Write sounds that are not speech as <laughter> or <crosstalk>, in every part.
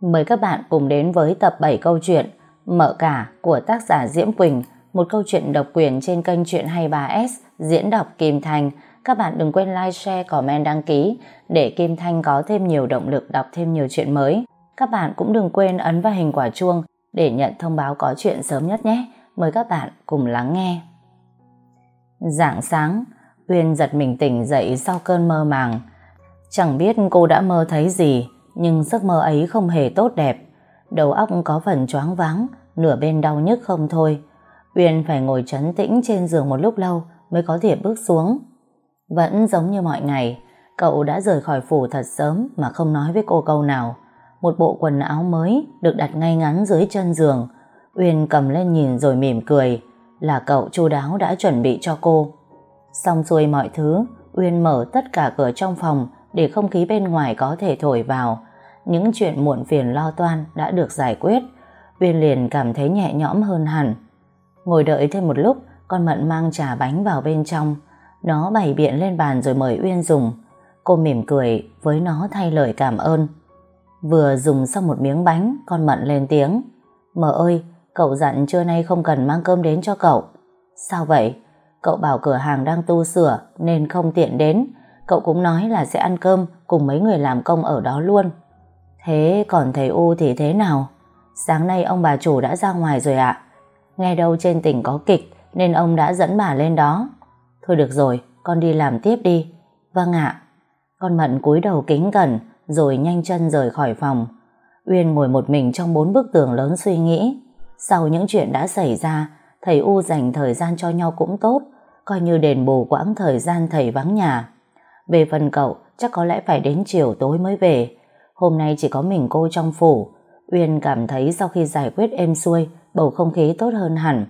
Mời các bạn cùng đến với tập 7 câu chuyện mở cả của tác giả Diễm Quỳnh, một câu chuyện độc quyền trên kênh Chuyện 23S diễn đọc Kim Thành. Các bạn đừng quên like, share, comment, đăng ký để Kim Thanh có thêm nhiều động lực đọc thêm nhiều chuyện mới. Các bạn cũng đừng quên ấn vào hình quả chuông để nhận thông báo có chuyện sớm nhất nhé. Mời các bạn cùng lắng nghe. Dạng sáng, Uyên giật mình tỉnh dậy sau cơn mơ màng. Chẳng biết cô đã mơ thấy gì, nhưng giấc mơ ấy không hề tốt đẹp. Đầu óc có phần choáng váng, nửa bên đau nhức không thôi. Uyên phải ngồi trấn tĩnh trên giường một lúc lâu mới có thể bước xuống. Vẫn giống như mọi ngày, cậu đã rời khỏi phủ thật sớm mà không nói với cô câu nào. Một bộ quần áo mới được đặt ngay ngắn dưới chân giường. Uyên cầm lên nhìn rồi mỉm cười. Là cậu chu đáo đã chuẩn bị cho cô. Xong xuôi mọi thứ, Uyên mở tất cả cửa trong phòng để không khí bên ngoài có thể thổi vào. Những chuyện muộn phiền lo toan đã được giải quyết. Uyên liền cảm thấy nhẹ nhõm hơn hẳn. Ngồi đợi thêm một lúc, con Mận mang trà bánh vào bên trong. Nó bày biện lên bàn rồi mời Uyên dùng. Cô mỉm cười với nó thay lời cảm ơn. Vừa dùng xong một miếng bánh, con Mận lên tiếng. mờ ơi, cậu dặn trưa nay không cần mang cơm đến cho cậu. Sao vậy? Cậu bảo cửa hàng đang tu sửa nên không tiện đến. Cậu cũng nói là sẽ ăn cơm cùng mấy người làm công ở đó luôn. Thế còn thầy U thì thế nào? Sáng nay ông bà chủ đã ra ngoài rồi ạ. Nghe đâu trên tỉnh có kịch nên ông đã dẫn bà lên đó. Thôi được rồi, con đi làm tiếp đi. Vâng ạ. Con Mận cúi đầu kính cẩn rồi nhanh chân rời khỏi phòng. Uyên ngồi một mình trong bốn bức tường lớn suy nghĩ. Sau những chuyện đã xảy ra, thầy U dành thời gian cho nhau cũng tốt, coi như đền bù quãng thời gian thầy vắng nhà. Về phần cậu, chắc có lẽ phải đến chiều tối mới về. Hôm nay chỉ có mình cô trong phủ. Uyên cảm thấy sau khi giải quyết êm xuôi, bầu không khí tốt hơn hẳn.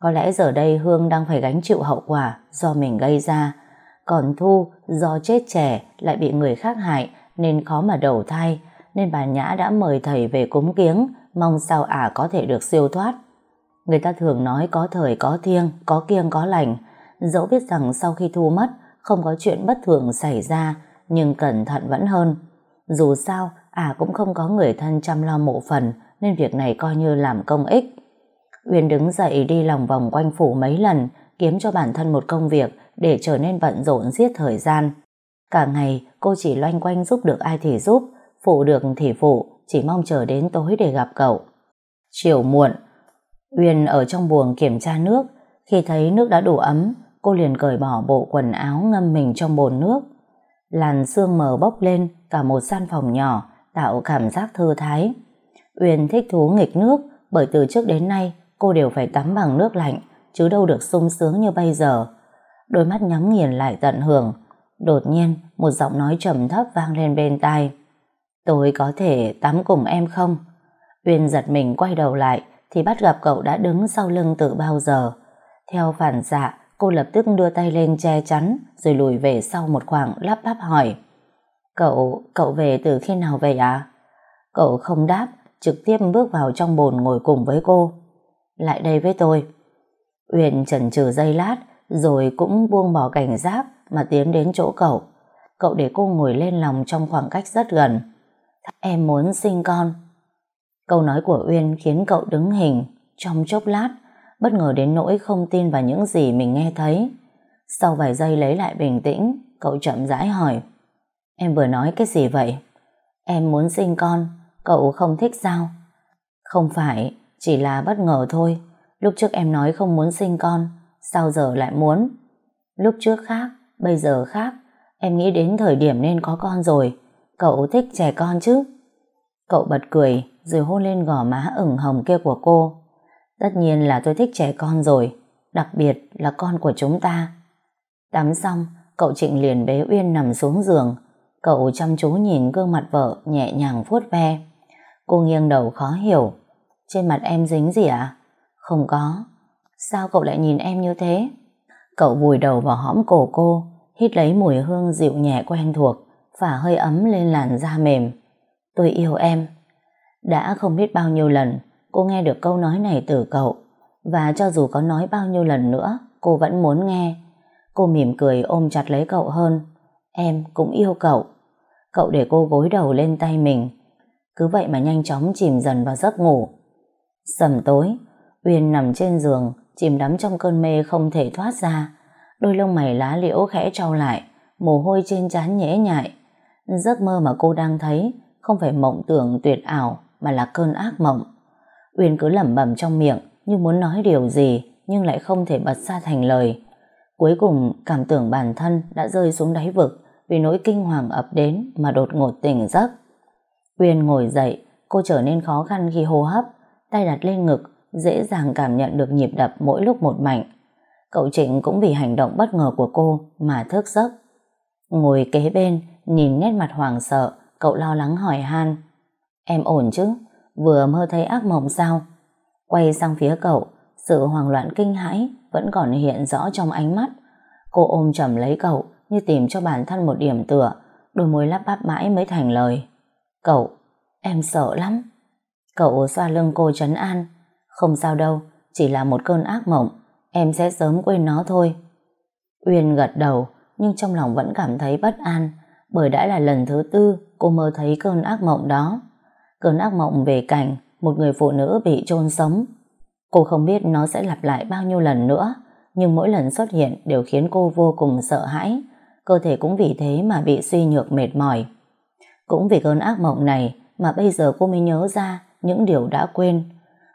Có lẽ giờ đây Hương đang phải gánh chịu hậu quả do mình gây ra. Còn Thu, do chết trẻ lại bị người khác hại nên khó mà đầu thai, nên bà Nhã đã mời thầy về cúng kiếng, mong sao ả có thể được siêu thoát. Người ta thường nói có thời có thiêng, có kiêng có lành, dẫu biết rằng sau khi Thu mất, không có chuyện bất thường xảy ra, nhưng cẩn thận vẫn hơn. Dù sao, ả cũng không có người thân chăm lo mộ phần, nên việc này coi như làm công ích. Uyên đứng dậy đi lòng vòng quanh phủ mấy lần, kiếm cho bản thân một công việc để trở nên bận rộn giết thời gian. Cả ngày cô chỉ loanh quanh giúp được ai thì giúp, phụ được thì phụ, chỉ mong chờ đến tối để gặp cậu. Chiều muộn, Uyên ở trong buồng kiểm tra nước, khi thấy nước đã đủ ấm, cô liền cởi bỏ bộ quần áo ngâm mình trong bồn nước. Làn sương mờ bốc lên cả một gian phòng nhỏ, tạo cảm giác thư thái. Uyên thích thú nghịch nước, bởi từ trước đến nay cô đều phải tắm bằng nước lạnh, chứ đâu được sung sướng như bây giờ. Đôi mắt nhắm nghiền lại tận hưởng. Đột nhiên, một giọng nói trầm thấp vang lên bên tai. Tôi có thể tắm cùng em không? Uyên giật mình quay đầu lại, thì bắt gặp cậu đã đứng sau lưng từ bao giờ. Theo phản xạ, cô lập tức đưa tay lên che chắn, rồi lùi về sau một khoảng lắp bắp hỏi. Cậu, cậu về từ khi nào vậy à? Cậu không đáp, trực tiếp bước vào trong bồn ngồi cùng với cô. Lại đây với tôi. Uyển chần chừ giây lát, rồi cũng buông bỏ cảnh giác mà tiến đến chỗ cậu. Cậu để cô ngồi lên lòng trong khoảng cách rất gần. Em muốn sinh con. Câu nói của Uyên khiến cậu đứng hình trong chốc lát, bất ngờ đến nỗi không tin vào những gì mình nghe thấy. Sau vài giây lấy lại bình tĩnh, cậu chậm rãi hỏi. Em vừa nói cái gì vậy? Em muốn sinh con, cậu không thích sao? Không phải, chỉ là bất ngờ thôi. Lúc trước em nói không muốn sinh con, sao giờ lại muốn? Lúc trước khác, bây giờ khác. Em nghĩ đến thời điểm nên có con rồi. Cậu thích trẻ con chứ? Cậu bật cười, rồi hôn lên gò má ửng hồng kia của cô. Tất nhiên là tôi thích trẻ con rồi, đặc biệt là con của chúng ta. Tắm xong, cậu Trịnh liền bế Uyên nằm xuống giường. Cậu chăm chú nhìn gương mặt vợ nhẹ nhàng vuốt ve. Cô nghiêng đầu khó hiểu. Trên mặt em dính gì ạ? À? Không có. Sao cậu lại nhìn em như thế? Cậu vùi đầu vào hõm cổ cô, hít lấy mùi hương dịu nhẹ quen thuộc, phả hơi ấm lên làn da mềm. Tôi yêu em. Đã không biết bao nhiêu lần cô nghe được câu nói này từ cậu và cho dù có nói bao nhiêu lần nữa cô vẫn muốn nghe. Cô mỉm cười ôm chặt lấy cậu hơn. Em cũng yêu cậu. Cậu để cô gối đầu lên tay mình. Cứ vậy mà nhanh chóng chìm dần vào giấc ngủ. Sầm tối, Uyên nằm trên giường, chìm đắm trong cơn mê không thể thoát ra. Đôi lông mày lá liễu khẽ trao lại, mồ hôi trên trán nhễ nhại. Giấc mơ mà cô đang thấy không phải mộng tưởng tuyệt ảo mà là cơn ác mộng. Uyên cứ lẩm bẩm trong miệng như muốn nói điều gì nhưng lại không thể bật ra thành lời. Cuối cùng cảm tưởng bản thân đã rơi xuống đáy vực vì nỗi kinh hoàng ập đến mà đột ngột tỉnh giấc. Uyên ngồi dậy, cô trở nên khó khăn khi hô hấp, tay đặt lên ngực, dễ dàng cảm nhận được nhịp đập mỗi lúc một mạnh. Cậu Trịnh cũng vì hành động bất ngờ của cô mà thức giấc. Ngồi kế bên, nhìn nét mặt hoàng sợ, cậu lo lắng hỏi han. Em ổn chứ? Vừa mơ thấy ác mộng sao? Quay sang phía cậu, sự hoang loạn kinh hãi vẫn còn hiện rõ trong ánh mắt. Cô ôm chầm lấy cậu như tìm cho bản thân một điểm tựa, đôi môi lắp bắp mãi mới thành lời. Cậu, em sợ lắm. Cậu xoa lưng cô trấn an. Không sao đâu, chỉ là một cơn ác mộng, em sẽ sớm quên nó thôi. Uyên gật đầu, nhưng trong lòng vẫn cảm thấy bất an, bởi đã là lần thứ tư cô mơ thấy cơn ác mộng đó. Cơn ác mộng về cảnh một người phụ nữ bị chôn sống. Cô không biết nó sẽ lặp lại bao nhiêu lần nữa, nhưng mỗi lần xuất hiện đều khiến cô vô cùng sợ hãi, cơ thể cũng vì thế mà bị suy nhược mệt mỏi. Cũng vì cơn ác mộng này mà bây giờ cô mới nhớ ra những điều đã quên.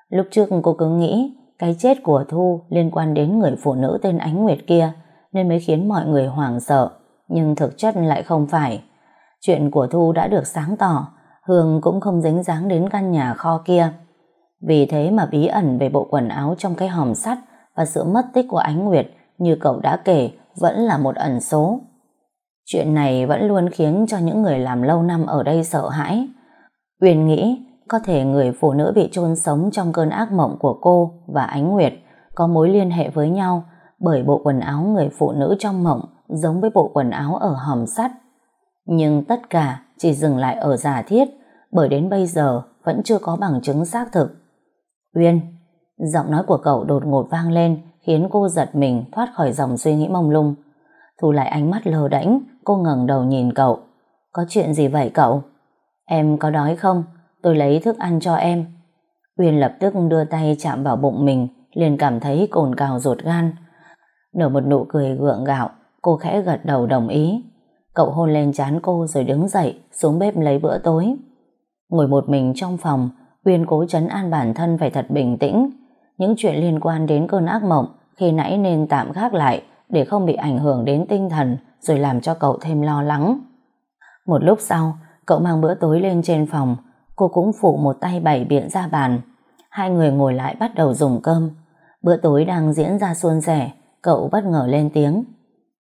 Lúc trước cô cứ nghĩ cái chết của Thu liên quan đến người phụ nữ tên Ánh Nguyệt kia nên mới khiến mọi người hoảng sợ, nhưng thực chất lại không phải. Chuyện của Thu đã được sáng tỏ, Hương cũng không dính dáng đến căn nhà kho kia. Vì thế mà bí ẩn về bộ quần áo trong cái hòm sắt và sự mất tích của Ánh Nguyệt, như cậu đã kể, vẫn là một ẩn số. Chuyện này vẫn luôn khiến cho những người làm lâu năm ở đây sợ hãi. Uyên nghĩ, có thể người phụ nữ bị chôn sống trong cơn ác mộng của cô và Ánh Nguyệt có mối liên hệ với nhau bởi bộ quần áo người phụ nữ trong mộng giống với bộ quần áo ở hòm sắt. Nhưng tất cả chỉ dừng lại ở giả thiết bởi đến bây giờ vẫn chưa có bằng chứng xác thực. Uyên, giọng nói của cậu đột ngột vang lên khiến cô giật mình thoát khỏi dòng suy nghĩ mông lung. Thu lại ánh mắt lờ đễnh, cô ngẩng đầu nhìn cậu. Có chuyện gì vậy cậu? Em có đói không? Tôi lấy thức ăn cho em. Uyên lập tức đưa tay chạm vào bụng mình, liền cảm thấy cồn cào ruột gan. Nở một nụ cười gượng gạo, cô khẽ gật đầu đồng ý. Cậu hôn lên chán cô rồi đứng dậy, xuống bếp lấy bữa tối. Ngồi một mình trong phòng, Uyên cố chấn an bản thân phải thật bình tĩnh. Những chuyện liên quan đến cơn ác mộng khi nãy nên tạm gác lại để không bị ảnh hưởng đến tinh thần rồi làm cho cậu thêm lo lắng. Một lúc sau, cậu mang bữa tối lên trên phòng, cô cũng phụ một tay bày biện ra bàn. Hai người ngồi lại bắt đầu dùng cơm. Bữa tối đang diễn ra suôn sẻ, cậu bất ngờ lên tiếng.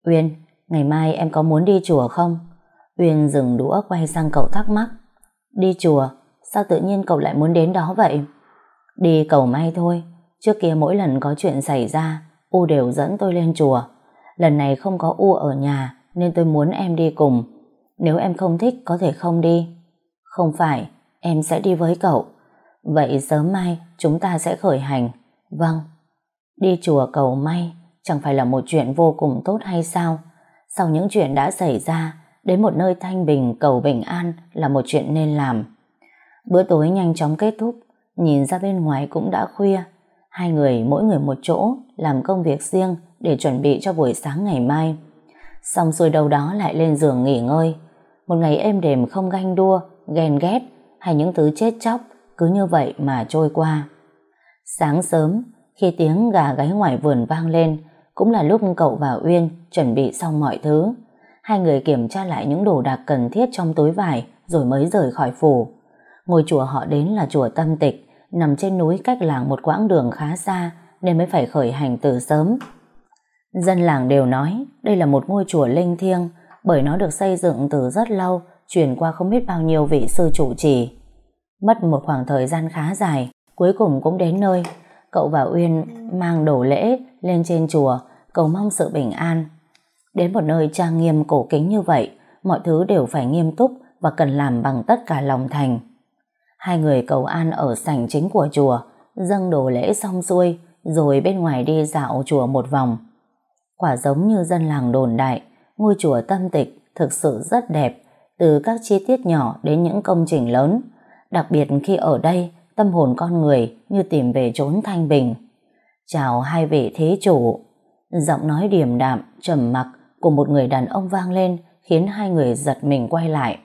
Uyên, ngày mai em có muốn đi chùa không? Uyên dừng đũa quay sang cậu thắc mắc. Đi chùa? Sao tự nhiên cậu lại muốn đến đó vậy? Đi cầu may thôi. Trước kia mỗi lần có chuyện xảy ra, U đều dẫn tôi lên chùa. Lần này không có U ở nhà, nên tôi muốn em đi cùng. Nếu em không thích, có thể không đi. Không phải, em sẽ đi với cậu. Vậy sớm mai, chúng ta sẽ khởi hành. Vâng. Đi chùa cầu may, chẳng phải là một chuyện vô cùng tốt hay sao? Sau những chuyện đã xảy ra, đến một nơi thanh bình cầu bình an là một chuyện nên làm. Bữa tối nhanh chóng kết thúc, nhìn ra bên ngoài cũng đã khuya. Hai người mỗi người một chỗ làm công việc riêng để chuẩn bị cho buổi sáng ngày mai. Xong xuôi đâu đó lại lên giường nghỉ ngơi. Một ngày êm đềm không ganh đua, ghen ghét hay những thứ chết chóc cứ như vậy mà trôi qua. Sáng sớm, khi tiếng gà gáy ngoài vườn vang lên, cũng là lúc cậu và Uyên chuẩn bị xong mọi thứ. Hai người kiểm tra lại những đồ đạc cần thiết trong túi vải rồi mới rời khỏi phủ. Ngôi chùa họ đến là chùa Tâm Tịch, nằm trên núi cách làng một quãng đường khá xa nên mới phải khởi hành từ sớm. Dân làng đều nói đây là một ngôi chùa linh thiêng bởi nó được xây dựng từ rất lâu, truyền qua không biết bao nhiêu vị sư chủ trì. Mất một khoảng thời gian khá dài, cuối cùng cũng đến nơi. Cậu và Uyên mang đồ lễ lên trên chùa cầu mong sự bình an. Đến một nơi trang nghiêm cổ kính như vậy, mọi thứ đều phải nghiêm túc và cần làm bằng tất cả lòng thành. Hai người cầu an ở sảnh chính của chùa, dâng đồ lễ xong xuôi, rồi bên ngoài đi dạo chùa một vòng. Quả giống như dân làng đồn đại, ngôi chùa tâm tịch thực sự rất đẹp, từ các chi tiết nhỏ đến những công trình lớn. đặc biệt khi ở đây tâm hồn con người như tìm về chốn thanh bình. Chào hai vị thế chủ. Giọng nói điềm đạm, trầm mặc của một người đàn ông vang lên khiến hai người giật mình quay lại.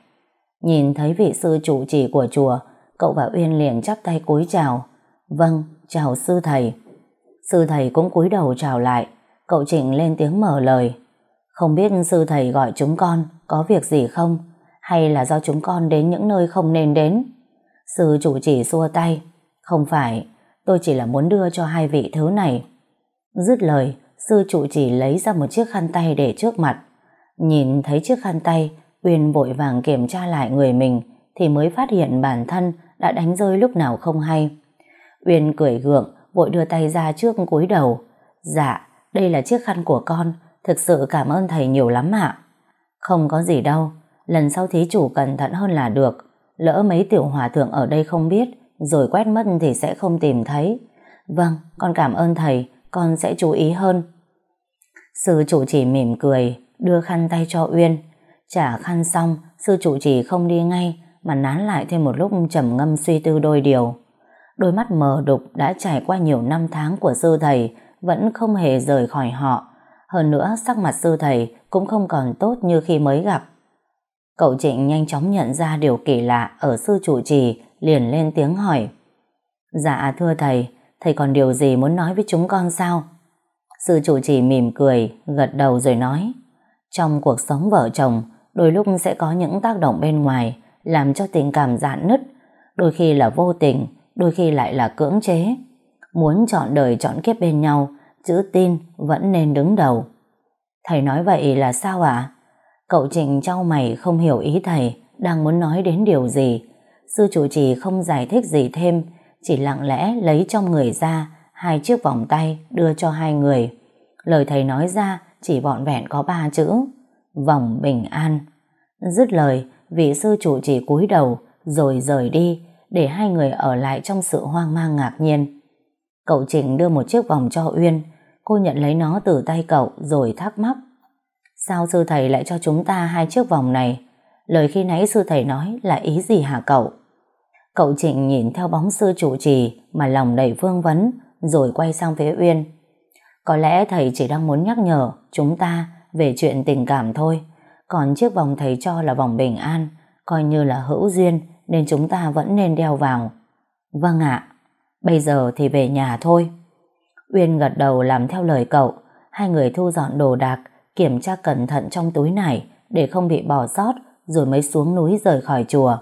Nhìn thấy vị sư chủ trì của chùa, cậu và Uyên liền chắp tay cúi chào. Vâng, chào sư thầy. Sư thầy cũng cúi đầu chào lại, cậu Trịnh lên tiếng mở lời. Không biết sư thầy gọi chúng con có việc gì không? Hay là do chúng con đến những nơi không nên đến? Sư chủ chỉ xua tay. Không phải, tôi chỉ là muốn đưa cho hai vị thứ này. Dứt lời, sư trụ chỉ lấy ra một chiếc khăn tay để trước mặt. Nhìn thấy chiếc khăn tay, Uyên vội vàng kiểm tra lại người mình thì mới phát hiện bản thân đã đánh rơi lúc nào không hay. Uyên cười gượng, vội đưa tay ra trước cúi đầu. Dạ, đây là chiếc khăn của con, thực sự cảm ơn thầy nhiều lắm ạ. Không có gì đâu, lần sau thí chủ cẩn thận hơn là được. Lỡ mấy tiểu hòa thượng ở đây không biết, rồi quét mất thì sẽ không tìm thấy. Vâng, con cảm ơn thầy, con sẽ chú ý hơn. Sư chủ chỉ mỉm cười, đưa khăn tay cho Uyên. Trả khăn xong, sư chủ chỉ không đi ngay, mà nán lại thêm một lúc trầm ngâm suy tư đôi điều. Đôi mắt mờ đục đã trải qua nhiều năm tháng của sư thầy vẫn không hề rời khỏi họ. Hơn nữa sắc mặt sư thầy cũng không còn tốt như khi mới gặp. Cậu Trịnh nhanh chóng nhận ra điều kỳ lạ ở sư chủ trì liền lên tiếng hỏi. Dạ thưa thầy, thầy còn điều gì muốn nói với chúng con sao? Sư chủ trì mỉm cười, gật đầu rồi nói. Trong cuộc sống vợ chồng, đôi lúc sẽ có những tác động bên ngoài làm cho tình cảm dạn nứt, đôi khi là vô tình, đôi khi lại là cưỡng chế. Muốn chọn đời chọn kiếp bên nhau, chữ tin vẫn nên đứng đầu. Thầy nói vậy là sao ạ? Cậu Trịnh trao mày không hiểu ý thầy đang muốn nói đến điều gì. Sư chủ trì không giải thích gì thêm, chỉ lặng lẽ lấy trong người ra hai chiếc vòng tay đưa cho hai người. Lời thầy nói ra chỉ vọn vẹn có ba chữ vòng bình an. Dứt lời, vị sư chủ trì cúi đầu rồi rời đi để hai người ở lại trong sự hoang mang ngạc nhiên. Cậu Trịnh đưa một chiếc vòng cho Uyên, cô nhận lấy nó từ tay cậu rồi thắc mắc. Sao sư thầy lại cho chúng ta hai chiếc vòng này? Lời khi nãy sư thầy nói là ý gì hả cậu? Cậu Trịnh nhìn theo bóng sư chủ trì mà lòng đầy vương vấn rồi quay sang phía Uyên. Có lẽ thầy chỉ đang muốn nhắc nhở chúng ta về chuyện tình cảm thôi. Còn chiếc vòng thầy cho là vòng bình an, coi như là hữu duyên nên chúng ta vẫn nên đeo vào. Vâng ạ, bây giờ thì về nhà thôi. Uyên gật đầu làm theo lời cậu, hai người thu dọn đồ đạc kiểm tra cẩn thận trong túi này để không bị bỏ sót rồi mới xuống núi rời khỏi chùa.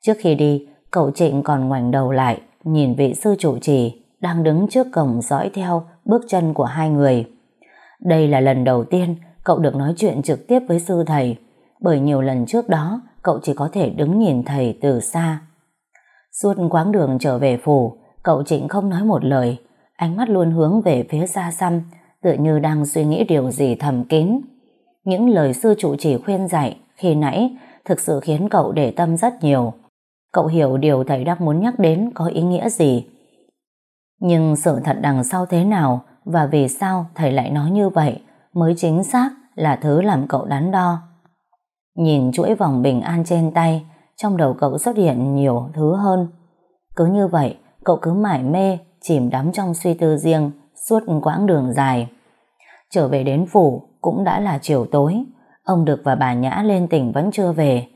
Trước khi đi, cậu Trịnh còn ngoảnh đầu lại nhìn vị sư chủ trì đang đứng trước cổng dõi theo bước chân của hai người. Đây là lần đầu tiên cậu được nói chuyện trực tiếp với sư thầy bởi nhiều lần trước đó cậu chỉ có thể đứng nhìn thầy từ xa. Suốt quãng đường trở về phủ cậu Trịnh không nói một lời ánh mắt luôn hướng về phía xa xăm tựa như đang suy nghĩ điều gì thầm kín. Những lời sư trụ chỉ khuyên dạy khi nãy thực sự khiến cậu để tâm rất nhiều. Cậu hiểu điều thầy đang muốn nhắc đến có ý nghĩa gì. Nhưng sự thật đằng sau thế nào và vì sao thầy lại nói như vậy mới chính xác là thứ làm cậu đắn đo. Nhìn chuỗi vòng bình an trên tay, trong đầu cậu xuất hiện nhiều thứ hơn. Cứ như vậy, cậu cứ mải mê, chìm đắm trong suy tư riêng, suốt quãng đường dài. Trở về đến phủ cũng đã là chiều tối, ông Đực và bà Nhã lên tỉnh vẫn chưa về,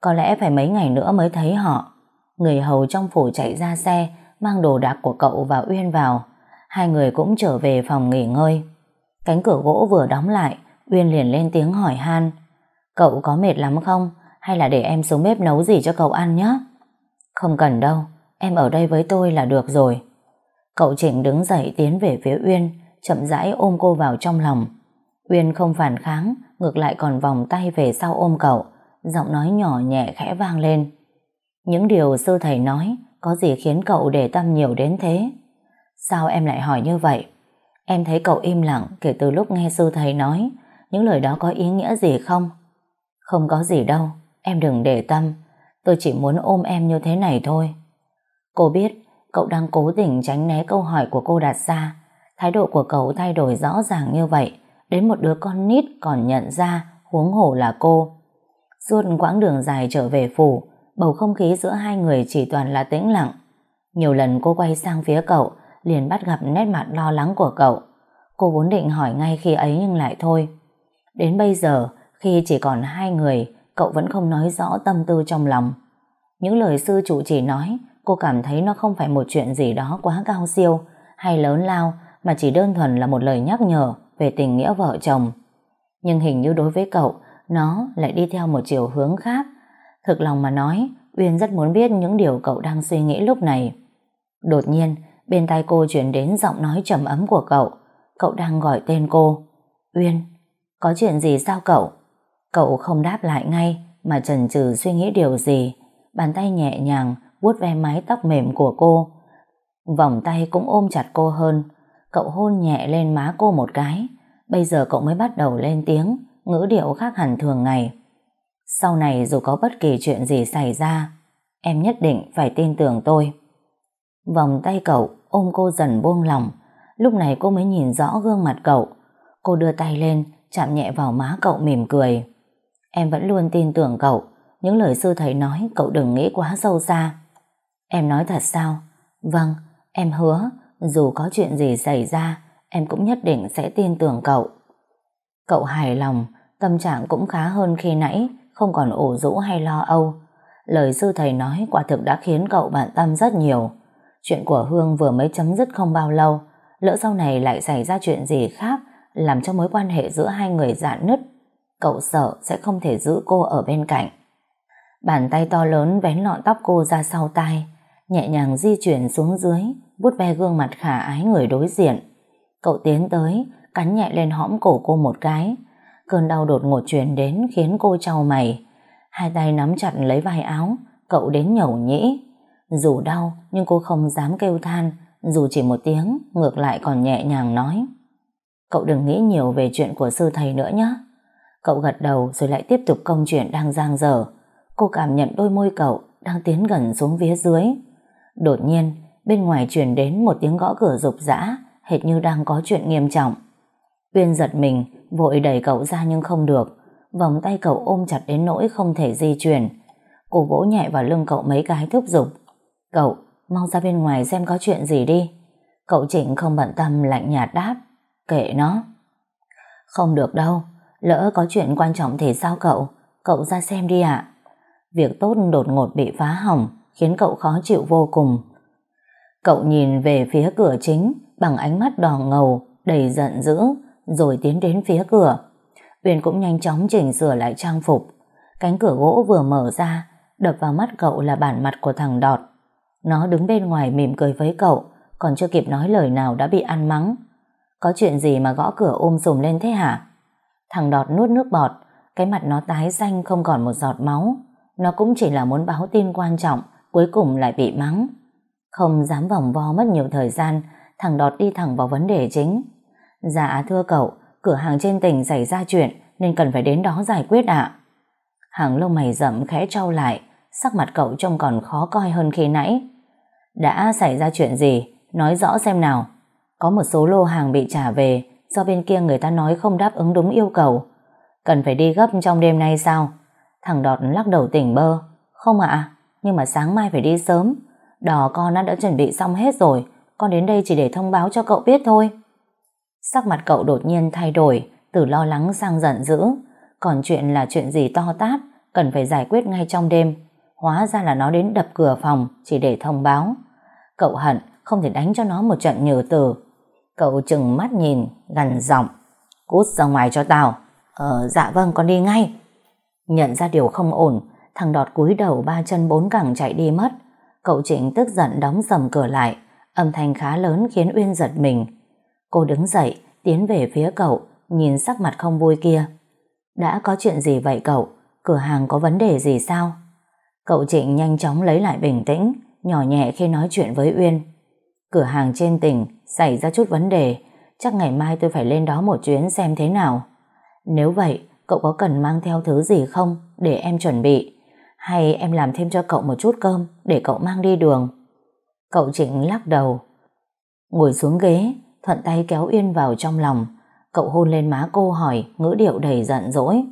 có lẽ phải mấy ngày nữa mới thấy họ. Người hầu trong phủ chạy ra xe, mang đồ đạc của cậu và Uyên vào, hai người cũng trở về phòng nghỉ ngơi. Cánh cửa gỗ vừa đóng lại, Uyên liền lên tiếng hỏi Han, cậu có mệt lắm không? Hay là để em xuống bếp nấu gì cho cậu ăn nhé? Không cần đâu, em ở đây với tôi là được rồi. Cậu Trịnh đứng dậy tiến về phía Uyên, chậm rãi ôm cô vào trong lòng. Uyên không phản kháng, ngược lại còn vòng tay về sau ôm cậu, giọng nói nhỏ nhẹ khẽ vang lên. Những điều sư thầy nói có gì khiến cậu để tâm nhiều đến thế? Sao em lại hỏi như vậy? Em thấy cậu im lặng kể từ lúc nghe sư thầy nói những lời đó có ý nghĩa gì không? Không có gì đâu, em đừng để tâm. Tôi chỉ muốn ôm em như thế này thôi. Cô biết Cậu đang cố tình tránh né câu hỏi của cô đặt ra. Thái độ của cậu thay đổi rõ ràng như vậy. Đến một đứa con nít còn nhận ra huống hổ là cô. Suốt quãng đường dài trở về phủ, bầu không khí giữa hai người chỉ toàn là tĩnh lặng. Nhiều lần cô quay sang phía cậu, liền bắt gặp nét mặt lo lắng của cậu. Cô vốn định hỏi ngay khi ấy nhưng lại thôi. Đến bây giờ, khi chỉ còn hai người, cậu vẫn không nói rõ tâm tư trong lòng. Những lời sư chủ chỉ nói, cô cảm thấy nó không phải một chuyện gì đó quá cao siêu hay lớn lao, mà chỉ đơn thuần là một lời nhắc nhở về tình nghĩa vợ chồng. Nhưng hình như đối với cậu, nó lại đi theo một chiều hướng khác. Thực lòng mà nói, Uyên rất muốn biết những điều cậu đang suy nghĩ lúc này. Đột nhiên, bên tai cô chuyển đến giọng nói trầm ấm của cậu. Cậu đang gọi tên cô. Uyên, có chuyện gì sao cậu? Cậu không đáp lại ngay, mà chần chừ suy nghĩ điều gì. Bàn tay nhẹ nhàng vuốt ve mái tóc mềm của cô. Vòng tay cũng ôm chặt cô hơn. Cậu hôn nhẹ lên má cô một cái. Bây giờ cậu mới bắt đầu lên tiếng, ngữ điệu khác hẳn thường ngày. Sau này dù có bất kỳ chuyện gì xảy ra, em nhất định phải tin tưởng tôi. Vòng tay cậu ôm cô dần buông lòng, lúc này cô mới nhìn rõ gương mặt cậu. Cô đưa tay lên, chạm nhẹ vào má cậu mỉm cười. Em vẫn luôn tin tưởng cậu, những lời sư thầy nói cậu đừng nghĩ quá sâu xa. Em nói thật sao? Vâng, em hứa, dù có chuyện gì xảy ra, em cũng nhất định sẽ tin tưởng cậu. Cậu hài lòng, tâm trạng cũng khá hơn khi nãy, không còn ủ rũ hay lo âu. Lời sư thầy nói quả thực đã khiến cậu bản tâm rất nhiều. Chuyện của Hương vừa mới chấm dứt không bao lâu, lỡ sau này lại xảy ra chuyện gì khác làm cho mối quan hệ giữa hai người dạn nứt. Cậu sợ sẽ không thể giữ cô ở bên cạnh. Bàn tay to lớn vén lọn tóc cô ra sau tai, nhẹ nhàng di chuyển xuống dưới, vuốt ve gương mặt khả ái người đối diện. Cậu tiến tới, cắn nhẹ lên hõm cổ cô một cái. Cơn đau đột ngột truyền đến khiến cô trao mày. Hai tay nắm chặt lấy vai áo, cậu đến nhẩu nhĩ. Dù đau, nhưng cô không dám kêu than, dù chỉ một tiếng, ngược lại còn nhẹ nhàng nói. Cậu đừng nghĩ nhiều về chuyện của sư thầy nữa nhé. Cậu gật đầu rồi lại tiếp tục công chuyện đang giang dở. Cô cảm nhận đôi môi cậu đang tiến gần xuống phía dưới. Đột nhiên, bên ngoài truyền đến một tiếng gõ cửa rục rã, hệt như đang có chuyện nghiêm trọng. Uyên giật mình, vội đẩy cậu ra nhưng không được. Vòng tay cậu ôm chặt đến nỗi không thể di chuyển. Cô vỗ nhẹ vào lưng cậu mấy cái thúc giục. Cậu, mau ra bên ngoài xem có chuyện gì đi. Cậu Trịnh không bận tâm lạnh nhạt đáp. Kệ nó. Không được đâu, lỡ có chuyện quan trọng thì sao cậu? Cậu ra xem đi ạ. Việc tốt đột ngột bị phá hỏng khiến cậu khó chịu vô cùng. Cậu nhìn về phía cửa chính bằng ánh mắt đỏ ngầu, đầy giận dữ, rồi tiến đến phía cửa. Uyên cũng nhanh chóng chỉnh sửa lại trang phục. Cánh cửa gỗ vừa mở ra, đập vào mắt cậu là bản mặt của thằng Đọt. Nó đứng bên ngoài mỉm cười với cậu, còn chưa kịp nói lời nào đã bị ăn mắng. Có chuyện gì mà gõ cửa ôm sùm lên thế hả? Thằng Đọt nuốt nước bọt, cái mặt nó tái xanh không còn một giọt máu. Nó cũng chỉ là muốn báo tin quan trọng, cuối cùng lại bị mắng. Không dám vòng vo mất nhiều thời gian, thằng Đọt đi thẳng vào vấn đề chính. Dạ thưa cậu, cửa hàng trên tỉnh xảy ra chuyện nên cần phải đến đó giải quyết ạ. Hàng lông mày rậm khẽ trao lại, sắc mặt cậu trông còn khó coi hơn khi nãy. Đã xảy ra chuyện gì? Nói rõ xem nào. Có một số lô hàng bị trả về do bên kia người ta nói không đáp ứng đúng yêu cầu. Cần phải đi gấp trong đêm nay sao? Thằng Đọt lắc đầu tỉnh bơ. Không ạ, nhưng mà sáng mai phải đi sớm. Đò con đã, đã chuẩn bị xong hết rồi. Con đến đây chỉ để thông báo cho cậu biết thôi. Sắc mặt cậu đột nhiên thay đổi, từ lo lắng sang giận dữ. Còn chuyện là chuyện gì to tát, cần phải giải quyết ngay trong đêm. Hóa ra là nó đến đập cửa phòng chỉ để thông báo. Cậu hận không thể đánh cho nó một trận nhờ từ. Cậu chừng mắt nhìn, gằn giọng. Cút ra ngoài cho tao. Ờ, dạ vâng, con đi ngay. Nhận ra điều không ổn, thằng đọt cúi đầu ba chân bốn cẳng chạy đi mất. Cậu Trịnh tức giận đóng sầm cửa lại, âm thanh khá lớn khiến Uyên giật mình. Cô đứng dậy, tiến về phía cậu, nhìn sắc mặt không vui kia. Đã có chuyện gì vậy cậu? Cửa hàng có vấn đề gì sao? Cậu Trịnh nhanh chóng lấy lại bình tĩnh, nhỏ nhẹ khi nói chuyện với Uyên. Cửa hàng trên tỉnh xảy ra chút vấn đề, chắc ngày mai tôi phải lên đó một chuyến xem thế nào. Nếu vậy, cậu có cần mang theo thứ gì không để em chuẩn bị? Hay em làm thêm cho cậu một chút cơm để cậu mang đi đường? Cậu Trịnh lắc đầu. Ngồi xuống ghế, thuận tay kéo Uyên vào trong lòng. Cậu hôn lên má cô hỏi, ngữ điệu đầy giận dỗi.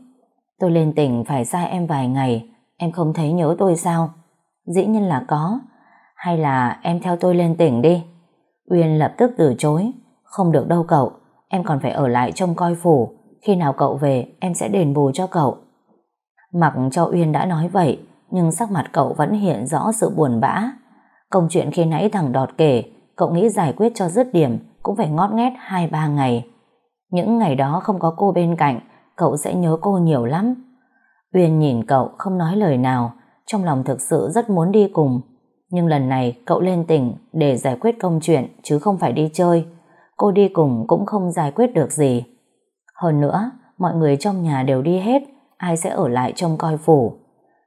Tôi lên tỉnh phải xa em vài ngày, em không thấy nhớ tôi sao? Dĩ nhiên là có. Hay là em theo tôi lên tỉnh đi? Uyên lập tức từ chối. Không được đâu cậu, em còn phải ở lại trông coi phủ. Khi nào cậu về, em sẽ đền bù cho cậu. Mặc cho Uyên đã nói vậy, nhưng sắc mặt cậu vẫn hiện rõ sự buồn bã. Công chuyện khi nãy thằng Đọt kể, cậu nghĩ giải quyết cho dứt điểm cũng phải ngót nghét 2-3 ngày. Những ngày đó không có cô bên cạnh, cậu sẽ nhớ cô nhiều lắm. Uyên nhìn cậu không nói lời nào, trong lòng thực sự rất muốn đi cùng. Nhưng lần này cậu lên tỉnh để giải quyết công chuyện chứ không phải đi chơi. Cô đi cùng cũng không giải quyết được gì. Hơn nữa, mọi người trong nhà đều đi hết, ai sẽ ở lại trông coi phủ.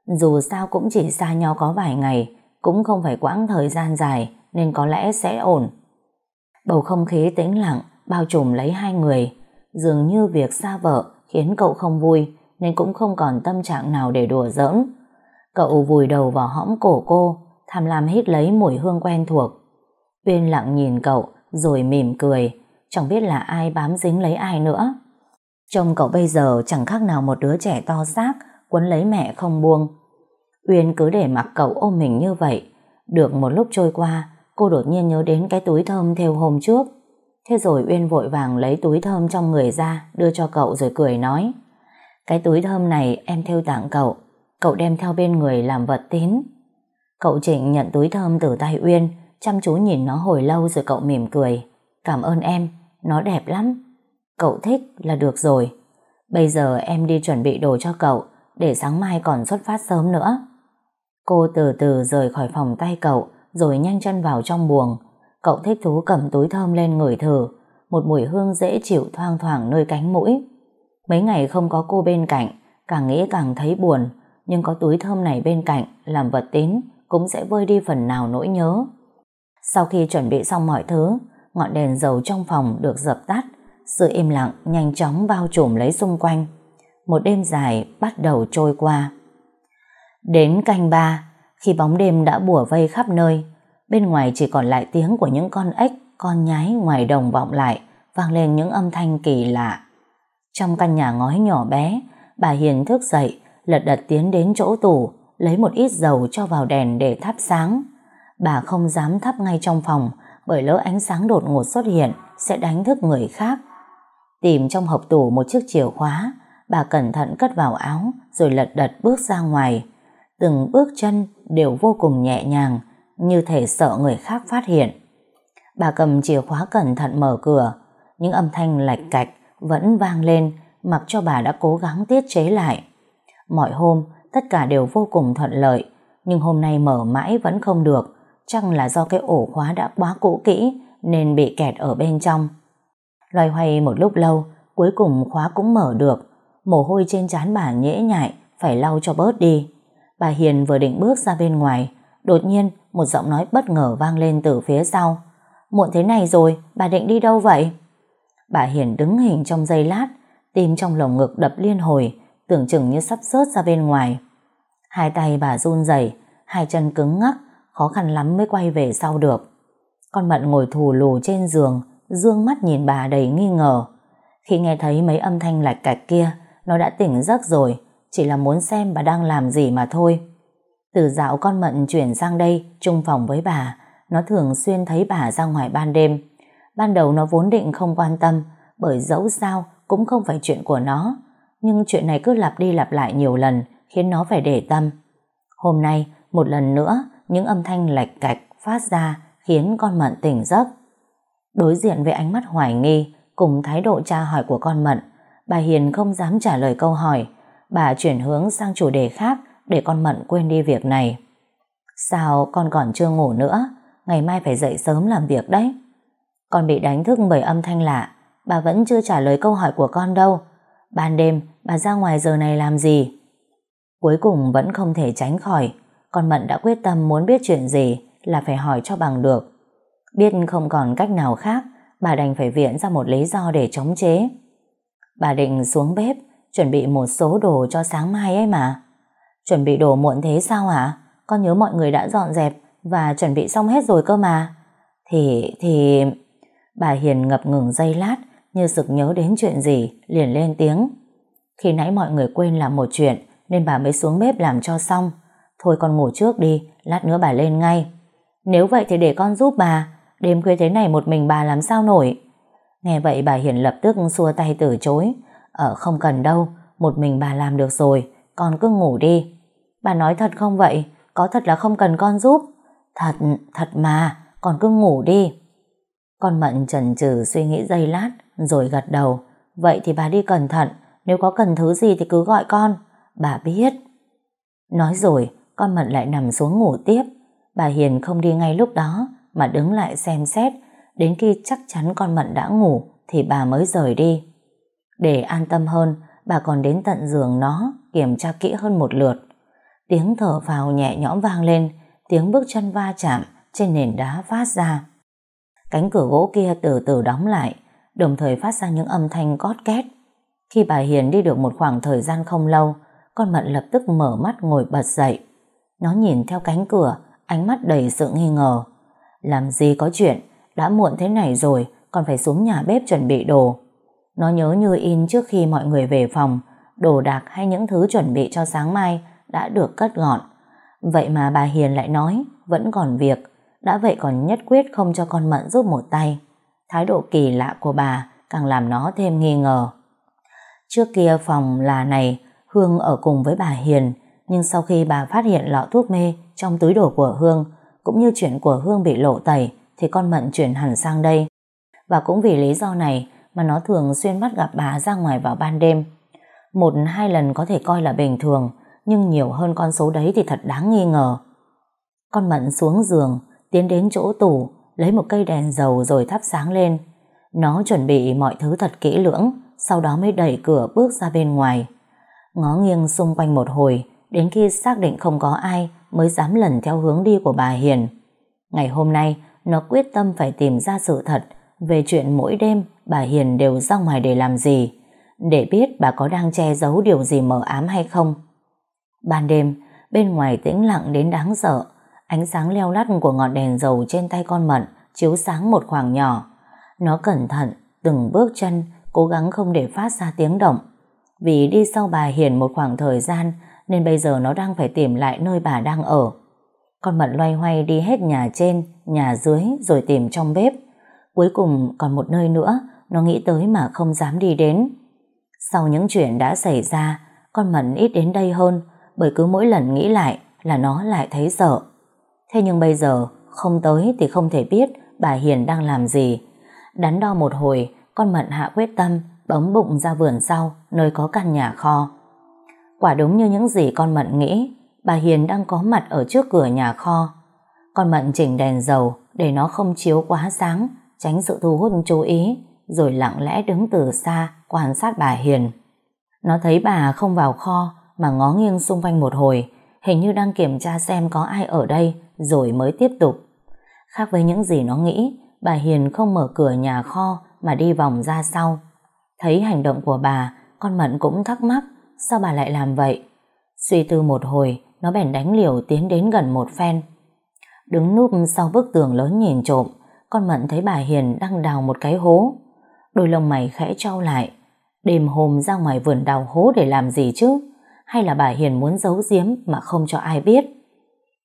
Dù sao cũng chỉ xa nhau có vài ngày, cũng không phải quãng thời gian dài, nên có lẽ sẽ ổn. Bầu không khí tĩnh lặng, bao trùm lấy hai người. Dường như việc xa vợ khiến cậu không vui, nên cũng không còn tâm trạng nào để đùa giỡn. Cậu vùi đầu vào hõm cổ cô, tham lam hít lấy mùi hương quen thuộc. Uyên lặng nhìn cậu, rồi mỉm cười, chẳng biết là ai bám dính lấy ai nữa. Trông cậu bây giờ chẳng khác nào một đứa trẻ to xác, quấn lấy mẹ không buông. Uyên cứ để mặc cậu ôm mình như vậy. Được một lúc trôi qua, cô đột nhiên nhớ đến cái túi thơm theo hôm trước. Thế rồi Uyên vội vàng lấy túi thơm trong người ra, đưa cho cậu rồi cười nói. Cái túi thơm này em theo tặng cậu, cậu đem theo bên người làm vật tín. Cậu Trịnh nhận túi thơm từ tay Uyên, chăm chú nhìn nó hồi lâu rồi cậu mỉm cười. Cảm ơn em, nó đẹp lắm. Cậu thích là được rồi. Bây giờ em đi chuẩn bị đồ cho cậu, để sáng mai còn xuất phát sớm nữa. Cô từ từ rời khỏi phòng tay cậu, rồi nhanh chân vào trong buồng. Cậu thích thú cầm túi thơm lên ngửi thử, một mùi hương dễ chịu thoang thoảng nơi cánh mũi. Mấy ngày không có cô bên cạnh, càng nghĩ càng thấy buồn, nhưng có túi thơm này bên cạnh, làm vật tín, cũng sẽ vơi đi phần nào nỗi nhớ. Sau khi chuẩn bị xong mọi thứ, ngọn đèn dầu trong phòng được dập tắt, sự im lặng nhanh chóng bao trùm lấy xung quanh. Một đêm dài bắt đầu trôi qua. Đến canh ba, khi bóng đêm đã bùa vây khắp nơi, bên ngoài chỉ còn lại tiếng của những con ếch, con nhái ngoài đồng vọng lại, vang lên những âm thanh kỳ lạ. Trong căn nhà ngói nhỏ bé, bà Hiền thức dậy, lật đật tiến đến chỗ tủ, lấy một ít dầu cho vào đèn để thắp sáng. Bà không dám thắp ngay trong phòng, bởi lỡ ánh sáng đột ngột xuất hiện sẽ đánh thức người khác. Tìm trong hộp tủ một chiếc chìa khóa, bà cẩn thận cất vào áo rồi lật đật bước ra ngoài. Từng bước chân đều vô cùng nhẹ nhàng, như thể sợ người khác phát hiện. Bà cầm chìa khóa cẩn thận mở cửa, những âm thanh lạch cạch vẫn vang lên mặc cho bà đã cố gắng tiết chế lại. Mọi hôm, tất cả đều vô cùng thuận lợi, nhưng hôm nay mở mãi vẫn không được, chắc là do cái ổ khóa đã quá cũ kỹ nên bị kẹt ở bên trong. Loay hoay một lúc lâu, cuối cùng khóa cũng mở được, mồ hôi trên trán bà nhễ nhại, phải lau cho bớt đi. Bà Hiền vừa định bước ra bên ngoài, đột nhiên một giọng nói bất ngờ vang lên từ phía sau. Muộn thế này rồi, bà định đi đâu vậy? Bà Hiền đứng hình trong giây lát, tim trong lồng ngực đập liên hồi, tưởng chừng như sắp rớt ra bên ngoài. Hai tay bà run rẩy, hai chân cứng ngắc, khó khăn lắm mới quay về sau được. Con Mận ngồi thù lù trên giường, dương mắt nhìn bà đầy nghi ngờ. Khi nghe thấy mấy âm thanh lạch cạch kia, nó đã tỉnh giấc rồi, chỉ là muốn xem bà đang làm gì mà thôi. Từ dạo con Mận chuyển sang đây, chung phòng với bà, nó thường xuyên thấy bà ra ngoài ban đêm. Ban đầu nó vốn định không quan tâm, bởi dẫu sao cũng không phải chuyện của nó. Nhưng chuyện này cứ lặp đi lặp lại nhiều lần, khiến nó phải để tâm. Hôm nay, một lần nữa, những âm thanh lạch cạch phát ra khiến con Mận tỉnh giấc. Đối diện với ánh mắt hoài nghi cùng thái độ tra hỏi của con Mận, bà Hiền không dám trả lời câu hỏi. Bà chuyển hướng sang chủ đề khác để con Mận quên đi việc này. Sao con còn chưa ngủ nữa? Ngày mai phải dậy sớm làm việc đấy. Con bị đánh thức bởi âm thanh lạ. Bà vẫn chưa trả lời câu hỏi của con đâu. Ban đêm, bà ra ngoài giờ này làm gì? Cuối cùng vẫn không thể tránh khỏi. Con Mận đã quyết tâm muốn biết chuyện gì là phải hỏi cho bằng được. Biết không còn cách nào khác, bà đành phải viện ra một lý do để chống chế. Bà định xuống bếp, chuẩn bị một số đồ cho sáng mai ấy mà. Chuẩn bị đồ muộn thế sao hả? Con nhớ mọi người đã dọn dẹp và chuẩn bị xong hết rồi cơ mà. Thì, thì... Bà Hiền ngập ngừng giây lát như sực nhớ đến chuyện gì, liền lên tiếng. Khi nãy mọi người quên làm một chuyện nên bà mới xuống bếp làm cho xong. Thôi con ngủ trước đi, lát nữa bà lên ngay. Nếu vậy thì để con giúp bà, đêm khuya thế này một mình bà làm sao nổi. Nghe vậy bà Hiền lập tức xua tay từ chối. Ờ không cần đâu, một mình bà làm được rồi, con cứ ngủ đi. Bà nói thật không vậy? Có thật là không cần con giúp? Thật, thật mà, con cứ ngủ đi. Con Mận chần chừ suy nghĩ giây lát, rồi gật đầu. Vậy thì bà đi cẩn thận, nếu có cần thứ gì thì cứ gọi con. Bà biết. Nói rồi, con Mận lại nằm xuống ngủ tiếp. Bà Hiền không đi ngay lúc đó, mà đứng lại xem xét, đến khi chắc chắn con Mận đã ngủ thì bà mới rời đi. Để an tâm hơn, bà còn đến tận giường nó kiểm tra kỹ hơn một lượt. Tiếng thở vào nhẹ nhõm vang lên, tiếng bước chân va chạm trên nền đá phát ra. Cánh cửa gỗ kia từ từ đóng lại, đồng thời phát ra những âm thanh cót két. Khi bà Hiền đi được một khoảng thời gian không lâu, con Mận lập tức mở mắt ngồi bật dậy. Nó nhìn theo cánh cửa, ánh mắt đầy sự nghi ngờ. Làm gì có chuyện, đã muộn thế này rồi, còn phải xuống nhà bếp chuẩn bị đồ. Nó nhớ như in trước khi mọi người về phòng, đồ đạc hay những thứ chuẩn bị cho sáng mai đã được cất gọn. Vậy mà bà Hiền lại nói, vẫn còn việc, đã vậy còn nhất quyết không cho con Mận giúp một tay. Thái độ kỳ lạ của bà càng làm nó thêm nghi ngờ. Trước kia phòng là này, Hương ở cùng với bà Hiền, nhưng sau khi bà phát hiện lọ thuốc mê trong túi đồ của Hương, cũng như chuyện của Hương bị lộ tẩy, thì con Mận chuyển hẳn sang đây. Và cũng vì lý do này mà nó thường xuyên bắt gặp bà ra ngoài vào ban đêm. Một hai lần có thể coi là bình thường, nhưng nhiều hơn con số đấy thì thật đáng nghi ngờ. Con Mận xuống giường, tiến đến chỗ tủ, lấy một cây đèn dầu rồi thắp sáng lên. Nó chuẩn bị mọi thứ thật kỹ lưỡng, sau đó mới đẩy cửa bước ra bên ngoài. Ngó nghiêng xung quanh một hồi, đến khi xác định không có ai mới dám lần theo hướng đi của bà Hiền. Ngày hôm nay, nó quyết tâm phải tìm ra sự thật về chuyện mỗi đêm bà Hiền đều ra ngoài để làm gì, để biết bà có đang che giấu điều gì mờ ám hay không. Ban đêm, bên ngoài tĩnh lặng đến đáng sợ, ánh sáng leo lắt của ngọn đèn dầu trên tay con mận chiếu sáng một khoảng nhỏ. Nó cẩn thận, từng bước chân, cố gắng không để phát ra tiếng động. Vì đi sau bà Hiền một khoảng thời gian nên bây giờ nó đang phải tìm lại nơi bà đang ở. Con mận loay hoay đi hết nhà trên, nhà dưới rồi tìm trong bếp. Cuối cùng còn một nơi nữa nó nghĩ tới mà không dám đi đến. Sau những chuyện đã xảy ra, con mận ít đến đây hơn bởi cứ mỗi lần nghĩ lại là nó lại thấy sợ. Thế nhưng bây giờ không tới thì không thể biết bà Hiền đang làm gì. Đắn đo một hồi, con mận hạ quyết tâm bấm bụng ra vườn sau nơi có căn nhà kho. Quả đúng như những gì con mận nghĩ, bà Hiền đang có mặt ở trước cửa nhà kho. Con mận chỉnh đèn dầu để nó không chiếu quá sáng, tránh sự thu hút chú ý, rồi lặng lẽ đứng từ xa quan sát bà Hiền. Nó thấy bà không vào kho mà ngó nghiêng xung quanh một hồi, hình như đang kiểm tra xem có ai ở đây rồi mới tiếp tục. Khác với những gì nó nghĩ, bà Hiền không mở cửa nhà kho mà đi vòng ra sau. Thấy hành động của bà, con Mận cũng thắc mắc sao bà lại làm vậy. Suy tư một hồi, nó bèn đánh liều tiến đến gần một phen. Đứng núp sau bức tường lớn nhìn trộm, con Mận thấy bà Hiền đang đào một cái hố. Đôi lông mày khẽ trao lại. Đêm hôm ra ngoài vườn đào hố để làm gì chứ? Hay là bà Hiền muốn giấu giếm mà không cho ai biết?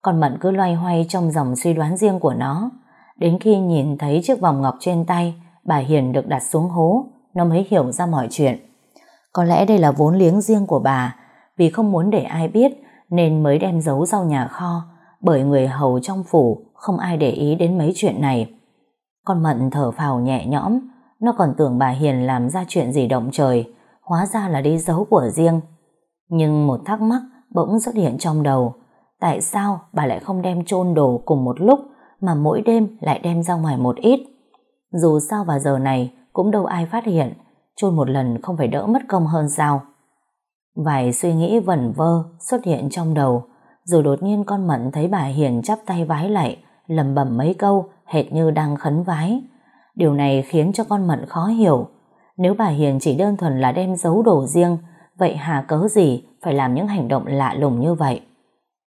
Con Mận cứ loay hoay trong dòng suy đoán riêng của nó. Đến khi nhìn thấy chiếc vòng ngọc trên tay, bà Hiền được đặt xuống hố, nó mới hiểu ra mọi chuyện. Có lẽ đây là vốn liếng riêng của bà, vì không muốn để ai biết nên mới đem giấu sau nhà kho, bởi người hầu trong phủ không ai để ý đến mấy chuyện này. Con Mận thở phào nhẹ nhõm, nó còn tưởng bà Hiền làm ra chuyện gì động trời, hóa ra là đi giấu của riêng. Nhưng một thắc mắc bỗng xuất hiện trong đầu, tại sao bà lại không đem chôn đồ cùng một lúc mà mỗi đêm lại đem ra ngoài một ít? Dù sao vào giờ này cũng đâu ai phát hiện, chôn một lần không phải đỡ mất công hơn sao? Vài suy nghĩ vẩn vơ xuất hiện trong đầu, rồi đột nhiên con Mận thấy bà Hiền chắp tay vái lại, lầm bẩm mấy câu hệt như đang khấn vái. Điều này khiến cho con Mận khó hiểu. Nếu bà Hiền chỉ đơn thuần là đem giấu đồ riêng, vậy hà cớ gì phải làm những hành động lạ lùng như vậy?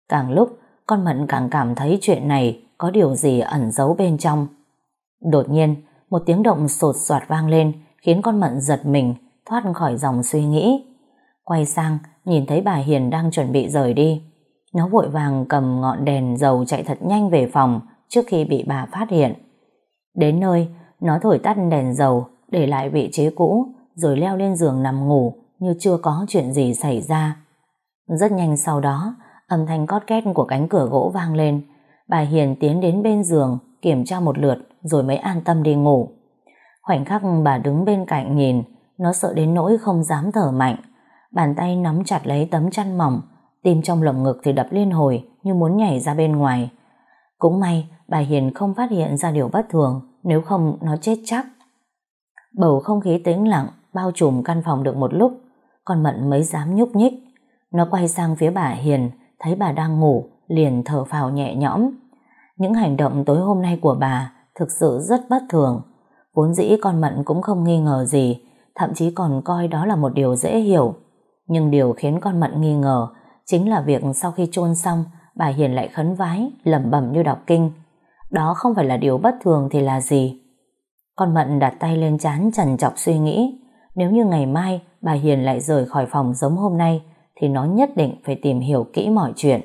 Càng lúc, con Mận càng cảm thấy chuyện này có điều gì ẩn giấu bên trong. Đột nhiên, một tiếng động sột soạt vang lên khiến con Mận giật mình thoát khỏi dòng suy nghĩ. Quay sang, nhìn thấy bà Hiền đang chuẩn bị rời đi. Nó vội vàng cầm ngọn đèn dầu chạy thật nhanh về phòng trước khi bị bà phát hiện. Đến nơi, nó thổi tắt đèn dầu, để lại vị trí cũ, rồi leo lên giường nằm ngủ như chưa có chuyện gì xảy ra. Rất nhanh sau đó, âm thanh cót két của cánh cửa gỗ vang lên. Bà Hiền tiến đến bên giường, kiểm tra một lượt rồi mới an tâm đi ngủ. Khoảnh khắc bà đứng bên cạnh nhìn, nó sợ đến nỗi không dám thở mạnh. Bàn tay nắm chặt lấy tấm chăn mỏng, tim trong lồng ngực thì đập liên hồi như muốn nhảy ra bên ngoài. Cũng may bà Hiền không phát hiện ra điều bất thường, nếu không nó chết chắc. Bầu không khí tĩnh lặng bao trùm căn phòng được một lúc, con Mận mới dám nhúc nhích. Nó quay sang phía bà Hiền, thấy bà đang ngủ, liền thở phào nhẹ nhõm. Những hành động tối hôm nay của bà thực sự rất bất thường. Vốn dĩ con Mận cũng không nghi ngờ gì, thậm chí còn coi đó là một điều dễ hiểu. Nhưng điều khiến con Mận nghi ngờ chính là việc sau khi chôn xong, bà Hiền lại khấn vái, lẩm bẩm như đọc kinh. Đó không phải là điều bất thường thì là gì? Con Mận đặt tay lên chán trần chọc suy nghĩ. Nếu như ngày mai bà Hiền lại rời khỏi phòng giống hôm nay, thì nó nhất định phải tìm hiểu kỹ mọi chuyện.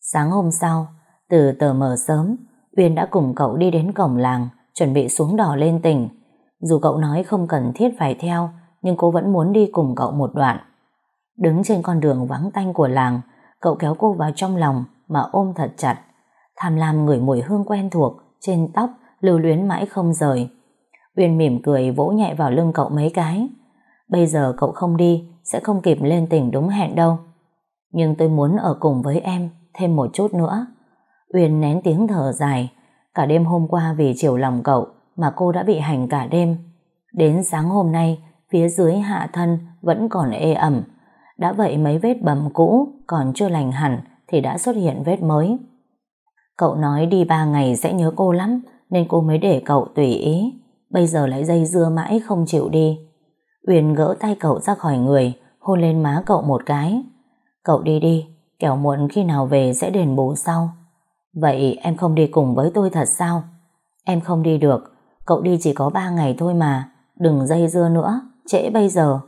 Sáng hôm sau, từ tờ mờ sớm, Uyên đã cùng cậu đi đến cổng làng, chuẩn bị xuống đò lên tỉnh. Dù cậu nói không cần thiết phải theo, nhưng cô vẫn muốn đi cùng cậu một đoạn. Đứng trên con đường vắng tanh của làng, cậu kéo cô vào trong lòng mà ôm thật chặt. Tham lam ngửi mùi hương quen thuộc trên tóc lưu luyến mãi không rời. Uyên mỉm cười vỗ nhẹ vào lưng cậu mấy cái. Bây giờ cậu không đi sẽ không kịp lên tỉnh đúng hẹn đâu. Nhưng tôi muốn ở cùng với em thêm một chút nữa. Uyên nén tiếng thở dài. Cả đêm hôm qua vì chiều lòng cậu mà cô đã bị hành cả đêm. Đến sáng hôm nay, phía dưới hạ thân vẫn còn ê ẩm. Đã vậy mấy vết bầm cũ còn chưa lành hẳn thì đã xuất hiện vết mới. Cậu nói đi ba ngày sẽ nhớ cô lắm nên cô mới để cậu tùy ý. Bây giờ lại dây dưa mãi không chịu đi. Uyên gỡ tay cậu ra khỏi người hôn lên má cậu một cái. Cậu đi đi, kẻo muộn khi nào về sẽ đền bù sau. Vậy em không đi cùng với tôi thật sao? Em không đi được, cậu đi chỉ có ba ngày thôi mà, đừng dây dưa nữa, trễ bây giờ.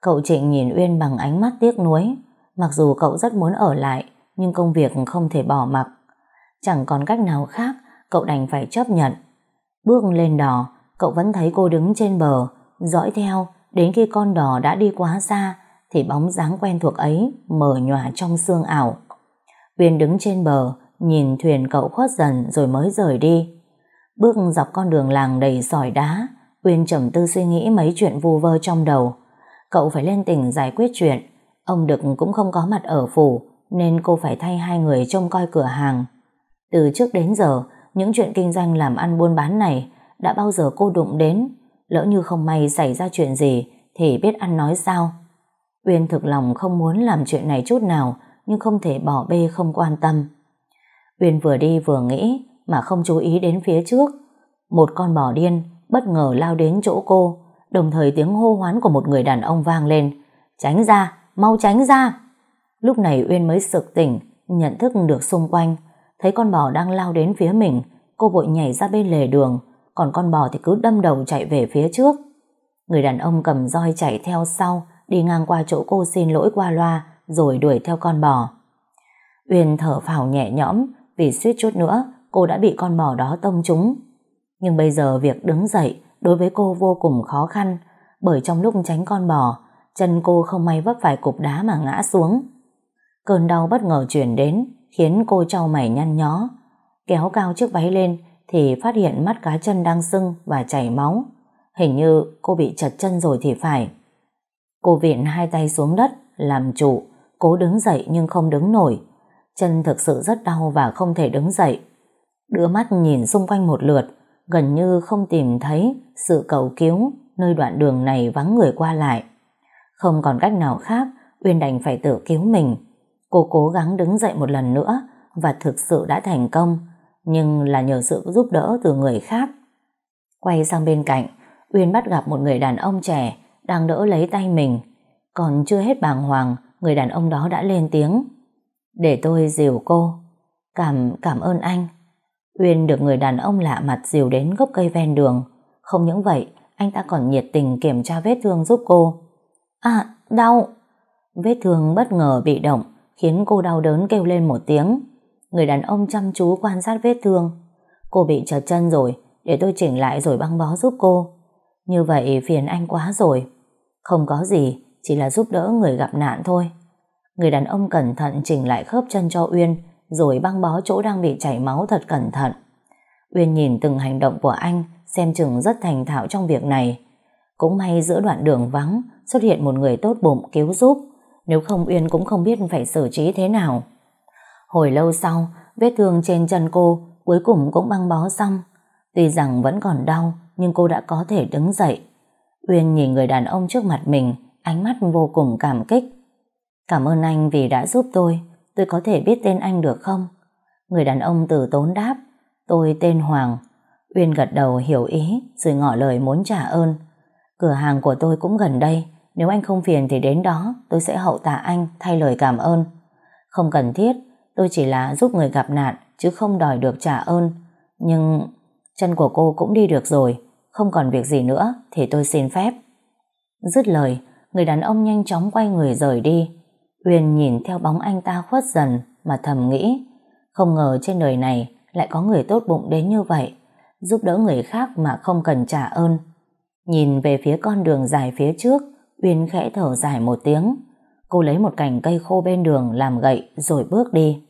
Cậu Trịnh nhìn Uyên bằng ánh mắt tiếc nuối, mặc dù cậu rất muốn ở lại, nhưng công việc không thể bỏ mặc. Chẳng còn cách nào khác, cậu đành phải chấp nhận. Bước lên đò, cậu vẫn thấy cô đứng trên bờ, dõi theo, đến khi con đò đã đi quá xa, thì bóng dáng quen thuộc ấy mờ nhòa trong sương ảo. Uyên đứng trên bờ, nhìn thuyền cậu khuất dần rồi mới rời đi. Bước dọc con đường làng đầy sỏi đá, Uyên trầm tư suy nghĩ mấy chuyện vu vơ trong đầu. Cậu phải lên tỉnh giải quyết chuyện, ông Đực cũng không có mặt ở phủ, nên cô phải thay hai người trông coi cửa hàng. Từ trước đến giờ, những chuyện kinh doanh làm ăn buôn bán này đã bao giờ cô đụng đến, lỡ như không may xảy ra chuyện gì thì biết ăn nói sao. Uyên thực lòng không muốn làm chuyện này chút nào, nhưng không thể bỏ bê không quan tâm. Uyên vừa đi vừa nghĩ mà không chú ý đến phía trước. Một con bò điên bất ngờ lao đến chỗ cô, đồng thời tiếng hô hoán của một người đàn ông vang lên. Tránh ra, mau tránh ra. Lúc này Uyên mới sực tỉnh, nhận thức được xung quanh. Thấy con bò đang lao đến phía mình, cô vội nhảy ra bên lề đường, còn con bò thì cứ đâm đầu chạy về phía trước. Người đàn ông cầm roi chạy theo sau, đi ngang qua chỗ cô xin lỗi qua loa, rồi đuổi theo con bò. Uyên thở phào nhẹ nhõm, vì suýt chút nữa, cô đã bị con bò đó tông trúng. Nhưng bây giờ việc đứng dậy đối với cô vô cùng khó khăn, bởi trong lúc tránh con bò, chân cô không may vấp phải cục đá mà ngã xuống. Cơn đau bất ngờ chuyển đến, khiến cô trao mày nhăn nhó. Kéo cao chiếc váy lên thì phát hiện mắt cá chân đang sưng và chảy máu. Hình như cô bị chật chân rồi thì phải. Cô viện hai tay xuống đất, làm chủ, cố đứng dậy nhưng không đứng nổi Chân thực sự rất đau và không thể đứng dậy. Đưa mắt nhìn xung quanh một lượt, gần như không tìm thấy sự cầu cứu nơi đoạn đường này vắng người qua lại. Không còn cách nào khác, Uyên đành phải tự cứu mình. Cô cố gắng đứng dậy một lần nữa và thực sự đã thành công, nhưng là nhờ sự giúp đỡ từ người khác. Quay sang bên cạnh, Uyên bắt gặp một người đàn ông trẻ đang đỡ lấy tay mình. Còn chưa hết bàng hoàng, người đàn ông đó đã lên tiếng. Để tôi dìu cô. Cảm, cảm ơn anh. Uyên được người đàn ông lạ mặt dìu đến gốc cây ven đường. Không những vậy, anh ta còn nhiệt tình kiểm tra vết thương giúp cô. À, đau. Vết thương bất ngờ bị động, khiến cô đau đớn kêu lên một tiếng. Người đàn ông chăm chú quan sát vết thương. Cô bị trật chân rồi, để tôi chỉnh lại rồi băng bó giúp cô. Như vậy phiền anh quá rồi. Không có gì, chỉ là giúp đỡ người gặp nạn thôi. Người đàn ông cẩn thận chỉnh lại khớp chân cho Uyên, rồi băng bó chỗ đang bị chảy máu thật cẩn thận. Uyên nhìn từng hành động của anh, xem chừng rất thành thạo trong việc này. Cũng may giữa đoạn đường vắng, xuất hiện một người tốt bụng cứu giúp. Nếu không Uyên cũng không biết phải xử trí thế nào. Hồi lâu sau, vết thương trên chân cô cuối cùng cũng băng bó xong. Tuy rằng vẫn còn đau, nhưng cô đã có thể đứng dậy. Uyên nhìn người đàn ông trước mặt mình, ánh mắt vô cùng cảm kích. Cảm ơn anh vì đã giúp tôi, tôi có thể biết tên anh được không? Người đàn ông từ tốn đáp, tôi tên Hoàng. Uyên gật đầu hiểu ý, rồi ngỏ lời muốn trả ơn. Cửa hàng của tôi cũng gần đây, nếu anh không phiền thì đến đó, tôi sẽ hậu tạ anh thay lời cảm ơn. Không cần thiết, tôi chỉ là giúp người gặp nạn, chứ không đòi được trả ơn. Nhưng chân của cô cũng đi được rồi, không còn việc gì nữa thì tôi xin phép. Dứt lời, người đàn ông nhanh chóng quay người rời đi. Uyên nhìn theo bóng anh ta khuất dần mà thầm nghĩ, không ngờ trên đời này lại có người tốt bụng đến như vậy, giúp đỡ người khác mà không cần trả ơn. Nhìn về phía con đường dài phía trước, Uyên khẽ thở dài một tiếng. Cô lấy một cành cây khô bên đường làm gậy rồi bước đi.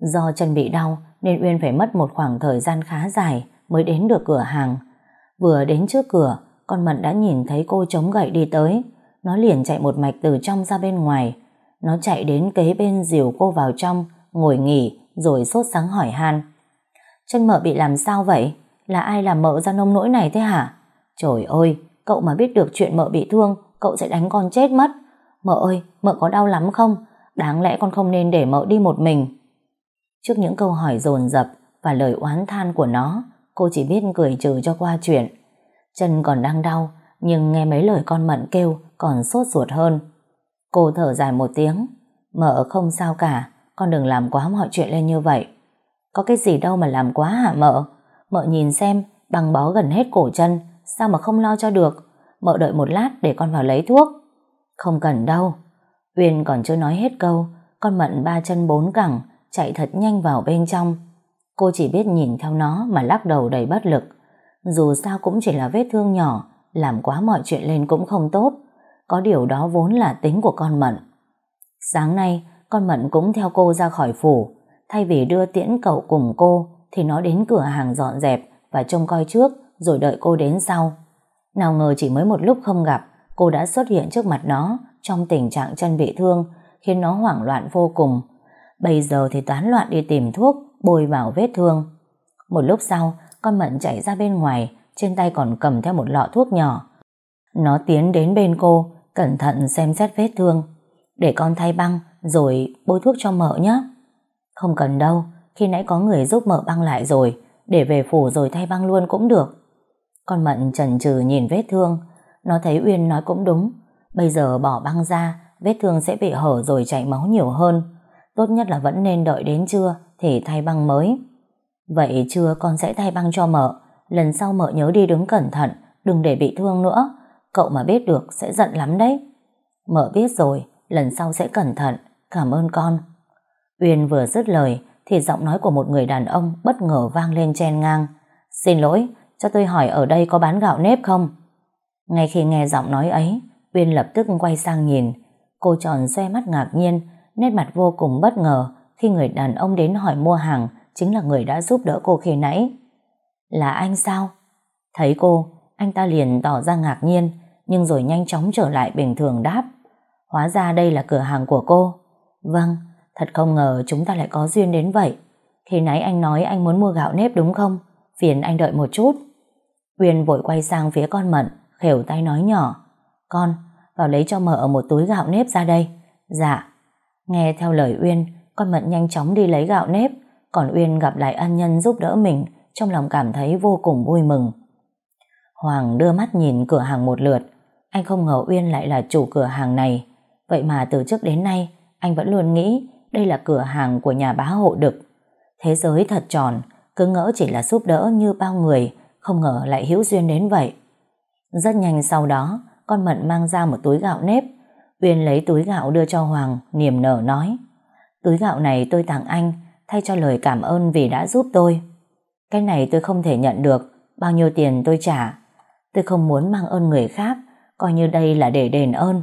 Do chân bị đau nên Uyên phải mất một khoảng thời gian khá dài mới đến được cửa hàng. Vừa đến trước cửa, con Mận đã nhìn thấy cô chống gậy đi tới. Nó liền chạy một mạch từ trong ra bên ngoài. Nó chạy đến kế bên dìu cô vào trong, ngồi nghỉ, rồi sốt sáng hỏi han. Chân mợ bị làm sao vậy? Là ai làm mợ ra nông nỗi này thế hả? Trời ơi, cậu mà biết được chuyện mợ bị thương, cậu sẽ đánh con chết mất. Mợ ơi, mợ có đau lắm không? Đáng lẽ con không nên để mợ đi một mình. Trước những câu hỏi dồn dập và lời oán than của nó, cô chỉ biết cười trừ cho qua chuyện. Chân còn đang đau, nhưng nghe mấy lời con mận kêu còn sốt ruột hơn. Cô thở dài một tiếng, mợ không sao cả, con đừng làm quá mọi chuyện lên như vậy. Có cái gì đâu mà làm quá hả mợ? Mợ nhìn xem, băng bó gần hết cổ chân, sao mà không lo cho được? Mợ đợi một lát để con vào lấy thuốc. Không cần đâu. Uyên còn chưa nói hết câu, con mận ba chân bốn cẳng, chạy thật nhanh vào bên trong. Cô chỉ biết nhìn theo nó mà lắc đầu đầy bất lực. Dù sao cũng chỉ là vết thương nhỏ, làm quá mọi chuyện lên cũng không tốt. Có điều đó vốn là tính của con Mận. Sáng nay, con Mận cũng theo cô ra khỏi phủ. Thay vì đưa tiễn cậu cùng cô, thì nó đến cửa hàng dọn dẹp và trông coi trước, rồi đợi cô đến sau. Nào ngờ chỉ mới một lúc không gặp, cô đã xuất hiện trước mặt nó trong tình trạng chân bị thương, khiến nó hoảng loạn vô cùng. Bây giờ thì toán loạn đi tìm thuốc, bôi vào vết thương. Một lúc sau, con Mận chạy ra bên ngoài, trên tay còn cầm theo một lọ thuốc nhỏ. Nó tiến đến bên cô, cẩn thận xem xét vết thương. Để con thay băng, rồi bôi thuốc cho mợ nhé. Không cần đâu, khi nãy có người giúp mợ băng lại rồi, để về phủ rồi thay băng luôn cũng được. Con Mận chần chừ nhìn vết thương, nó thấy Uyên nói cũng đúng. Bây giờ bỏ băng ra, vết thương sẽ bị hở rồi chảy máu nhiều hơn. Tốt nhất là vẫn nên đợi đến trưa thì thay băng mới. Vậy trưa con sẽ thay băng cho mợ, lần sau mợ nhớ đi đứng cẩn thận, đừng để bị thương nữa. Cậu mà biết được sẽ giận lắm đấy. Mợ biết rồi, lần sau sẽ cẩn thận, cảm ơn con. Uyên vừa dứt lời thì giọng nói của một người đàn ông bất ngờ vang lên chen ngang. Xin lỗi, cho tôi hỏi ở đây có bán gạo nếp không? Ngay khi nghe giọng nói ấy, Uyên lập tức quay sang nhìn. Cô tròn xoe mắt ngạc nhiên, nét mặt vô cùng bất ngờ khi người đàn ông đến hỏi mua hàng chính là người đã giúp đỡ cô khi nãy. Là anh sao? Thấy cô, anh ta liền tỏ ra ngạc nhiên, nhưng rồi nhanh chóng trở lại bình thường đáp. Hóa ra đây là cửa hàng của cô. Vâng, thật không ngờ chúng ta lại có duyên đến vậy. Khi nãy anh nói anh muốn mua gạo nếp đúng không? Phiền anh đợi một chút. Uyên vội quay sang phía con Mận, khều tay nói nhỏ. Con, vào lấy cho mợ một túi gạo nếp ra đây. Dạ. Nghe theo lời Uyên, con Mận nhanh chóng đi lấy gạo nếp, còn Uyên gặp lại ân nhân giúp đỡ mình, trong lòng cảm thấy vô cùng vui mừng. Hoàng đưa mắt nhìn cửa hàng một lượt, anh không ngờ Uyên lại là chủ cửa hàng này. Vậy mà từ trước đến nay, anh vẫn luôn nghĩ đây là cửa hàng của nhà bá hộ đực. Thế giới thật tròn, cứ ngỡ chỉ là giúp đỡ như bao người, không ngờ lại hữu duyên đến vậy. Rất nhanh sau đó, con Mận mang ra một túi gạo nếp. Uyên lấy túi gạo đưa cho Hoàng, niềm nở nói. Túi gạo này tôi tặng anh, thay cho lời cảm ơn vì đã giúp tôi. Cái này tôi không thể nhận được, bao nhiêu tiền tôi trả. Tôi không muốn mang ơn người khác, coi như đây là để đền ơn.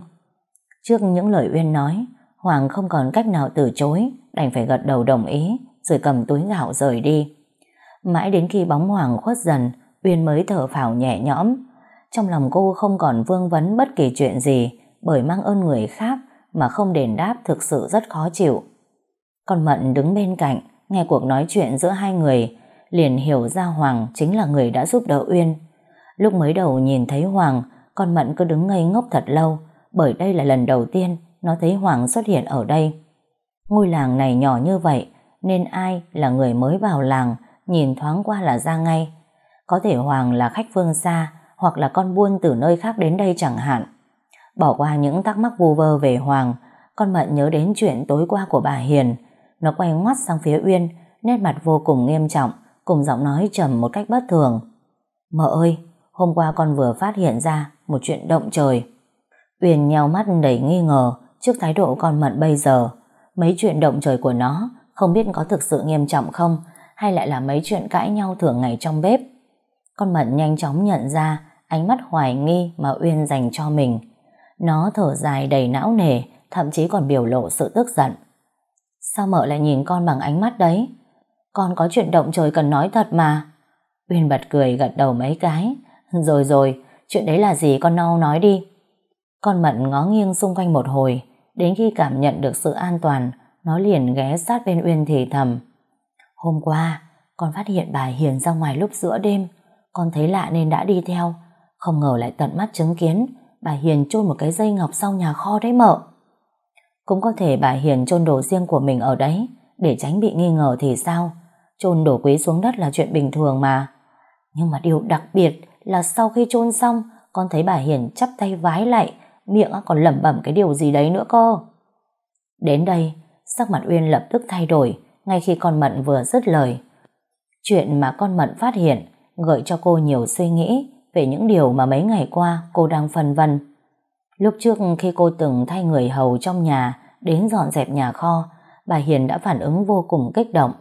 Trước những lời Uyên nói, Hoàng không còn cách nào từ chối, đành phải gật đầu đồng ý, rồi cầm túi gạo rời đi. Mãi đến khi bóng Hoàng khuất dần, Uyên mới thở phào nhẹ nhõm. Trong lòng cô không còn vương vấn bất kỳ chuyện gì, bởi mang ơn người khác mà không đền đáp thực sự rất khó chịu. Con Mận đứng bên cạnh, nghe cuộc nói chuyện giữa hai người, liền hiểu ra Hoàng chính là người đã giúp đỡ Uyên. Lúc mới đầu nhìn thấy Hoàng, con Mận cứ đứng ngây ngốc thật lâu, bởi đây là lần đầu tiên nó thấy Hoàng xuất hiện ở đây. Ngôi làng này nhỏ như vậy, nên ai là người mới vào làng, nhìn thoáng qua là ra ngay. Có thể Hoàng là khách phương xa, hoặc là con buôn từ nơi khác đến đây chẳng hạn. Bỏ qua những thắc mắc vu vơ về Hoàng, con Mận nhớ đến chuyện tối qua của bà Hiền. Nó quay ngoắt sang phía Uyên, nét mặt vô cùng nghiêm trọng, cùng giọng nói trầm một cách bất thường. Mợ ơi, hôm qua con vừa phát hiện ra một chuyện động trời. Uyên nheo mắt đầy nghi ngờ trước thái độ con Mận bây giờ. Mấy chuyện động trời của nó không biết có thực sự nghiêm trọng không hay lại là mấy chuyện cãi nhau thường ngày trong bếp. Con Mận nhanh chóng nhận ra ánh mắt hoài nghi mà Uyên dành cho mình. Nó thở dài đầy não nề, thậm chí còn biểu lộ sự tức giận. Sao mợ lại nhìn con bằng ánh mắt đấy? Con có chuyện động trời cần nói thật mà. Uyên bật cười gật đầu mấy cái. Rồi rồi, chuyện đấy là gì con nâu nói đi. Con mận ngó nghiêng xung quanh một hồi, đến khi cảm nhận được sự an toàn, nó liền ghé sát bên Uyên thì thầm. Hôm qua, con phát hiện bà Hiền ra ngoài lúc giữa đêm, con thấy lạ nên đã đi theo, không ngờ lại tận mắt chứng kiến bà Hiền chôn một cái dây ngọc sau nhà kho đấy mợ. Cũng có thể bà Hiền chôn đồ riêng của mình ở đấy, để tránh bị nghi ngờ thì sao? Chôn đồ quý xuống đất là chuyện bình thường mà. Nhưng mà điều đặc biệt là sau khi chôn xong, con thấy bà Hiền chắp tay vái lại, miệng còn lẩm bẩm cái điều gì đấy nữa cơ. Đến đây, sắc mặt Uyên lập tức thay đổi, ngay khi con Mận vừa dứt lời. Chuyện mà con Mận phát hiện gợi cho cô nhiều suy nghĩ về những điều mà mấy ngày qua cô đang phân vân. Lúc trước khi cô từng thay người hầu trong nhà đến dọn dẹp nhà kho, bà Hiền đã phản ứng vô cùng kích động.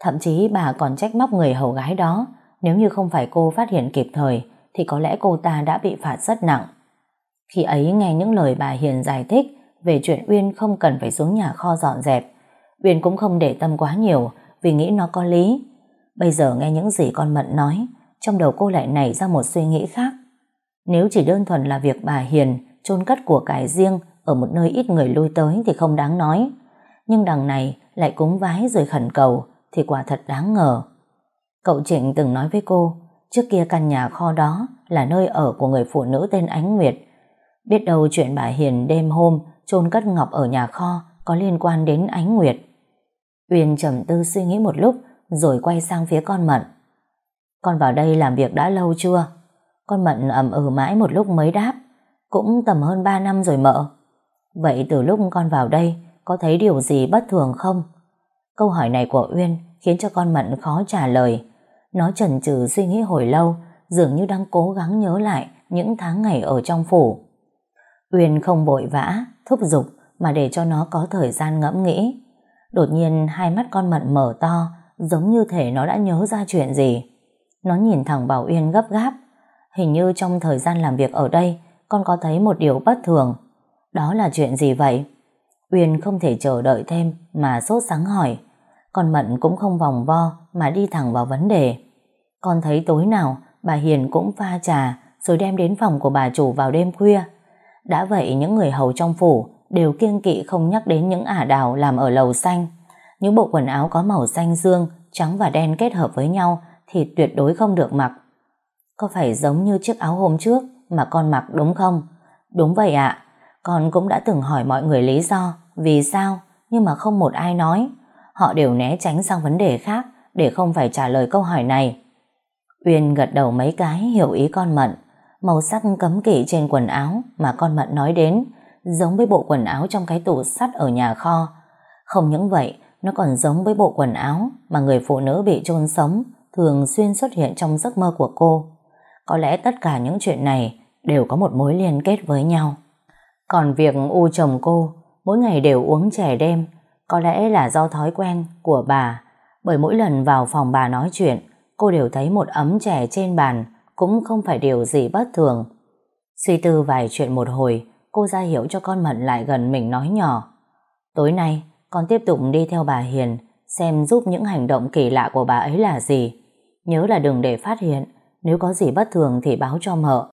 Thậm chí bà còn trách móc người hầu gái đó, nếu như không phải cô phát hiện kịp thời thì có lẽ cô ta đã bị phạt rất nặng. Khi ấy nghe những lời bà Hiền giải thích về chuyện Uyên không cần phải xuống nhà kho dọn dẹp, Uyên cũng không để tâm quá nhiều vì nghĩ nó có lý. Bây giờ nghe những gì con Mận nói, trong đầu cô lại nảy ra một suy nghĩ khác. Nếu chỉ đơn thuần là việc bà Hiền chôn cất của cải riêng ở một nơi ít người lui tới thì không đáng nói. Nhưng đằng này lại cúng vái rồi khẩn cầu thì quả thật đáng ngờ. Cậu Trịnh từng nói với cô trước kia căn nhà kho đó là nơi ở của người phụ nữ tên Ánh Nguyệt. Biết đâu chuyện bà Hiền đêm hôm chôn cất ngọc ở nhà kho có liên quan đến Ánh Nguyệt. Uyên trầm tư suy nghĩ một lúc rồi quay sang phía con Mận. Con vào đây làm việc đã lâu chưa? Con Mận ẩm ừ mãi một lúc mới đáp. Cũng tầm hơn 3 năm rồi mợ. Vậy từ lúc con vào đây, có thấy điều gì bất thường không? Câu hỏi này của Uyên khiến cho con Mận khó trả lời. Nó chần chừ suy nghĩ hồi lâu, dường như đang cố gắng nhớ lại những tháng ngày ở trong phủ. Uyên không vội vã, thúc giục mà để cho nó có thời gian ngẫm nghĩ. Đột nhiên hai mắt con Mận mở to, giống như thể nó đã nhớ ra chuyện gì. Nó nhìn thẳng Bảo Uyên gấp gáp. Hình như trong thời gian làm việc ở đây, con có thấy một điều bất thường. Đó là chuyện gì vậy? Uyên không thể chờ đợi thêm mà sốt sáng hỏi. Còn Mận cũng không vòng vo mà đi thẳng vào vấn đề. Con thấy tối nào bà Hiền cũng pha trà rồi đem đến phòng của bà chủ vào đêm khuya. Đã vậy những người hầu trong phủ đều kiêng kỵ không nhắc đến những ả đào làm ở lầu xanh. Những bộ quần áo có màu xanh dương, trắng và đen kết hợp với nhau thì tuyệt đối không được mặc. Có phải giống như chiếc áo hôm trước mà con mặc đúng không? Đúng vậy ạ. Con cũng đã từng hỏi mọi người lý do vì sao nhưng mà không một ai nói. Họ đều né tránh sang vấn đề khác để không phải trả lời câu hỏi này. Uyên gật đầu mấy cái hiểu ý con Mận. Màu sắc cấm kỵ trên quần áo mà con Mận nói đến giống với bộ quần áo trong cái tủ sắt ở nhà kho. Không những vậy, nó còn giống với bộ quần áo mà người phụ nữ bị chôn sống thường xuyên xuất hiện trong giấc mơ của cô. Có lẽ tất cả những chuyện này đều có một mối liên kết với nhau. Còn việc U chồng cô mỗi ngày đều uống chè đêm có lẽ là do thói quen của bà bởi mỗi lần vào phòng bà nói chuyện cô đều thấy một ấm chè trên bàn cũng không phải điều gì bất thường. Suy tư vài chuyện một hồi cô ra hiểu cho con Mận lại gần mình nói nhỏ Tối nay con tiếp tục đi theo bà Hiền xem giúp những hành động kỳ lạ của bà ấy là gì. Nhớ là đừng để phát hiện nếu có gì bất thường thì báo cho mợ.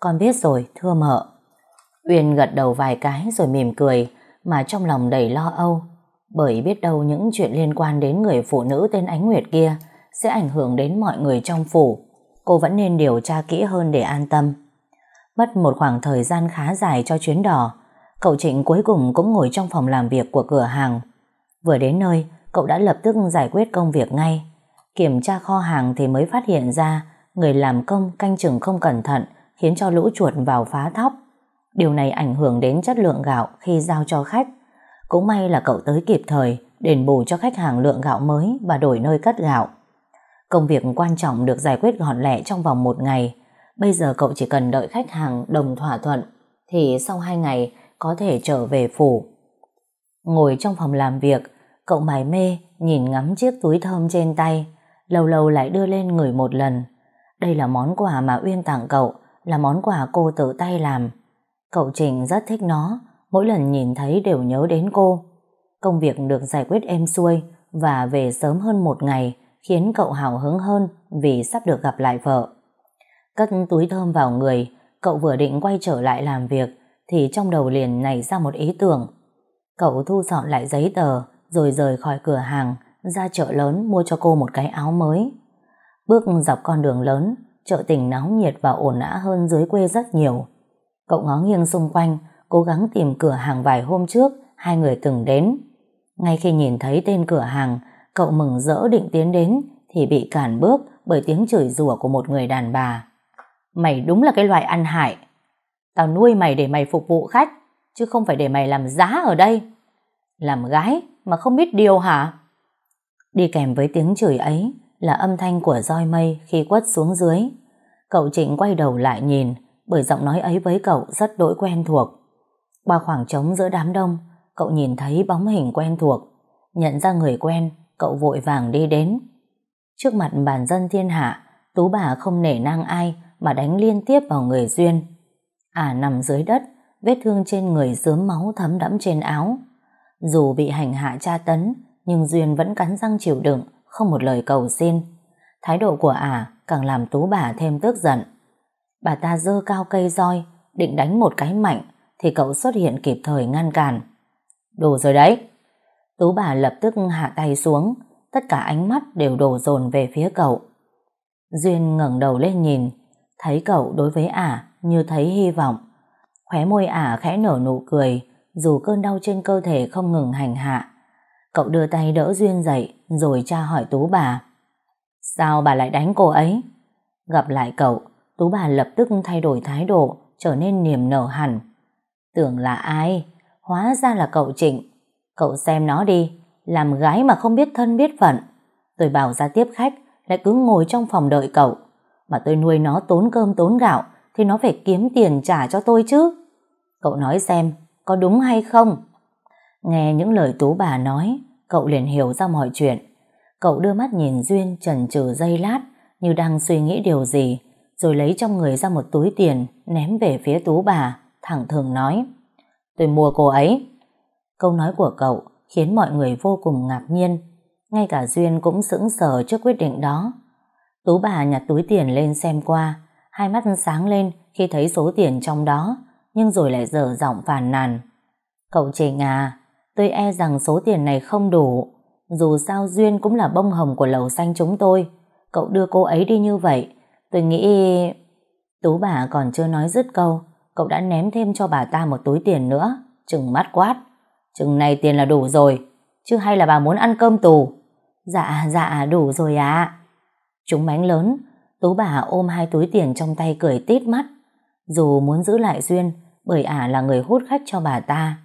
Con biết rồi, thưa mợ. Uyên gật đầu vài cái rồi mỉm cười mà trong lòng đầy lo âu bởi biết đâu những chuyện liên quan đến người phụ nữ tên Ánh Nguyệt kia sẽ ảnh hưởng đến mọi người trong phủ. Cô vẫn nên điều tra kỹ hơn để an tâm. Mất một khoảng thời gian khá dài cho chuyến đò, cậu Trịnh cuối cùng cũng ngồi trong phòng làm việc của cửa hàng. Vừa đến nơi, cậu đã lập tức giải quyết công việc ngay. Kiểm tra kho hàng thì mới phát hiện ra người làm công canh chừng không cẩn thận khiến cho lũ chuột vào phá thóc. Điều này ảnh hưởng đến chất lượng gạo khi giao cho khách. Cũng may là cậu tới kịp thời đền bù cho khách hàng lượng gạo mới và đổi nơi cất gạo. Công việc quan trọng được giải quyết gọn lẹ trong vòng một ngày. Bây giờ cậu chỉ cần đợi khách hàng đồng thỏa thuận thì sau hai ngày có thể trở về phủ. Ngồi trong phòng làm việc, cậu mải mê nhìn ngắm chiếc túi thơm trên tay, lâu lâu lại đưa lên người một lần. Đây là món quà mà Uyên tặng cậu, là món quà cô tự tay làm. Cậu Trình rất thích nó, mỗi lần nhìn thấy đều nhớ đến cô. Công việc được giải quyết êm xuôi và về sớm hơn một ngày khiến cậu hào hứng hơn vì sắp được gặp lại vợ. Cất túi thơm vào người, cậu vừa định quay trở lại làm việc thì trong đầu liền nảy ra một ý tưởng. Cậu thu dọn lại giấy tờ rồi rời khỏi cửa hàng ra chợ lớn mua cho cô một cái áo mới. Bước dọc con đường lớn, chợ tỉnh náo nhiệt và ổn ã hơn dưới quê rất nhiều. Cậu ngó nghiêng xung quanh, cố gắng tìm cửa hàng vài hôm trước hai người từng đến. Ngay khi nhìn thấy tên cửa hàng, cậu mừng rỡ định tiến đến thì bị cản bước bởi tiếng chửi rủa của một người đàn bà. Mày đúng là cái loại ăn hại. Tao nuôi mày để mày phục vụ khách, chứ không phải để mày làm giá ở đây. Làm gái mà không biết điều hả? Đi kèm với tiếng chửi ấy là âm thanh của roi mây khi quất xuống dưới. Cậu Trịnh quay đầu lại nhìn, bởi giọng nói ấy với cậu rất đỗi quen thuộc. Qua khoảng trống giữa đám đông, cậu nhìn thấy bóng hình quen thuộc. Nhận ra người quen, cậu vội vàng đi đến. Trước mặt bản dân thiên hạ, tú bà không nể nang ai mà đánh liên tiếp vào người Duyên. À nằm dưới đất, vết thương trên người dướm máu thấm đẫm trên áo. Dù bị hành hạ tra tấn, nhưng Duyên vẫn cắn răng chịu đựng, không một lời cầu xin. Thái độ của ả càng làm tú bà thêm tức giận. Bà ta dơ cao cây roi, định đánh một cái mạnh, thì cậu xuất hiện kịp thời ngăn cản. Đủ rồi đấy. Tú bà lập tức hạ tay xuống, tất cả ánh mắt đều đổ dồn về phía cậu. Duyên ngẩng đầu lên nhìn, thấy cậu đối với ả như thấy hy vọng. Khóe môi ả khẽ nở nụ cười, dù cơn đau trên cơ thể không ngừng hành hạ. Cậu đưa tay đỡ Duyên dậy, rồi tra hỏi Tú bà. Sao bà lại đánh cô ấy? Gặp lại cậu, Tú bà lập tức thay đổi thái độ, trở nên niềm nở hẳn. Tưởng là ai? Hóa ra là cậu Trịnh. Cậu xem nó đi, làm gái mà không biết thân biết phận. Tôi bảo ra tiếp khách, lại cứ ngồi trong phòng đợi cậu. Mà tôi nuôi nó tốn cơm tốn gạo, thì nó phải kiếm tiền trả cho tôi chứ. Cậu nói xem, có đúng hay không? Nghe những lời Tú bà nói, cậu liền hiểu ra mọi chuyện. Cậu đưa mắt nhìn Duyên chần chừ giây lát, như đang suy nghĩ điều gì, rồi lấy trong người ra một túi tiền, ném về phía Tú bà, thẳng thường nói. Tôi mua cô ấy. Câu nói của cậu khiến mọi người vô cùng ngạc nhiên. Ngay cả Duyên cũng sững sờ trước quyết định đó. Tú bà nhặt túi tiền lên xem qua, hai mắt sáng lên khi thấy số tiền trong đó, nhưng rồi lại dở giọng phàn nàn. Cậu Trình à, tôi e rằng số tiền này không đủ. Dù sao Duyên cũng là bông hồng của lầu xanh chúng tôi. Cậu đưa cô ấy đi như vậy, tôi nghĩ... Tú bà còn chưa nói dứt câu, cậu đã ném thêm cho bà ta một túi tiền nữa, chừng mắt quát. Chừng này tiền là đủ rồi, chứ hay là bà muốn ăn cơm tù? Dạ, dạ, đủ rồi ạ. À. Chúng mánh lớn, Tú bà ôm hai túi tiền trong tay cười tít mắt. Dù muốn giữ lại Duyên, bởi ả là người hút khách cho bà ta.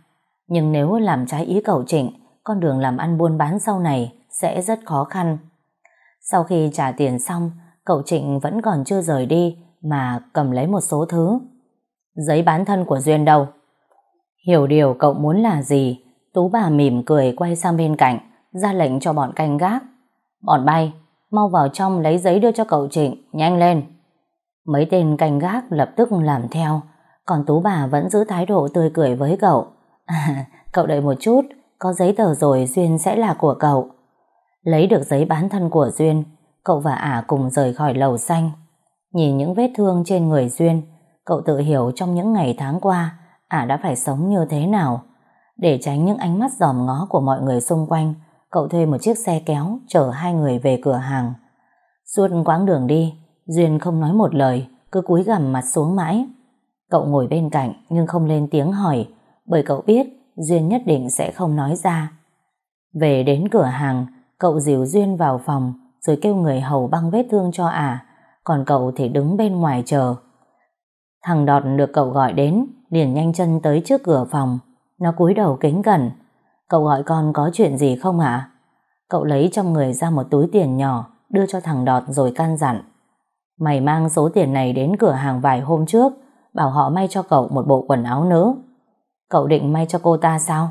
Nhưng nếu làm trái ý cậu Trịnh, con đường làm ăn buôn bán sau này sẽ rất khó khăn. Sau khi trả tiền xong, cậu Trịnh vẫn còn chưa rời đi mà cầm lấy một số thứ. Giấy bán thân của Duyên đâu? Hiểu điều cậu muốn là gì, Tú bà mỉm cười quay sang bên cạnh, ra lệnh cho bọn canh gác. Bọn bay, mau vào trong lấy giấy đưa cho cậu Trịnh, nhanh lên. Mấy tên canh gác lập tức làm theo, còn Tú bà vẫn giữ thái độ tươi cười với cậu. À, <laughs> cậu đợi một chút, có giấy tờ rồi Duyên sẽ là của cậu. Lấy được giấy bán thân của Duyên, cậu và ả cùng rời khỏi lầu xanh. Nhìn những vết thương trên người Duyên, cậu tự hiểu trong những ngày tháng qua, ả đã phải sống như thế nào. Để tránh những ánh mắt giòm ngó của mọi người xung quanh, cậu thuê một chiếc xe kéo chở hai người về cửa hàng. Suốt quãng đường đi, Duyên không nói một lời, cứ cúi gằm mặt xuống mãi. Cậu ngồi bên cạnh nhưng không lên tiếng hỏi, bởi cậu biết Duyên nhất định sẽ không nói ra. Về đến cửa hàng, cậu dìu Duyên vào phòng rồi kêu người hầu băng vết thương cho ả, à, còn cậu thì đứng bên ngoài chờ. Thằng Đọt được cậu gọi đến, liền nhanh chân tới trước cửa phòng. Nó cúi đầu kính cẩn. Cậu gọi con có chuyện gì không hả? Cậu lấy trong người ra một túi tiền nhỏ, đưa cho thằng Đọt rồi căn dặn. Mày mang số tiền này đến cửa hàng vài hôm trước, bảo họ may cho cậu một bộ quần áo nữ. Cậu định may cho cô ta sao?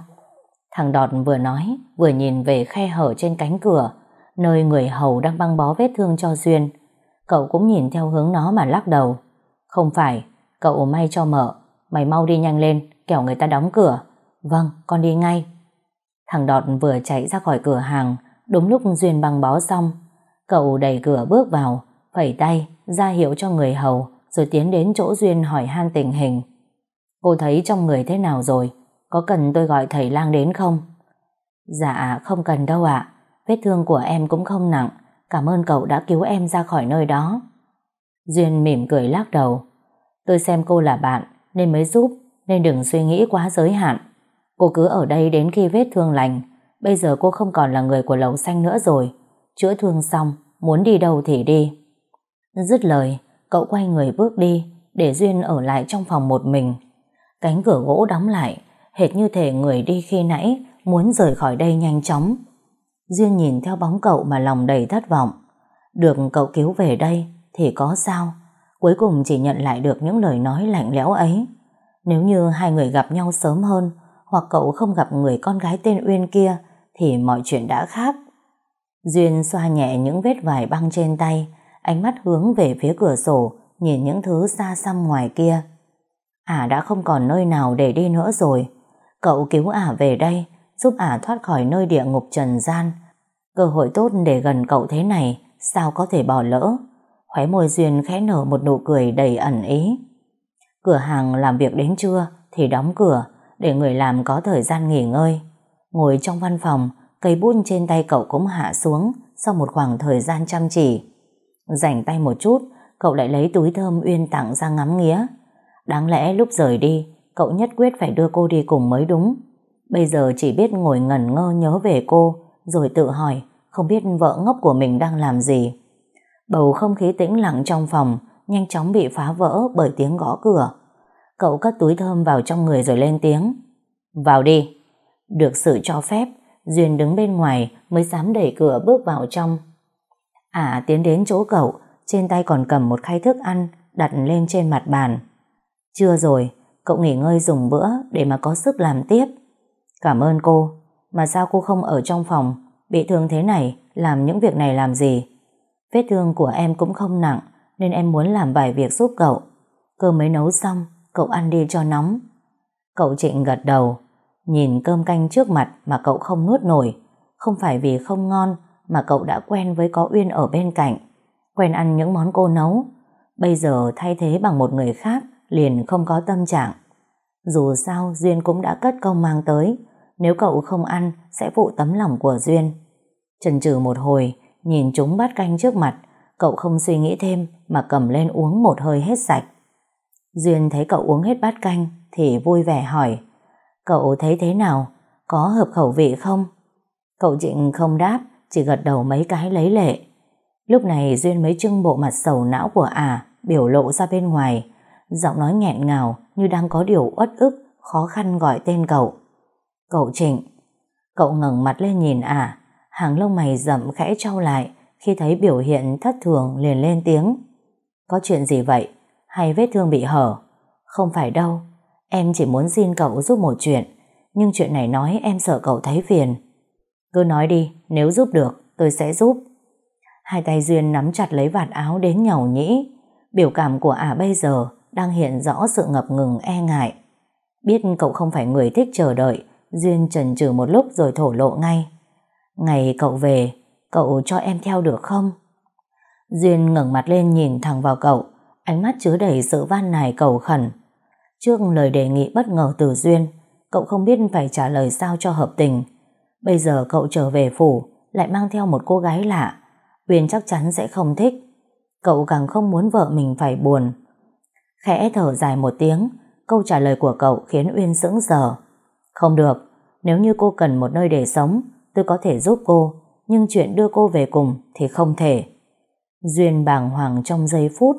Thằng Đọt vừa nói, vừa nhìn về khe hở trên cánh cửa, nơi người hầu đang băng bó vết thương cho Duyên. Cậu cũng nhìn theo hướng nó mà lắc đầu. Không phải, cậu may cho mở mày mau đi nhanh lên, kẻo người ta đóng cửa. Vâng, con đi ngay. Thằng Đọt vừa chạy ra khỏi cửa hàng, đúng lúc Duyên băng bó xong. Cậu đẩy cửa bước vào, phẩy tay, ra hiệu cho người hầu, rồi tiến đến chỗ Duyên hỏi han tình hình. Cô thấy trong người thế nào rồi? Có cần tôi gọi thầy lang đến không? Dạ, không cần đâu ạ. Vết thương của em cũng không nặng. Cảm ơn cậu đã cứu em ra khỏi nơi đó. Duyên mỉm cười lắc đầu. Tôi xem cô là bạn nên mới giúp, nên đừng suy nghĩ quá giới hạn. Cô cứ ở đây đến khi vết thương lành. Bây giờ cô không còn là người của lầu xanh nữa rồi. Chữa thương xong, muốn đi đâu thì đi. Dứt lời, cậu quay người bước đi, để Duyên ở lại trong phòng một mình. Cánh cửa gỗ đóng lại, hệt như thể người đi khi nãy muốn rời khỏi đây nhanh chóng. Duyên nhìn theo bóng cậu mà lòng đầy thất vọng. Được cậu cứu về đây thì có sao? Cuối cùng chỉ nhận lại được những lời nói lạnh lẽo ấy. Nếu như hai người gặp nhau sớm hơn, hoặc cậu không gặp người con gái tên Uyên kia, thì mọi chuyện đã khác. Duyên xoa nhẹ những vết vải băng trên tay, ánh mắt hướng về phía cửa sổ, nhìn những thứ xa xăm ngoài kia. Ả đã không còn nơi nào để đi nữa rồi. Cậu cứu Ả về đây, giúp Ả thoát khỏi nơi địa ngục trần gian. Cơ hội tốt để gần cậu thế này, sao có thể bỏ lỡ. Khóe môi Duyên khẽ nở một nụ cười đầy ẩn ý. Cửa hàng làm việc đến trưa thì đóng cửa để người làm có thời gian nghỉ ngơi. Ngồi trong văn phòng, cây bút trên tay cậu cũng hạ xuống sau một khoảng thời gian chăm chỉ. Rảnh tay một chút, cậu lại lấy túi thơm Uyên tặng ra ngắm nghía. Đáng lẽ lúc rời đi, cậu nhất quyết phải đưa cô đi cùng mới đúng. Bây giờ chỉ biết ngồi ngẩn ngơ nhớ về cô, rồi tự hỏi, không biết vợ ngốc của mình đang làm gì. Bầu không khí tĩnh lặng trong phòng, nhanh chóng bị phá vỡ bởi tiếng gõ cửa. Cậu cất túi thơm vào trong người rồi lên tiếng. Vào đi. Được sự cho phép, Duyên đứng bên ngoài mới dám đẩy cửa bước vào trong. À tiến đến chỗ cậu, trên tay còn cầm một khay thức ăn đặt lên trên mặt bàn. Chưa rồi, cậu nghỉ ngơi dùng bữa để mà có sức làm tiếp. Cảm ơn cô, mà sao cô không ở trong phòng, bị thương thế này, làm những việc này làm gì? Vết thương của em cũng không nặng, nên em muốn làm vài việc giúp cậu. Cơm mới nấu xong, cậu ăn đi cho nóng. Cậu Trịnh gật đầu, nhìn cơm canh trước mặt mà cậu không nuốt nổi, không phải vì không ngon mà cậu đã quen với có Uyên ở bên cạnh, quen ăn những món cô nấu. Bây giờ thay thế bằng một người khác liền không có tâm trạng. Dù sao Duyên cũng đã cất công mang tới, nếu cậu không ăn sẽ phụ tấm lòng của Duyên. Chần chừ một hồi, nhìn chúng bát canh trước mặt, cậu không suy nghĩ thêm mà cầm lên uống một hơi hết sạch. Duyên thấy cậu uống hết bát canh thì vui vẻ hỏi Cậu thấy thế nào? Có hợp khẩu vị không? Cậu Trịnh không đáp chỉ gật đầu mấy cái lấy lệ. Lúc này Duyên mới trưng bộ mặt sầu não của ả, à, biểu lộ ra bên ngoài, giọng nói nghẹn ngào như đang có điều uất ức, khó khăn gọi tên cậu. Cậu Trịnh. Cậu ngẩng mặt lên nhìn ả, à, hàng lông mày rậm khẽ trao lại khi thấy biểu hiện thất thường liền lên tiếng. Có chuyện gì vậy? Hay vết thương bị hở? Không phải đâu. Em chỉ muốn xin cậu giúp một chuyện, nhưng chuyện này nói em sợ cậu thấy phiền. Cứ nói đi, nếu giúp được, tôi sẽ giúp. Hai tay Duyên nắm chặt lấy vạt áo đến nhầu nhĩ. Biểu cảm của ả bây giờ đang hiện rõ sự ngập ngừng e ngại. Biết cậu không phải người thích chờ đợi, Duyên chần chừ một lúc rồi thổ lộ ngay. Ngày cậu về, cậu cho em theo được không? Duyên ngẩng mặt lên nhìn thẳng vào cậu, ánh mắt chứa đầy sự van nài cầu khẩn. Trước lời đề nghị bất ngờ từ Duyên, cậu không biết phải trả lời sao cho hợp tình. Bây giờ cậu trở về phủ, lại mang theo một cô gái lạ. Uyên chắc chắn sẽ không thích. Cậu càng không muốn vợ mình phải buồn. Khẽ thở dài một tiếng, câu trả lời của cậu khiến Uyên sững sờ. Không được, nếu như cô cần một nơi để sống, tôi có thể giúp cô, nhưng chuyện đưa cô về cùng thì không thể. Duyên bàng hoàng trong giây phút,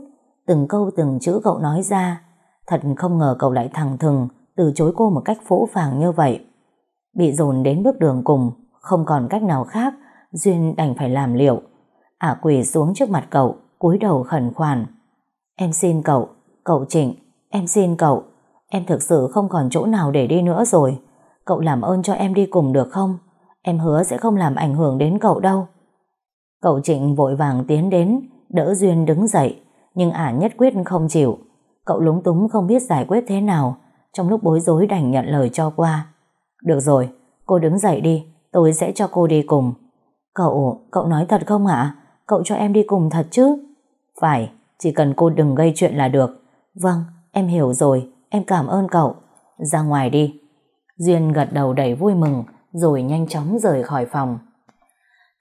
từng câu từng chữ cậu nói ra, thật không ngờ cậu lại thẳng thừng từ chối cô một cách phũ phàng như vậy. Bị dồn đến bước đường cùng, không còn cách nào khác, Duyên đành phải làm liệu. Ả quỳ xuống trước mặt cậu, cúi đầu khẩn khoản. Em xin cậu, cậu Trịnh, em xin cậu, em thực sự không còn chỗ nào để đi nữa rồi. Cậu làm ơn cho em đi cùng được không? Em hứa sẽ không làm ảnh hưởng đến cậu đâu. Cậu Trịnh vội vàng tiến đến, đỡ Duyên đứng dậy, nhưng ả nhất quyết không chịu. Cậu lúng túng không biết giải quyết thế nào, trong lúc bối rối đành nhận lời cho qua. Được rồi, cô đứng dậy đi, tôi sẽ cho cô đi cùng. Cậu, cậu nói thật không ạ? Cậu cho em đi cùng thật chứ? Phải, chỉ cần cô đừng gây chuyện là được. Vâng, em hiểu rồi, em cảm ơn cậu. Ra ngoài đi. Duyên gật đầu đầy vui mừng, rồi nhanh chóng rời khỏi phòng.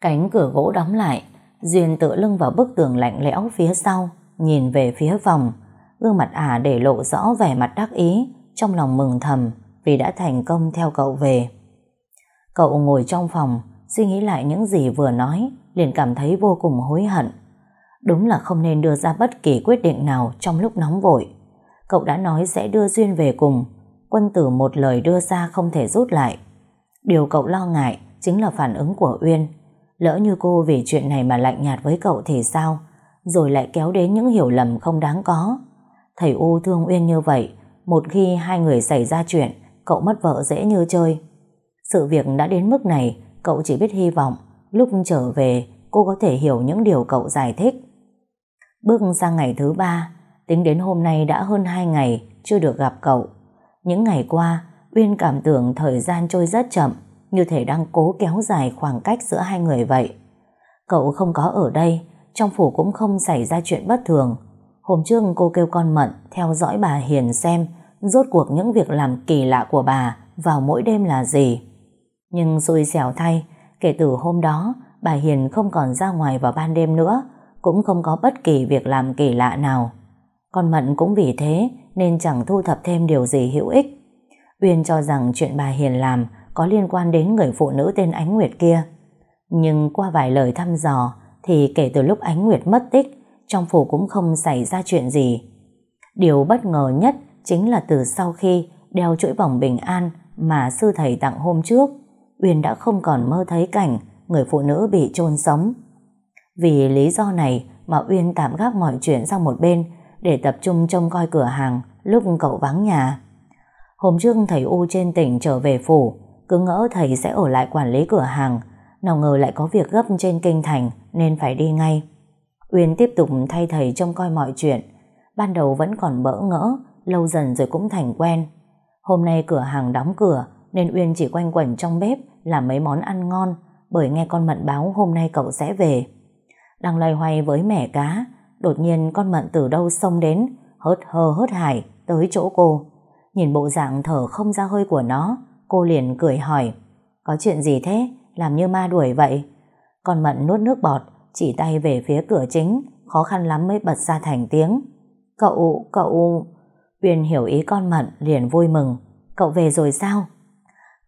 Cánh cửa gỗ đóng lại, Duyên tựa lưng vào bức tường lạnh lẽo phía sau, nhìn về phía phòng. Gương mặt ả để lộ rõ vẻ mặt đắc ý, trong lòng mừng thầm vì đã thành công theo cậu về. Cậu ngồi trong phòng, suy nghĩ lại những gì vừa nói, liền cảm thấy vô cùng hối hận. Đúng là không nên đưa ra bất kỳ quyết định nào trong lúc nóng vội. Cậu đã nói sẽ đưa Duyên về cùng, quân tử một lời đưa ra không thể rút lại. Điều cậu lo ngại chính là phản ứng của Uyên. Lỡ như cô vì chuyện này mà lạnh nhạt với cậu thì sao? Rồi lại kéo đến những hiểu lầm không đáng có. Thầy U thương Uyên như vậy, một khi hai người xảy ra chuyện, cậu mất vợ dễ như chơi. Sự việc đã đến mức này, cậu chỉ biết hy vọng lúc trở về cô có thể hiểu những điều cậu giải thích. Bước sang ngày thứ ba, tính đến hôm nay đã hơn hai ngày chưa được gặp cậu. Những ngày qua, Uyên cảm tưởng thời gian trôi rất chậm, như thể đang cố kéo dài khoảng cách giữa hai người vậy. Cậu không có ở đây, trong phủ cũng không xảy ra chuyện bất thường. Hôm trước cô kêu con Mận theo dõi bà Hiền xem rốt cuộc những việc làm kỳ lạ của bà vào mỗi đêm là gì. Nhưng xui xẻo thay, kể từ hôm đó, bà Hiền không còn ra ngoài vào ban đêm nữa, cũng không có bất kỳ việc làm kỳ lạ nào. Con Mận cũng vì thế nên chẳng thu thập thêm điều gì hữu ích. Uyên cho rằng chuyện bà Hiền làm có liên quan đến người phụ nữ tên Ánh Nguyệt kia. Nhưng qua vài lời thăm dò thì kể từ lúc Ánh Nguyệt mất tích, trong phủ cũng không xảy ra chuyện gì. Điều bất ngờ nhất chính là từ sau khi đeo chuỗi vòng bình an mà sư thầy tặng hôm trước, Uyên đã không còn mơ thấy cảnh người phụ nữ bị chôn sống. Vì lý do này mà Uyên tạm gác mọi chuyện sang một bên để tập trung trông coi cửa hàng lúc cậu vắng nhà. Hôm trước thầy U trên tỉnh trở về phủ, cứ ngỡ thầy sẽ ở lại quản lý cửa hàng, nào ngờ lại có việc gấp trên kinh thành nên phải đi ngay. Uyên tiếp tục thay thầy trông coi mọi chuyện, ban đầu vẫn còn bỡ ngỡ, lâu dần rồi cũng thành quen. Hôm nay cửa hàng đóng cửa nên Uyên chỉ quanh quẩn trong bếp làm mấy món ăn ngon bởi nghe con Mận báo hôm nay cậu sẽ về. Đang loay hoay với mẻ cá, đột nhiên con Mận từ đâu xông đến, hớt hơ hớt hải tới chỗ cô. Nhìn bộ dạng thở không ra hơi của nó, cô liền cười hỏi, có chuyện gì thế, làm như ma đuổi vậy? Con Mận nuốt nước bọt, chỉ tay về phía cửa chính, khó khăn lắm mới bật ra thành tiếng. Cậu, cậu... Uyên hiểu ý con Mận liền vui mừng. Cậu về rồi sao?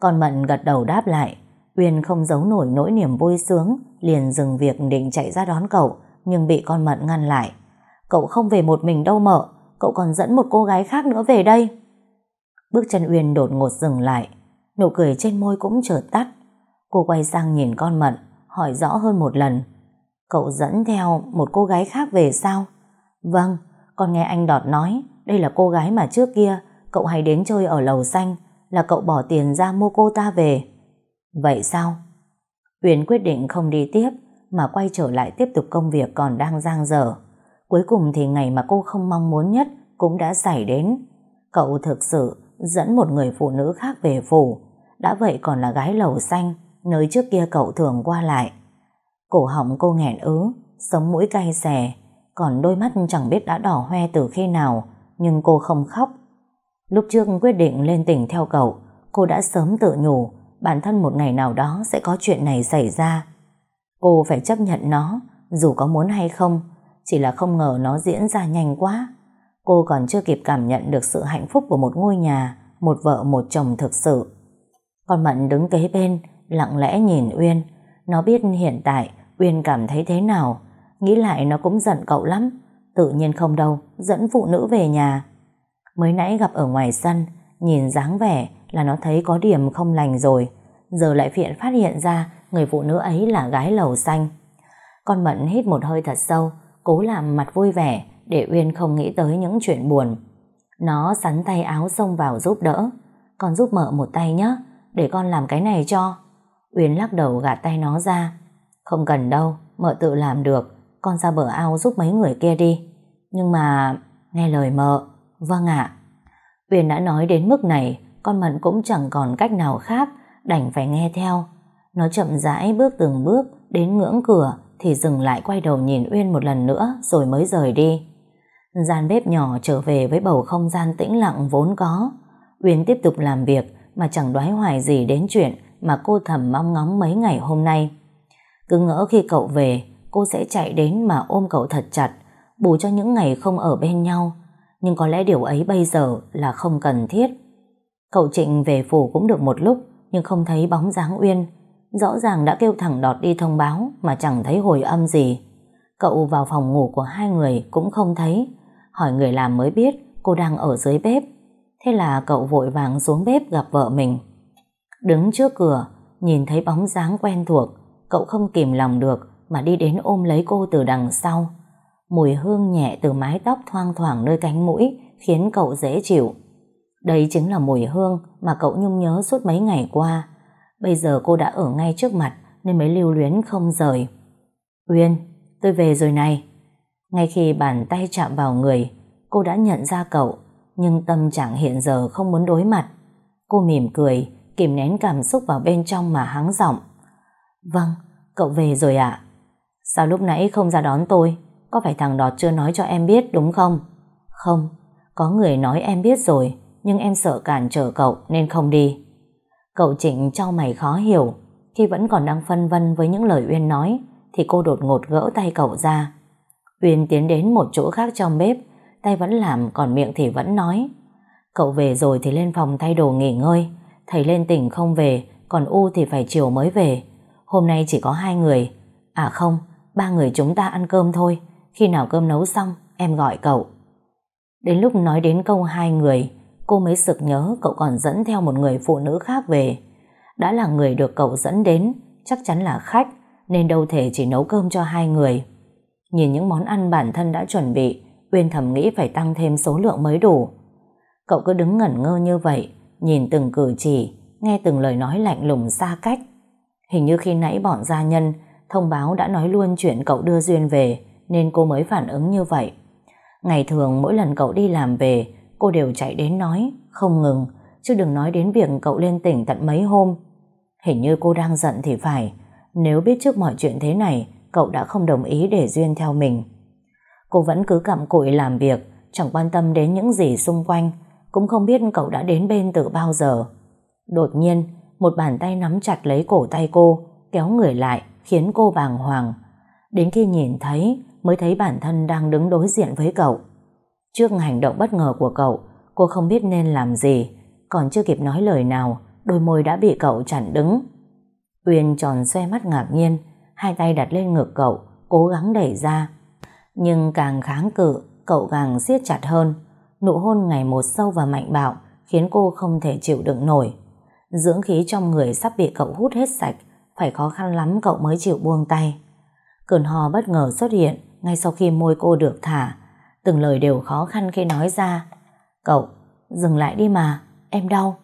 Con Mận gật đầu đáp lại. Uyên không giấu nổi nỗi niềm vui sướng, liền dừng việc định chạy ra đón cậu, nhưng bị con Mận ngăn lại. Cậu không về một mình đâu mợ, cậu còn dẫn một cô gái khác nữa về đây. Bước chân Uyên đột ngột dừng lại, nụ cười trên môi cũng chợt tắt. Cô quay sang nhìn con Mận, hỏi rõ hơn một lần. Cậu dẫn theo một cô gái khác về sao? Vâng, con nghe anh Đọt nói đây là cô gái mà trước kia cậu hay đến chơi ở lầu xanh, là cậu bỏ tiền ra mua cô ta về. Vậy sao? Uyên quyết định không đi tiếp, mà quay trở lại tiếp tục công việc còn đang giang dở. Cuối cùng thì ngày mà cô không mong muốn nhất cũng đã xảy đến. Cậu thực sự dẫn một người phụ nữ khác về phủ, đã vậy còn là gái lầu xanh, nơi trước kia cậu thường qua lại. Cổ họng cô nghẹn ứ, sống mũi cay xè, còn đôi mắt chẳng biết đã đỏ hoe từ khi nào, nhưng cô không khóc. Lúc trước quyết định lên tỉnh theo cậu, cô đã sớm tự nhủ bản thân một ngày nào đó sẽ có chuyện này xảy ra. Cô phải chấp nhận nó, dù có muốn hay không, chỉ là không ngờ nó diễn ra nhanh quá. Cô còn chưa kịp cảm nhận được sự hạnh phúc của một ngôi nhà, một vợ một chồng thực sự. Con Mận đứng kế bên, lặng lẽ nhìn Uyên. Nó biết hiện tại Uyên cảm thấy thế nào. Nghĩ lại nó cũng giận cậu lắm. Tự nhiên không đâu, dẫn phụ nữ về nhà. Mới nãy gặp ở ngoài sân, nhìn dáng vẻ là nó thấy có điểm không lành rồi. Giờ lại phiện phát hiện ra người phụ nữ ấy là gái lầu xanh. Con Mận hít một hơi thật sâu, cố làm mặt vui vẻ để Uyên không nghĩ tới những chuyện buồn. Nó sắn tay áo xông vào giúp đỡ. Con giúp mợ một tay nhé, để con làm cái này cho. Uyên lắc đầu gạt tay nó ra. Không cần đâu, mợ tự làm được, con ra bờ ao giúp mấy người kia đi. Nhưng mà, nghe lời mợ, vâng ạ. Uyên đã nói đến mức này, con Mận cũng chẳng còn cách nào khác, đành phải nghe theo. Nó chậm rãi bước từng bước đến ngưỡng cửa thì dừng lại quay đầu nhìn Uyên một lần nữa rồi mới rời đi. Gian bếp nhỏ trở về với bầu không gian tĩnh lặng vốn có. Uyên tiếp tục làm việc mà chẳng đoái hoài gì đến chuyện mà cô thầm mong ngóng mấy ngày hôm nay. Cứ ngỡ khi cậu về, cô sẽ chạy đến mà ôm cậu thật chặt, bù cho những ngày không ở bên nhau. Nhưng có lẽ điều ấy bây giờ là không cần thiết. Cậu Trịnh về phủ cũng được một lúc, nhưng không thấy bóng dáng Uyên. Rõ ràng đã kêu thẳng đọt đi thông báo mà chẳng thấy hồi âm gì. Cậu vào phòng ngủ của hai người cũng không thấy. Hỏi người làm mới biết cô đang ở dưới bếp. Thế là cậu vội vàng xuống bếp gặp vợ mình. Đứng trước cửa, nhìn thấy bóng dáng quen thuộc, cậu không kìm lòng được mà đi đến ôm lấy cô từ đằng sau. Mùi hương nhẹ từ mái tóc thoang thoảng nơi cánh mũi khiến cậu dễ chịu. Đây chính là mùi hương mà cậu nhung nhớ suốt mấy ngày qua. Bây giờ cô đã ở ngay trước mặt nên mới lưu luyến không rời. Uyên, tôi về rồi này. Ngay khi bàn tay chạm vào người, cô đã nhận ra cậu, nhưng tâm trạng hiện giờ không muốn đối mặt. Cô mỉm cười, kìm nén cảm xúc vào bên trong mà hắng giọng. Vâng, cậu về rồi ạ. Sao lúc nãy không ra đón tôi? Có phải thằng Đọt chưa nói cho em biết đúng không? Không, có người nói em biết rồi, nhưng em sợ cản trở cậu nên không đi. Cậu Trịnh trao mày khó hiểu, khi vẫn còn đang phân vân với những lời Uyên nói, thì cô đột ngột gỡ tay cậu ra. Uyên tiến đến một chỗ khác trong bếp, tay vẫn làm còn miệng thì vẫn nói. Cậu về rồi thì lên phòng thay đồ nghỉ ngơi, thầy lên tỉnh không về, còn U thì phải chiều mới về. Hôm nay chỉ có hai người, à không, ba người chúng ta ăn cơm thôi, khi nào cơm nấu xong em gọi cậu. Đến lúc nói đến câu hai người, cô mới sực nhớ cậu còn dẫn theo một người phụ nữ khác về. Đã là người được cậu dẫn đến, chắc chắn là khách, nên đâu thể chỉ nấu cơm cho hai người. Nhìn những món ăn bản thân đã chuẩn bị, Uyên thầm nghĩ phải tăng thêm số lượng mới đủ. Cậu cứ đứng ngẩn ngơ như vậy, nhìn từng cử chỉ, nghe từng lời nói lạnh lùng xa cách. Hình như khi nãy bọn gia nhân thông báo đã nói luôn chuyện cậu đưa Duyên về, nên cô mới phản ứng như vậy. Ngày thường mỗi lần cậu đi làm về, cô đều chạy đến nói, không ngừng, chứ đừng nói đến việc cậu lên tỉnh tận mấy hôm. Hình như cô đang giận thì phải, nếu biết trước mọi chuyện thế này, cậu đã không đồng ý để Duyên theo mình. Cô vẫn cứ cặm cụi làm việc, chẳng quan tâm đến những gì xung quanh, cũng không biết cậu đã đến bên từ bao giờ. Đột nhiên, một bàn tay nắm chặt lấy cổ tay cô, kéo người lại, khiến cô bàng hoàng. Đến khi nhìn thấy, mới thấy bản thân đang đứng đối diện với cậu. Trước hành động bất ngờ của cậu, cô không biết nên làm gì, còn chưa kịp nói lời nào, đôi môi đã bị cậu chặn đứng. Uyên tròn xoe mắt ngạc nhiên, hai tay đặt lên ngực cậu, cố gắng đẩy ra. Nhưng càng kháng cự, cậu càng siết chặt hơn. Nụ hôn ngày một sâu và mạnh bạo khiến cô không thể chịu đựng nổi. Dưỡng khí trong người sắp bị cậu hút hết sạch, phải khó khăn lắm cậu mới chịu buông tay. Cơn hò bất ngờ xuất hiện ngay sau khi môi cô được thả. Từng lời đều khó khăn khi nói ra. Cậu, dừng lại đi mà, em đau.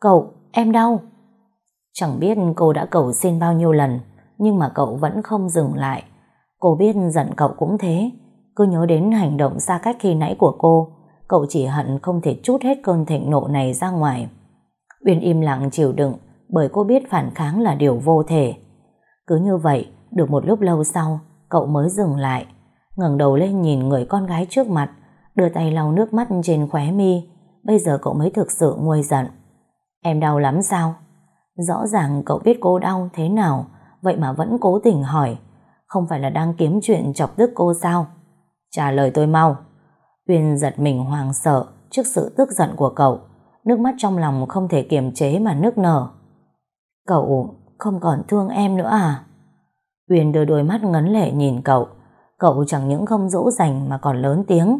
Cậu, em đau. Chẳng biết cô đã cầu xin bao nhiêu lần, nhưng mà cậu vẫn không dừng lại. Cô biết giận cậu cũng thế, cứ nhớ đến hành động xa cách khi nãy của cô, cậu chỉ hận không thể chút hết cơn thịnh nộ này ra ngoài. Uyên im lặng chịu đựng, bởi cô biết phản kháng là điều vô thể. Cứ như vậy, được một lúc lâu sau, cậu mới dừng lại, ngẩng đầu lên nhìn người con gái trước mặt, đưa tay lau nước mắt trên khóe mi. Bây giờ cậu mới thực sự nguôi giận. Em đau lắm sao? Rõ ràng cậu biết cô đau thế nào, vậy mà vẫn cố tình hỏi. Không phải là đang kiếm chuyện chọc tức cô sao? Trả lời tôi mau. Uyên giật mình hoàng sợ trước sự tức giận của cậu. Nước mắt trong lòng không thể kiềm chế mà nức nở. Cậu không còn thương em nữa à? Uyên đưa đôi mắt ngấn lệ nhìn cậu. Cậu chẳng những không dỗ dành mà còn lớn tiếng.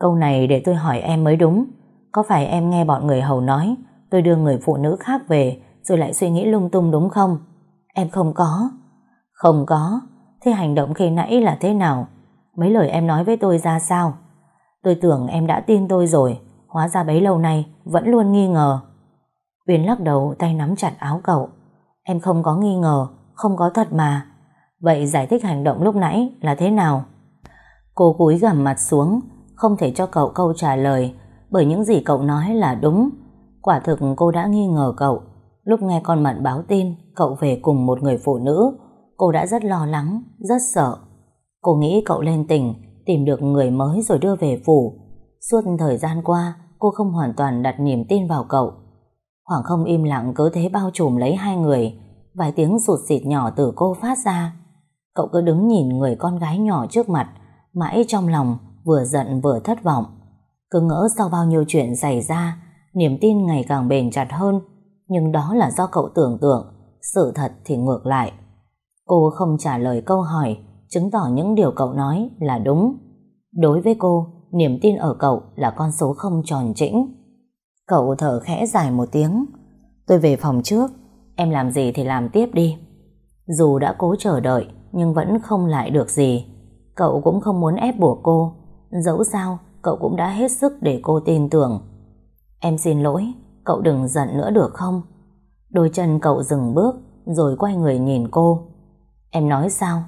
Câu này để tôi hỏi em mới đúng. Có phải em nghe bọn người hầu nói, tôi đưa người phụ nữ khác về, rồi lại suy nghĩ lung tung đúng không? Em không có. Không có. Thế hành động khi nãy là thế nào? Mấy lời em nói với tôi ra sao? Tôi tưởng em đã tin tôi rồi. Hóa ra bấy lâu nay vẫn luôn nghi ngờ. Uyên lắc đầu tay nắm chặt áo cậu. Em không có nghi ngờ, không có thật mà. Vậy giải thích hành động lúc nãy là thế nào? Cô cúi gằm mặt xuống, không thể cho cậu câu trả lời, bởi những gì cậu nói là đúng. Quả thực cô đã nghi ngờ cậu. Lúc nghe con Mận báo tin cậu về cùng một người phụ nữ, cô đã rất lo lắng, rất sợ. Cô nghĩ cậu lên tỉnh, tìm được người mới rồi đưa về phủ. Suốt thời gian qua, cô không hoàn toàn đặt niềm tin vào cậu. Khoảng không im lặng cứ thế bao trùm lấy hai người, vài tiếng sụt xịt nhỏ từ cô phát ra. Cậu cứ đứng nhìn người con gái nhỏ trước mặt, mãi trong lòng vừa giận vừa thất vọng. Cứ ngỡ sau bao nhiêu chuyện xảy ra, niềm tin ngày càng bền chặt hơn, nhưng đó là do cậu tưởng tượng, sự thật thì ngược lại. Cô không trả lời câu hỏi, chứng tỏ những điều cậu nói là đúng. Đối với cô, niềm tin ở cậu là con số không tròn chỉnh. Cậu thở khẽ dài một tiếng. Tôi về phòng trước, em làm gì thì làm tiếp đi. Dù đã cố chờ đợi, nhưng vẫn không lại được gì. Cậu cũng không muốn ép buộc cô. Dẫu sao, cậu cũng đã hết sức để cô tin tưởng. Em xin lỗi, cậu đừng giận nữa được không? Đôi chân cậu dừng bước, rồi quay người nhìn cô. Em nói sao?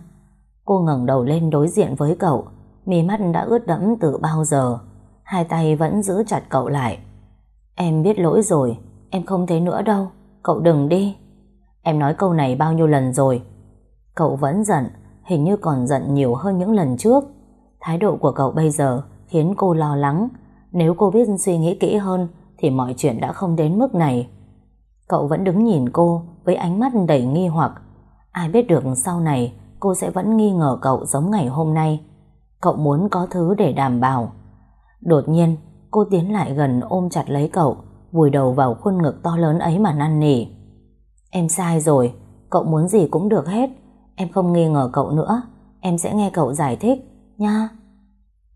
Cô ngẩng đầu lên đối diện với cậu, mí mắt đã ướt đẫm từ bao giờ. Hai tay vẫn giữ chặt cậu lại. Em biết lỗi rồi, em không thấy nữa đâu, cậu đừng đi. Em nói câu này bao nhiêu lần rồi. Cậu vẫn giận, hình như còn giận nhiều hơn những lần trước. Thái độ của cậu bây giờ khiến cô lo lắng. Nếu cô biết suy nghĩ kỹ hơn thì mọi chuyện đã không đến mức này. Cậu vẫn đứng nhìn cô với ánh mắt đầy nghi hoặc. Ai biết được sau này cô sẽ vẫn nghi ngờ cậu giống ngày hôm nay. Cậu muốn có thứ để đảm bảo. Đột nhiên, cô tiến lại gần ôm chặt lấy cậu, vùi đầu vào khuôn ngực to lớn ấy mà năn nỉ. Em sai rồi, cậu muốn gì cũng được hết. Em không nghi ngờ cậu nữa, em sẽ nghe cậu giải thích, nha.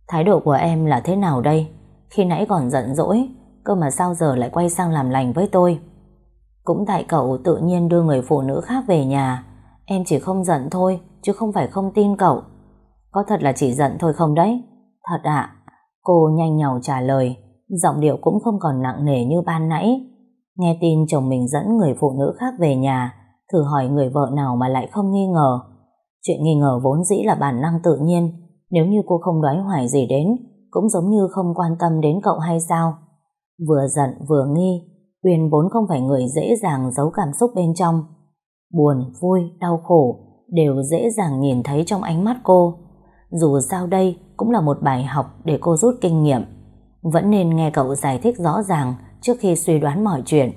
Thái độ của em là thế nào đây? Khi nãy còn giận dỗi, cơ mà sao giờ lại quay sang làm lành với tôi? Cũng tại cậu tự nhiên đưa người phụ nữ khác về nhà, em chỉ không giận thôi, chứ không phải không tin cậu. Có thật là chỉ giận thôi không đấy? Thật ạ. Cô nhanh nhào trả lời, giọng điệu cũng không còn nặng nề như ban nãy. Nghe tin chồng mình dẫn người phụ nữ khác về nhà, thử hỏi người vợ nào mà lại không nghi ngờ. Chuyện nghi ngờ vốn dĩ là bản năng tự nhiên, nếu như cô không đoái hoài gì đến, cũng giống như không quan tâm đến cậu hay sao. Vừa giận vừa nghi, Uyên vốn không phải người dễ dàng giấu cảm xúc bên trong. Buồn, vui, đau khổ đều dễ dàng nhìn thấy trong ánh mắt cô. Dù sao đây cũng là một bài học để cô rút kinh nghiệm. Vẫn nên nghe cậu giải thích rõ ràng trước khi suy đoán mọi chuyện.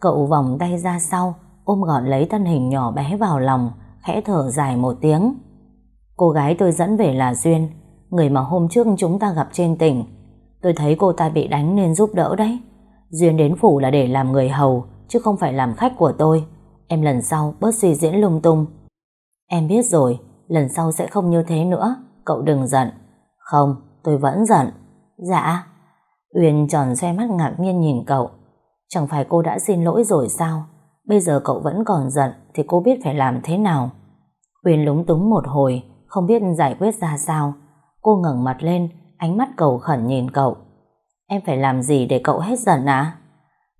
Cậu vòng tay ra sau, ôm gọn lấy thân hình nhỏ bé vào lòng, khẽ thở dài một tiếng. Cô gái tôi dẫn về là Duyên, người mà hôm trước chúng ta gặp trên tỉnh. Tôi thấy cô ta bị đánh nên giúp đỡ đấy. Duyên đến phủ là để làm người hầu, chứ không phải làm khách của tôi. Em lần sau bớt suy diễn lung tung. Em biết rồi, lần sau sẽ không như thế nữa, cậu đừng giận. Không, tôi vẫn giận. Dạ. Uyên tròn xoe mắt ngạc nhiên nhìn cậu. Chẳng phải cô đã xin lỗi rồi sao? Bây giờ cậu vẫn còn giận thì cô biết phải làm thế nào. Uyên lúng túng một hồi, không biết giải quyết ra sao. Cô ngẩng mặt lên, ánh mắt cầu khẩn nhìn cậu. Em phải làm gì để cậu hết giận à?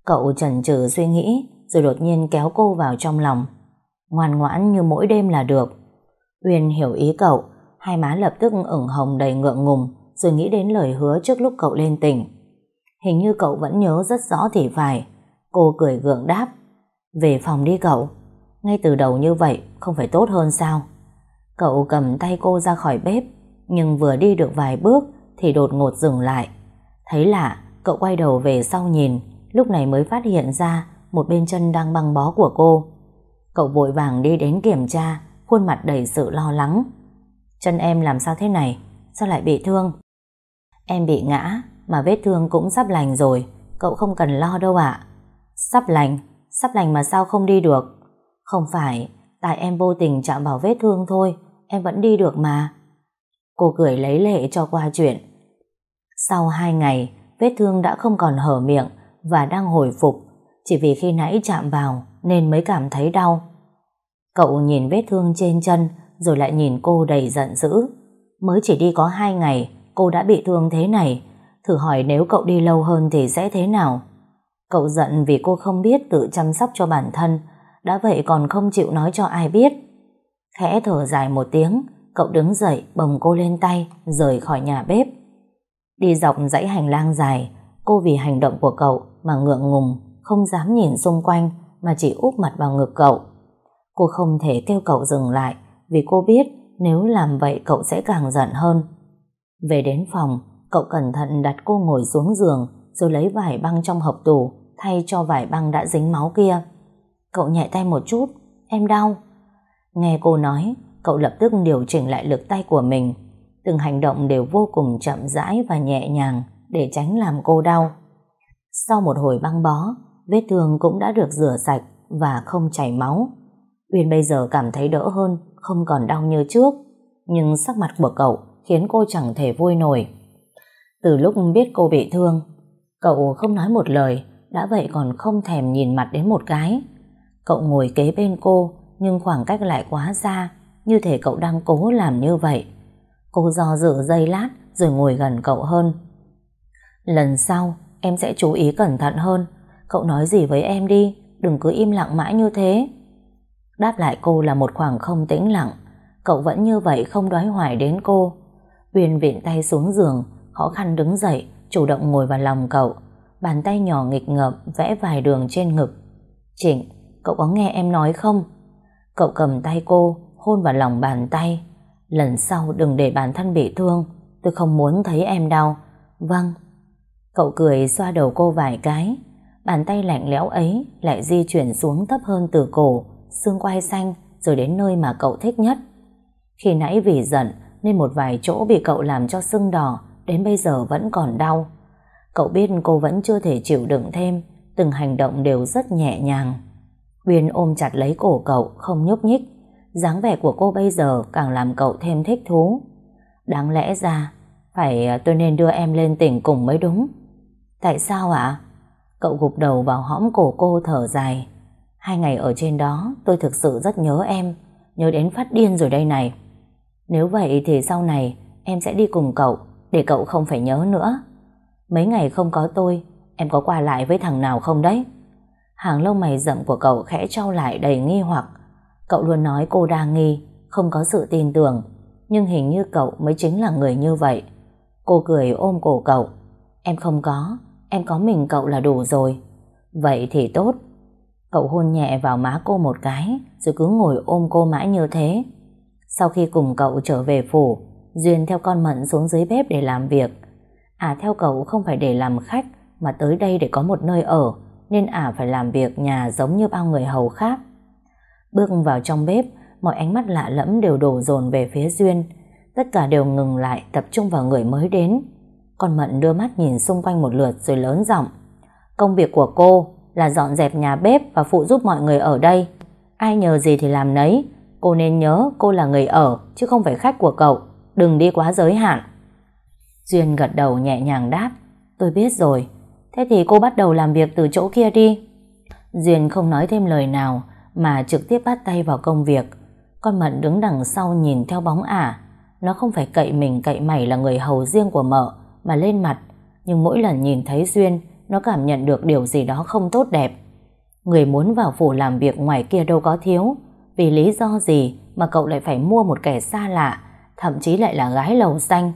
Cậu chần chừ suy nghĩ rồi đột nhiên kéo cô vào trong lòng. Ngoan ngoãn như mỗi đêm là được. Uyên hiểu ý cậu, hai má lập tức ửng hồng đầy ngượng ngùng rồi nghĩ đến lời hứa trước lúc cậu lên tỉnh. Hình như cậu vẫn nhớ rất rõ thì phải. Cô cười gượng đáp. Về phòng đi cậu. Ngay từ đầu như vậy không phải tốt hơn sao? Cậu cầm tay cô ra khỏi bếp nhưng vừa đi được vài bước thì đột ngột dừng lại. Thấy lạ, cậu quay đầu về sau nhìn lúc này mới phát hiện ra một bên chân đang băng bó của cô. Cậu vội vàng đi đến kiểm tra khuôn mặt đầy sự lo lắng. Chân em làm sao thế này? Sao lại bị thương? Em bị ngã mà vết thương cũng sắp lành rồi cậu không cần lo đâu ạ. Sắp lành? Sắp lành mà sao không đi được? Không phải, tại em vô tình chạm vào vết thương thôi em vẫn đi được mà. Cô cười lấy lệ cho qua chuyện. Sau hai ngày, vết thương đã không còn hở miệng và đang hồi phục, chỉ vì khi nãy chạm vào nên mới cảm thấy đau. Cậu nhìn vết thương trên chân rồi lại nhìn cô đầy giận dữ. Mới chỉ đi có hai ngày, cô đã bị thương thế này. Thử hỏi nếu cậu đi lâu hơn thì sẽ thế nào? Cậu giận vì cô không biết tự chăm sóc cho bản thân, đã vậy còn không chịu nói cho ai biết. Khẽ thở dài một tiếng, cậu đứng dậy bồng cô lên tay, rời khỏi nhà bếp. Đi dọc dãy hành lang dài, cô vì hành động của cậu mà ngượng ngùng, không dám nhìn xung quanh mà chỉ úp mặt vào ngực cậu. Cô không thể kêu cậu dừng lại vì cô biết nếu làm vậy cậu sẽ càng giận hơn. Về đến phòng, cậu cẩn thận đặt cô ngồi xuống giường rồi lấy vải băng trong hộp tủ thay cho vải băng đã dính máu kia. Cậu nhẹ tay một chút, em đau. Nghe cô nói, cậu lập tức điều chỉnh lại lực tay của mình. Từng hành động đều vô cùng chậm rãi và nhẹ nhàng để tránh làm cô đau. Sau một hồi băng bó, vết thương cũng đã được rửa sạch và không chảy máu. Uyên bây giờ cảm thấy đỡ hơn, không còn đau như trước. Nhưng sắc mặt của cậu khiến cô chẳng thể vui nổi. Từ lúc biết cô bị thương, cậu không nói một lời, đã vậy còn không thèm nhìn mặt đến một cái. Cậu ngồi kế bên cô, nhưng khoảng cách lại quá xa, như thể cậu đang cố làm như vậy. Cô do dự dây lát rồi ngồi gần cậu hơn. Lần sau, em sẽ chú ý cẩn thận hơn. Cậu nói gì với em đi, đừng cứ im lặng mãi như thế. Đáp lại cô là một khoảng không tĩnh lặng. Cậu vẫn như vậy không đoái hoài đến cô. Uyên viện tay xuống giường, khó khăn đứng dậy, chủ động ngồi vào lòng cậu. Bàn tay nhỏ nghịch ngợm vẽ vài đường trên ngực. Trịnh, cậu có nghe em nói không? Cậu cầm tay cô, hôn vào lòng bàn tay. Lần sau đừng để bản thân bị thương, tôi không muốn thấy em đau. Vâng. Cậu cười xoa đầu cô vài cái. Bàn tay lạnh lẽo ấy lại di chuyển xuống thấp hơn từ cổ, xương quai xanh, rồi đến nơi mà cậu thích nhất. Khi nãy vì giận nên một vài chỗ bị cậu làm cho sưng đỏ, đến bây giờ vẫn còn đau. Cậu biết cô vẫn chưa thể chịu đựng thêm, từng hành động đều rất nhẹ nhàng. Uyên ôm chặt lấy cổ cậu, không nhúc nhích dáng vẻ của cô bây giờ càng làm cậu thêm thích thú. Đáng lẽ ra, phải à, tôi nên đưa em lên tỉnh cùng mới đúng. Tại sao ạ? Cậu gục đầu vào hõm cổ cô thở dài. Hai ngày ở trên đó, tôi thực sự rất nhớ em, nhớ đến phát điên rồi đây này. Nếu vậy thì sau này em sẽ đi cùng cậu, để cậu không phải nhớ nữa. Mấy ngày không có tôi, em có qua lại với thằng nào không đấy? Hàng lông mày rậm của cậu khẽ trao lại đầy nghi hoặc. Cậu luôn nói cô đa nghi, không có sự tin tưởng. Nhưng hình như cậu mới chính là người như vậy. Cô cười ôm cổ cậu. Em không có, em có mình cậu là đủ rồi. Vậy thì tốt. Cậu hôn nhẹ vào má cô một cái, rồi cứ ngồi ôm cô mãi như thế. Sau khi cùng cậu trở về phủ, Duyên theo con Mận xuống dưới bếp để làm việc. À theo cậu không phải để làm khách, mà tới đây để có một nơi ở, nên ả à phải làm việc nhà giống như bao người hầu khác. Bước vào trong bếp, mọi ánh mắt lạ lẫm đều đổ dồn về phía Duyên. Tất cả đều ngừng lại tập trung vào người mới đến. Con Mận đưa mắt nhìn xung quanh một lượt rồi lớn giọng. Công việc của cô là dọn dẹp nhà bếp và phụ giúp mọi người ở đây. Ai nhờ gì thì làm nấy. Cô nên nhớ cô là người ở chứ không phải khách của cậu. Đừng đi quá giới hạn. Duyên gật đầu nhẹ nhàng đáp. Tôi biết rồi. Thế thì cô bắt đầu làm việc từ chỗ kia đi. Duyên không nói thêm lời nào mà trực tiếp bắt tay vào công việc. Con Mận đứng đằng sau nhìn theo bóng ả. Nó không phải cậy mình cậy mày là người hầu riêng của mợ mà lên mặt. nhưng mỗi lần nhìn thấy Duyên, nó cảm nhận được điều gì đó không tốt đẹp. Người muốn vào phủ làm việc ngoài kia đâu có thiếu, vì lý do gì mà cậu lại phải mua một kẻ xa lạ, thậm chí lại là gái lầu xanh.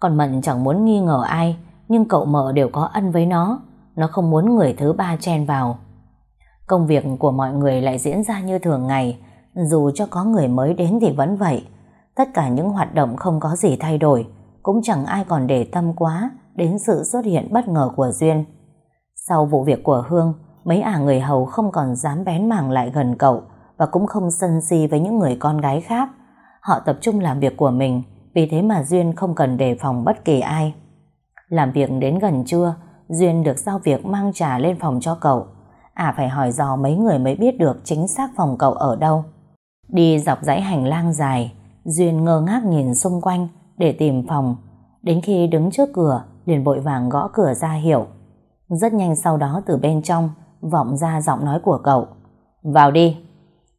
Còn Mận chẳng muốn nghi ngờ ai, nhưng cậu mợ đều có ân với nó, nó không muốn người thứ ba chen vào. Công việc của mọi người lại diễn ra như thường ngày, dù cho có người mới đến thì vẫn vậy. Tất cả những hoạt động không có gì thay đổi, cũng chẳng ai còn để tâm quá đến sự xuất hiện bất ngờ của Duyên. Sau vụ việc của Hương, mấy ả người hầu không còn dám bén mảng lại gần cậu và cũng không sân si với những người con gái khác. Họ tập trung làm việc của mình, vì thế mà Duyên không cần đề phòng bất kỳ ai. Làm việc đến gần trưa, Duyên được giao việc mang trà lên phòng cho cậu. À phải hỏi dò mấy người mới biết được chính xác phòng cậu ở đâu. Đi dọc dãy hành lang dài, Duyên ngơ ngác nhìn xung quanh để tìm phòng. Đến khi đứng trước cửa, liền vội vàng gõ cửa ra hiệu. Rất nhanh sau đó từ bên trong vọng ra giọng nói của cậu. Vào đi.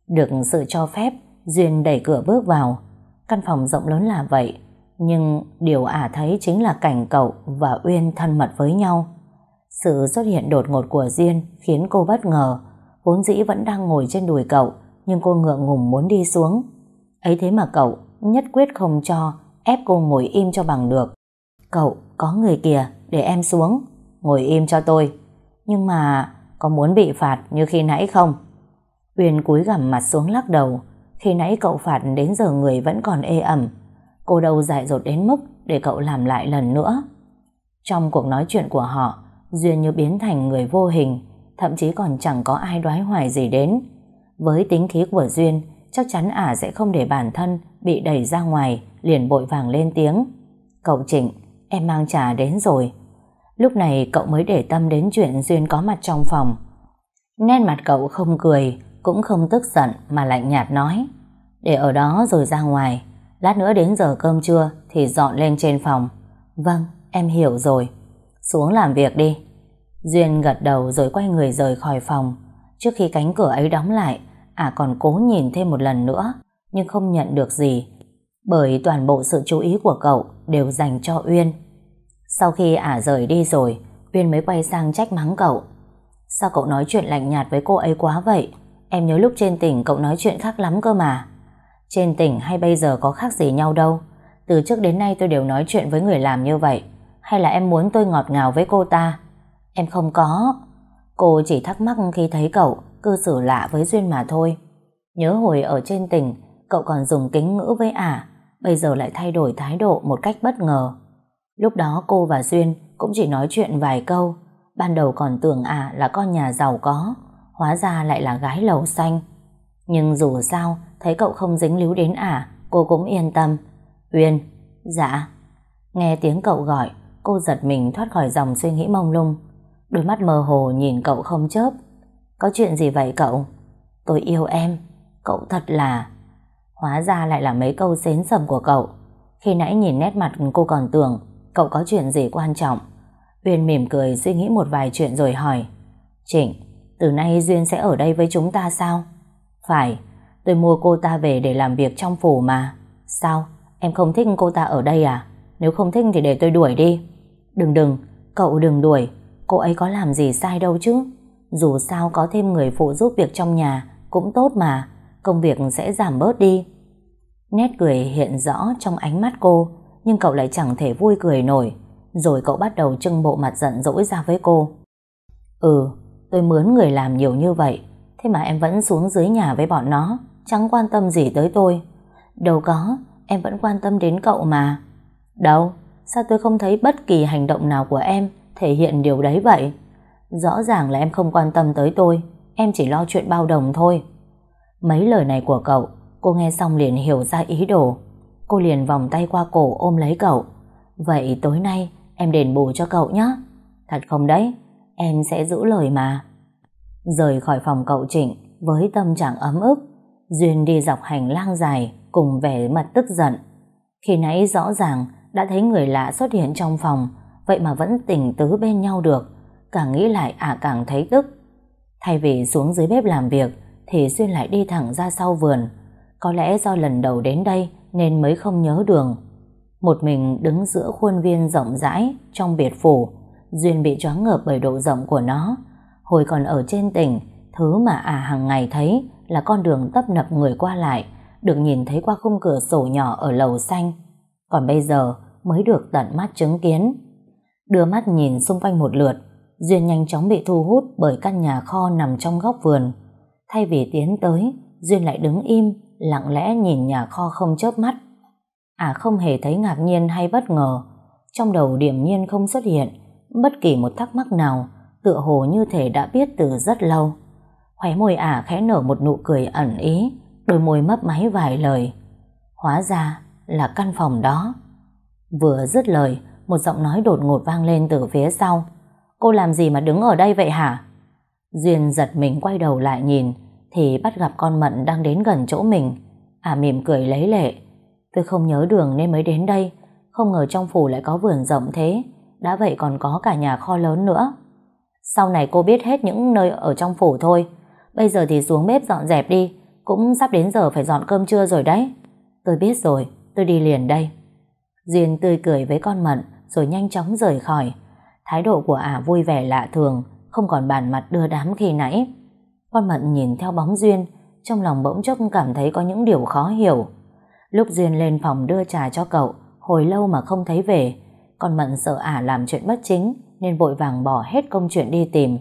Được sự cho phép, Duyên đẩy cửa bước vào. Căn phòng rộng lớn là vậy, nhưng điều ả thấy chính là cảnh cậu và Uyên thân mật với nhau. Sự xuất hiện đột ngột của Diên khiến cô bất ngờ. Vốn dĩ vẫn đang ngồi trên đùi cậu, nhưng cô ngượng ngùng muốn đi xuống. Ấy thế mà cậu nhất quyết không cho, ép cô ngồi im cho bằng được. Cậu, có người kìa, để em xuống. Ngồi im cho tôi. Nhưng mà, có muốn bị phạt như khi nãy không? Uyên cúi gằm mặt xuống lắc đầu. Khi nãy cậu phạt đến giờ người vẫn còn ê ẩm. Cô đâu dại dột đến mức để cậu làm lại lần nữa. Trong cuộc nói chuyện của họ, Duyên như biến thành người vô hình, thậm chí còn chẳng có ai đoái hoài gì đến. Với tính khí của Duyên, chắc chắn ả sẽ không để bản thân bị đẩy ra ngoài, liền bội vàng lên tiếng. Cậu Trịnh, em mang trà đến rồi. Lúc này cậu mới để tâm đến chuyện Duyên có mặt trong phòng. Nét mặt cậu không cười, cũng không tức giận mà lạnh nhạt nói. Để ở đó rồi ra ngoài, lát nữa đến giờ cơm trưa thì dọn lên trên phòng. Vâng, em hiểu rồi. Xuống làm việc đi. Duyên gật đầu rồi quay người rời khỏi phòng. Trước khi cánh cửa ấy đóng lại, ả còn cố nhìn thêm một lần nữa, nhưng không nhận được gì. Bởi toàn bộ sự chú ý của cậu đều dành cho Uyên. Sau khi ả rời đi rồi, Uyên mới quay sang trách mắng cậu. Sao cậu nói chuyện lạnh nhạt với cô ấy quá vậy? Em nhớ lúc trên tỉnh cậu nói chuyện khác lắm cơ mà. Trên tỉnh hay bây giờ có khác gì nhau đâu. Từ trước đến nay tôi đều nói chuyện với người làm như vậy. Hay là em muốn tôi ngọt ngào với cô ta? Em không có. Cô chỉ thắc mắc khi thấy cậu cư xử lạ với Duyên mà thôi. Nhớ hồi ở trên tỉnh, cậu còn dùng kính ngữ với ả, bây giờ lại thay đổi thái độ một cách bất ngờ. Lúc đó cô và Duyên cũng chỉ nói chuyện vài câu, ban đầu còn tưởng ả là con nhà giàu có, hóa ra lại là gái lầu xanh. Nhưng dù sao, thấy cậu không dính líu đến ả, cô cũng yên tâm. Uyên, dạ. Nghe tiếng cậu gọi, cô giật mình thoát khỏi dòng suy nghĩ mông lung. Đôi mắt mơ hồ nhìn cậu không chớp. Có chuyện gì vậy cậu? Tôi yêu em. Cậu thật là... Hóa ra lại là mấy câu xến sầm của cậu. Khi nãy nhìn nét mặt cô còn tưởng cậu có chuyện gì quan trọng. Uyên mỉm cười suy nghĩ một vài chuyện rồi hỏi. Trịnh, từ nay Duyên sẽ ở đây với chúng ta sao? Phải, tôi mua cô ta về để làm việc trong phủ mà. Sao? Em không thích cô ta ở đây à? Nếu không thích thì để tôi đuổi đi. Đừng đừng, cậu đừng đuổi. Cô ấy có làm gì sai đâu chứ. Dù sao có thêm người phụ giúp việc trong nhà cũng tốt mà. Công việc sẽ giảm bớt đi. Nét cười hiện rõ trong ánh mắt cô nhưng cậu lại chẳng thể vui cười nổi. Rồi cậu bắt đầu trưng bộ mặt giận dỗi ra với cô. Ừ, tôi mướn người làm nhiều như vậy Thế mà em vẫn xuống dưới nhà với bọn nó Chẳng quan tâm gì tới tôi Đâu có, em vẫn quan tâm đến cậu mà Đâu, sao tôi không thấy bất kỳ hành động nào của em Thể hiện điều đấy vậy? Rõ ràng là em không quan tâm tới tôi Em chỉ lo chuyện bao đồng thôi. Mấy lời này của cậu Cô nghe xong liền hiểu ra ý đồ. Cô liền vòng tay qua cổ ôm lấy cậu. Vậy tối nay em đền bù cho cậu nhé Thật không đấy? Em sẽ giữ lời mà. Rời khỏi phòng cậu Trịnh với tâm trạng ấm ức, Duyên đi dọc hành lang dài cùng vẻ mặt tức giận. Khi nãy rõ ràng đã thấy người lạ xuất hiện trong phòng, vậy mà vẫn tình tứ bên nhau được. Càng nghĩ lại ả càng thấy tức. Thay vì xuống dưới bếp làm việc, thì Duyên lại đi thẳng ra sau vườn. Có lẽ do lần đầu đến đây nên mới không nhớ đường. Một mình đứng giữa khuôn viên rộng rãi trong biệt phủ, Duyên bị choáng ngợp bởi độ rộng của nó. Hồi còn ở trên tỉnh, thứ mà ả hàng ngày thấy là con đường tấp nập người qua lại, được nhìn thấy qua khung cửa sổ nhỏ ở lầu xanh. Còn bây giờ mới được tận mắt chứng kiến. Đưa mắt nhìn xung quanh một lượt, Duyên nhanh chóng bị thu hút bởi căn nhà kho nằm trong góc vườn. Thay vì tiến tới, Duyên lại đứng im, lặng lẽ nhìn nhà kho không chớp mắt. À không hề thấy ngạc nhiên hay bất ngờ. Trong đầu điểm nhiên không xuất hiện bất kỳ một thắc mắc nào, tựa hồ như thể đã biết từ rất lâu. Khóe môi ả khẽ nở một nụ cười ẩn ý, đôi môi mấp máy vài lời. Hóa ra là căn phòng đó. Vừa dứt lời, một giọng nói đột ngột vang lên từ phía sau. Cô làm gì mà đứng ở đây vậy hả? Duyên giật mình quay đầu lại nhìn, thì bắt gặp con Mận đang đến gần chỗ mình. À mỉm cười lấy lệ. Tôi không nhớ đường nên mới đến đây, không ngờ trong phủ lại có vườn rộng thế, đã vậy còn có cả nhà kho lớn nữa. Sau này cô biết hết những nơi ở trong phủ thôi, bây giờ thì xuống bếp dọn dẹp đi, cũng sắp đến giờ phải dọn cơm trưa rồi đấy. Tôi biết rồi, tôi đi liền đây. Duyên tươi cười với con Mận rồi nhanh chóng rời khỏi. Thái độ của ả vui vẻ lạ thường, không còn bản mặt đưa đám khi nãy. Con Mận nhìn theo bóng Duyên, trong lòng bỗng chốc cảm thấy có những điều khó hiểu. Lúc Duyên lên phòng đưa trà cho cậu, hồi lâu mà không thấy về, con Mận sợ ả làm chuyện bất chính, nên vội vàng bỏ hết công chuyện đi tìm.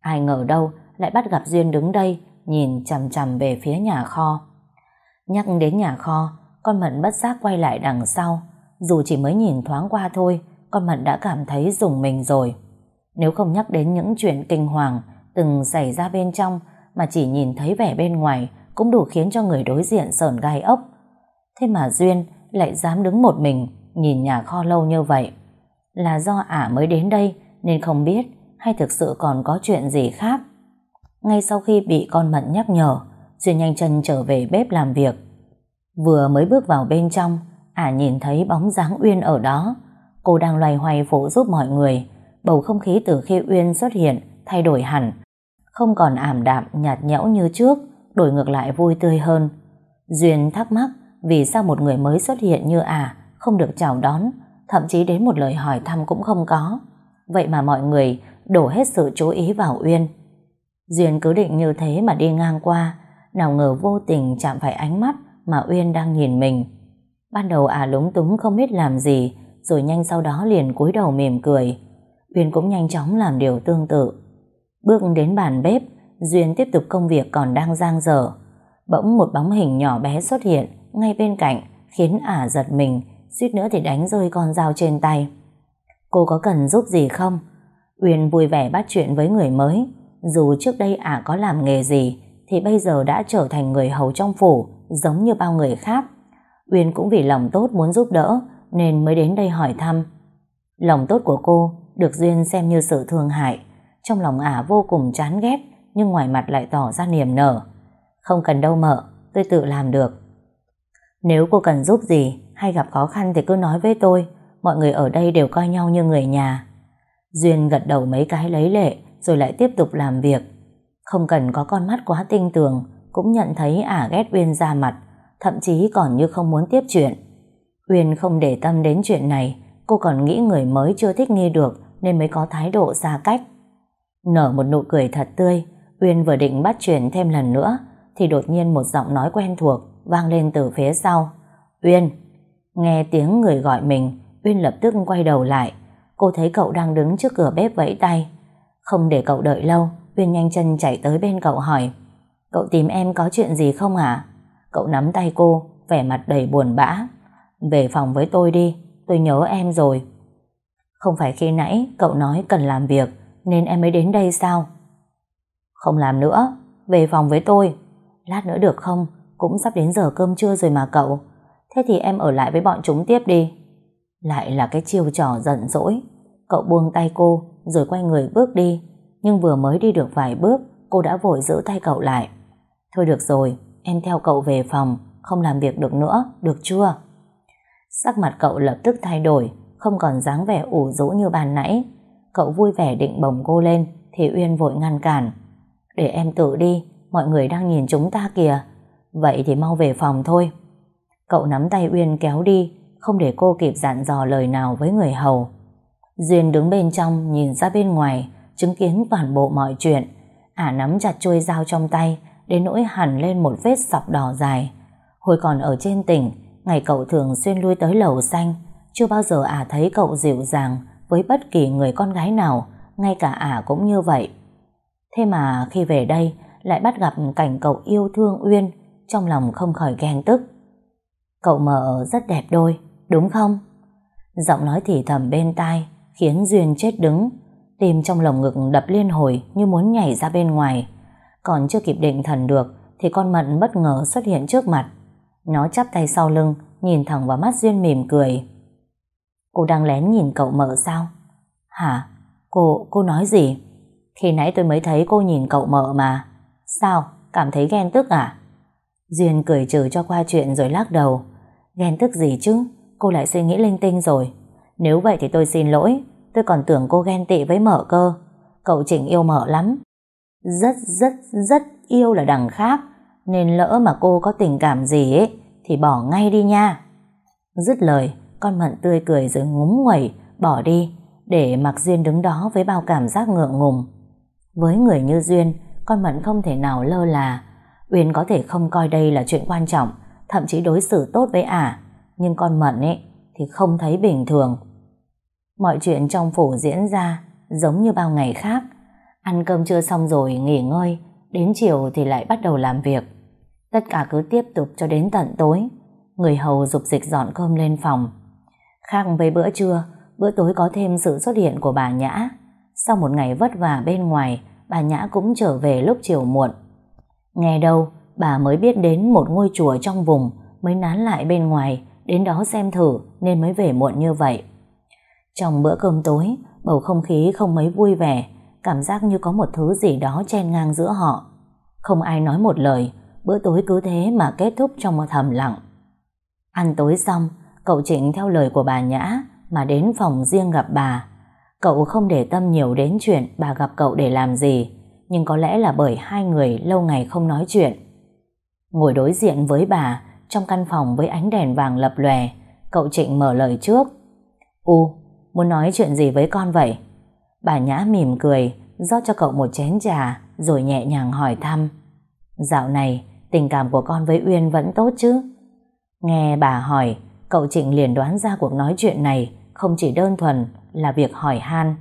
Ai ngờ đâu, lại bắt gặp Duyên đứng đây, nhìn chằm chằm về phía nhà kho. Nhắc đến nhà kho, con Mận bất giác quay lại đằng sau. Dù chỉ mới nhìn thoáng qua thôi, con Mận đã cảm thấy dùng mình rồi. Nếu không nhắc đến những chuyện kinh hoàng từng xảy ra bên trong mà chỉ nhìn thấy vẻ bên ngoài cũng đủ khiến cho người đối diện sờn gai ốc. Thế mà Duyên lại dám đứng một mình nhìn nhà kho lâu như vậy. Là do ả mới đến đây nên không biết hay thực sự còn có chuyện gì khác. Ngay sau khi bị con Mận nhắc nhở, Duyên nhanh chân trở về bếp làm việc. Vừa mới bước vào bên trong, ả nhìn thấy bóng dáng Uyên ở đó. Cô đang loay hoay phụ giúp mọi người. Bầu không khí từ khi Uyên xuất hiện thay đổi hẳn. Không còn ảm đạm nhạt nhẽo như trước, đổi ngược lại vui tươi hơn. Duyên thắc mắc vì sao một người mới xuất hiện như ả không được chào đón, thậm chí đến một lời hỏi thăm cũng không có. Vậy mà mọi người đổ hết sự chú ý vào Uyên. Duyên cứ định như thế mà đi ngang qua, nào ngờ vô tình chạm phải ánh mắt mà Uyên đang nhìn mình. Ban đầu à lúng túng không biết làm gì, rồi nhanh sau đó liền cúi đầu mỉm cười. Uyên cũng nhanh chóng làm điều tương tự. Bước đến bàn bếp, Duyên tiếp tục công việc còn đang giang dở. Bỗng một bóng hình nhỏ bé xuất hiện ngay bên cạnh, khiến ả giật mình, suýt nữa thì đánh rơi con dao trên tay. Cô có cần giúp gì không? Uyên vui vẻ bắt chuyện với người mới. Dù trước đây ả có làm nghề gì, thì bây giờ đã trở thành người hầu trong phủ, giống như bao người khác. Uyên cũng vì lòng tốt muốn giúp đỡ, nên mới đến đây hỏi thăm. Lòng tốt của cô được Duyên xem như sự thương hại. Trong lòng ả vô cùng chán ghét, nhưng ngoài mặt lại tỏ ra niềm nở. Không cần đâu mợ, tôi tự làm được. Nếu cô cần giúp gì hay gặp khó khăn thì cứ nói với tôi, mọi người ở đây đều coi nhau như người nhà. Duyên gật đầu mấy cái lấy lệ rồi lại tiếp tục làm việc. Không cần có con mắt quá tinh tường, cũng nhận thấy ả ghét Uyên ra mặt, thậm chí còn như không muốn tiếp chuyện. Uyên không để tâm đến chuyện này, cô còn nghĩ người mới chưa thích nghi được nên mới có thái độ xa cách. Nở một nụ cười thật tươi, Uyên vừa định bắt chuyện thêm lần nữa, thì đột nhiên một giọng nói quen thuộc vang lên từ phía sau. Uyên! Nghe tiếng người gọi mình, Uyên lập tức quay đầu lại. Cô thấy cậu đang đứng trước cửa bếp vẫy tay. Không để cậu đợi lâu, Uyên nhanh chân chạy tới bên cậu hỏi. Cậu tìm em có chuyện gì không hả? Cậu nắm tay cô, vẻ mặt đầy buồn bã. Về phòng với tôi đi, tôi nhớ em rồi. Không phải khi nãy cậu nói cần làm việc, nên em mới đến đây sao? Không làm nữa, về phòng với tôi. Lát nữa được không? Cũng sắp đến giờ cơm trưa rồi mà cậu. Thế thì em ở lại với bọn chúng tiếp đi. Lại là cái chiêu trò giận dỗi. Cậu buông tay cô, rồi quay người bước đi. Nhưng vừa mới đi được vài bước, cô đã vội giữ tay cậu lại. Thôi được rồi, em theo cậu về phòng, không làm việc được nữa, được chưa? Sắc mặt cậu lập tức thay đổi, không còn dáng vẻ ủ rũ như bàn nãy. Cậu vui vẻ định bồng cô lên, thì Uyên vội ngăn cản. Để em tự đi, mọi người đang nhìn chúng ta kìa. Vậy thì mau về phòng thôi. Cậu nắm tay Uyên kéo đi, không để cô kịp dặn dò lời nào với người hầu. Duyên đứng bên trong nhìn ra bên ngoài, chứng kiến toàn bộ mọi chuyện. Ả nắm chặt chuôi dao trong tay, đến nỗi hẳn lên một vết sọc đỏ dài. Hồi còn ở trên tỉnh, ngày cậu thường xuyên lui tới lầu xanh, chưa bao giờ Ả thấy cậu dịu dàng với bất kỳ người con gái nào, ngay cả Ả cũng như vậy. Thế mà khi về đây, lại bắt gặp cảnh cậu yêu thương Uyên, trong lòng không khỏi ghen tức. Cậu mợ rất đẹp đôi, đúng không? Giọng nói thì thầm bên tai, khiến Duyên chết đứng, tim trong lồng ngực đập liên hồi như muốn nhảy ra bên ngoài. Còn chưa kịp định thần được, thì con mận bất ngờ xuất hiện trước mặt. Nó chắp tay sau lưng, nhìn thẳng vào mắt Duyên mỉm cười. Cô đang lén nhìn cậu mợ sao? Hả? Cô, cô nói gì? Khi nãy tôi mới thấy cô nhìn cậu mợ mà. Sao? Cảm thấy ghen tức à? Duyên cười trừ cho qua chuyện rồi lắc đầu. Ghen tức gì chứ? Cô lại suy nghĩ linh tinh rồi. Nếu vậy thì tôi xin lỗi. Tôi còn tưởng cô ghen tị với mở cơ. Cậu Trịnh yêu mở lắm. Rất rất rất yêu là đằng khác. Nên lỡ mà cô có tình cảm gì ấy thì bỏ ngay đi nha. Dứt lời, con mận tươi cười rồi ngúng nguẩy, bỏ đi, để mặc Duyên đứng đó với bao cảm giác ngượng ngùng. Với người như Duyên, con Mận không thể nào lơ là. Uyên có thể không coi đây là chuyện quan trọng, thậm chí đối xử tốt với ả, nhưng con Mận ấy thì không thấy bình thường. Mọi chuyện trong phủ diễn ra giống như bao ngày khác. Ăn cơm trưa xong rồi nghỉ ngơi, đến chiều thì lại bắt đầu làm việc. Tất cả cứ tiếp tục cho đến tận tối. Người hầu dục dịch dọn cơm lên phòng. Khác với bữa trưa, bữa tối có thêm sự xuất hiện của bà Nhã. Sau một ngày vất vả bên ngoài, bà Nhã cũng trở về lúc chiều muộn. Nghe đâu, bà mới biết đến một ngôi chùa trong vùng, mới nán lại bên ngoài, đến đó xem thử nên mới về muộn như vậy. Trong bữa cơm tối, bầu không khí không mấy vui vẻ, cảm giác như có một thứ gì đó chen ngang giữa họ. Không ai nói một lời, bữa tối cứ thế mà kết thúc trong một thầm lặng. Ăn tối xong, cậu Trịnh theo lời của bà Nhã mà đến phòng riêng gặp bà. Cậu không để tâm nhiều đến chuyện bà gặp cậu để làm gì, nhưng có lẽ là bởi hai người lâu ngày không nói chuyện. Ngồi đối diện với bà, trong căn phòng với ánh đèn vàng lập lòe, cậu Trịnh mở lời trước. U, muốn nói chuyện gì với con vậy? Bà Nhã mỉm cười, rót cho cậu một chén trà, rồi nhẹ nhàng hỏi thăm. Dạo này, tình cảm của con với Uyên vẫn tốt chứ? Nghe bà hỏi, cậu Trịnh liền đoán ra cuộc nói chuyện này không chỉ đơn thuần là việc hỏi han.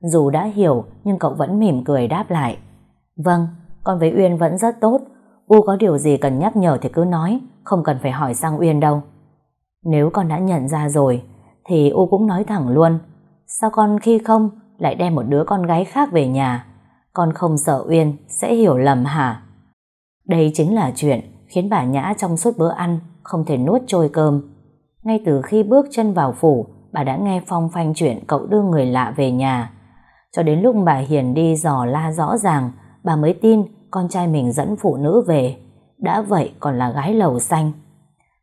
Dù đã hiểu nhưng cậu vẫn mỉm cười đáp lại. Vâng, con với Uyên vẫn rất tốt. U có điều gì cần nhắc nhở thì cứ nói, không cần phải hỏi sang Uyên đâu. Nếu con đã nhận ra rồi, thì U cũng nói thẳng luôn. Sao con khi không lại đem một đứa con gái khác về nhà? Con không sợ Uyên sẽ hiểu lầm hả? Đây chính là chuyện khiến bà Nhã trong suốt bữa ăn không thể nuốt trôi cơm. Ngay từ khi bước chân vào phủ, bà đã nghe phong phanh chuyện cậu đưa người lạ về nhà. Cho đến lúc bà Hiền đi dò la rõ ràng, bà mới tin con trai mình dẫn phụ nữ về. Đã vậy còn là gái lầu xanh.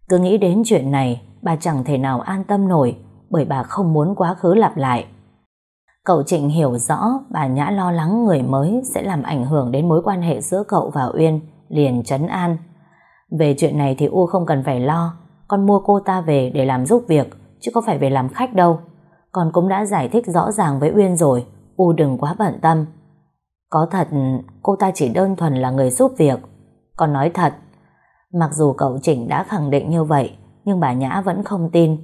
Cứ nghĩ đến chuyện này, bà chẳng thể nào an tâm nổi, bởi bà không muốn quá khứ lặp lại. Cậu Trịnh hiểu rõ bà Nhã lo lắng người mới sẽ làm ảnh hưởng đến mối quan hệ giữa cậu và Uyên, liền chấn an. Về chuyện này thì U không cần phải lo, con mua cô ta về để làm giúp việc, chứ có phải về làm khách đâu. Con cũng đã giải thích rõ ràng với Uyên rồi, U đừng quá bận tâm. Có thật, cô ta chỉ đơn thuần là người giúp việc. Con nói thật, mặc dù cậu Trịnh đã khẳng định như vậy, nhưng bà Nhã vẫn không tin.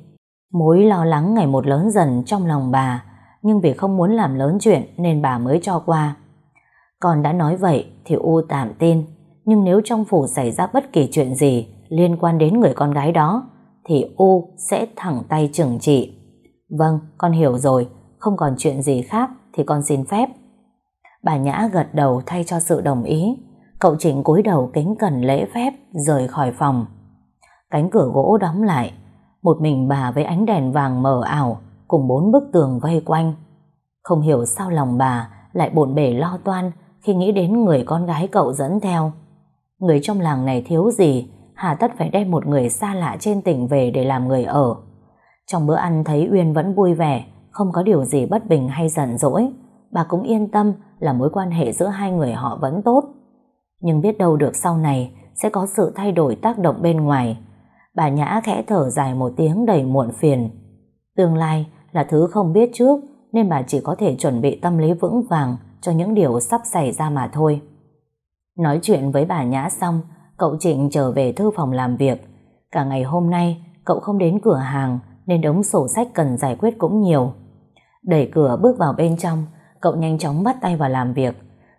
Mối lo lắng ngày một lớn dần trong lòng bà, nhưng vì không muốn làm lớn chuyện nên bà mới cho qua. Con đã nói vậy thì U tạm tin, nhưng nếu trong phủ xảy ra bất kỳ chuyện gì liên quan đến người con gái đó, thì U sẽ thẳng tay trừng trị. Vâng, con hiểu rồi, không còn chuyện gì khác thì con xin phép. Bà Nhã gật đầu thay cho sự đồng ý. Cậu Trịnh cúi đầu kính cẩn lễ phép rời khỏi phòng. Cánh cửa gỗ đóng lại, một mình bà với ánh đèn vàng mờ ảo cùng bốn bức tường vây quanh. Không hiểu sao lòng bà lại bồn bể lo toan khi nghĩ đến người con gái cậu dẫn theo. Người trong làng này thiếu gì Hà tất phải đem một người xa lạ trên tỉnh về để làm người ở. Trong bữa ăn thấy Uyên vẫn vui vẻ, không có điều gì bất bình hay giận dỗi. Bà cũng yên tâm là mối quan hệ giữa hai người họ vẫn tốt. Nhưng biết đâu được sau này sẽ có sự thay đổi tác động bên ngoài. Bà Nhã khẽ thở dài một tiếng đầy muộn phiền. Tương lai là thứ không biết trước nên bà chỉ có thể chuẩn bị tâm lý vững vàng cho những điều sắp xảy ra mà thôi. Nói chuyện với bà Nhã xong, cậu Trịnh trở về thư phòng làm việc. Cả ngày hôm nay, cậu không đến cửa hàng nên đống sổ sách cần giải quyết cũng nhiều. Đẩy cửa bước vào bên trong, cậu nhanh chóng bắt tay vào làm việc.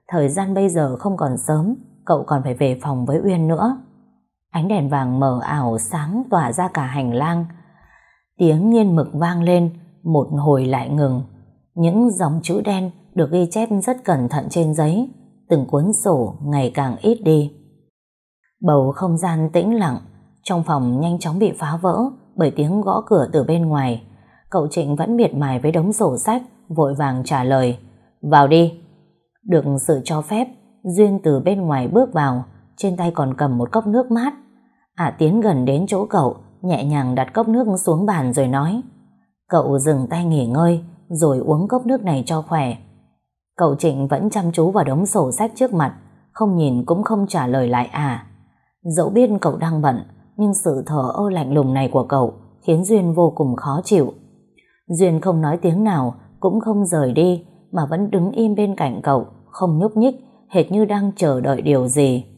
Thời gian bây giờ không còn sớm, cậu còn phải về phòng với Uyên nữa. Ánh đèn vàng mờ ảo sáng tỏa ra cả hành lang. Tiếng nghiên mực vang lên, một hồi lại ngừng. Những dòng chữ đen được ghi chép rất cẩn thận trên giấy, từng cuốn sổ ngày càng ít đi. Bầu không gian tĩnh lặng, trong phòng nhanh chóng bị phá vỡ bởi tiếng gõ cửa từ bên ngoài. Cậu Trịnh vẫn miệt mài với đống sổ sách, vội vàng trả lời. Vào đi. Được sự cho phép, Duyên từ bên ngoài bước vào, trên tay còn cầm một cốc nước mát. Ả tiến gần đến chỗ cậu, nhẹ nhàng đặt cốc nước xuống bàn rồi nói. Cậu dừng tay nghỉ ngơi, rồi uống cốc nước này cho khỏe. Cậu Trịnh vẫn chăm chú vào đống sổ sách trước mặt, không nhìn cũng không trả lời lại à. Dẫu biết cậu đang bận, nhưng sự thở ơ lạnh lùng này của cậu khiến Duyên vô cùng khó chịu. Duyên không nói tiếng nào, cũng không rời đi, mà vẫn đứng im bên cạnh cậu, không nhúc nhích, hệt như đang chờ đợi điều gì.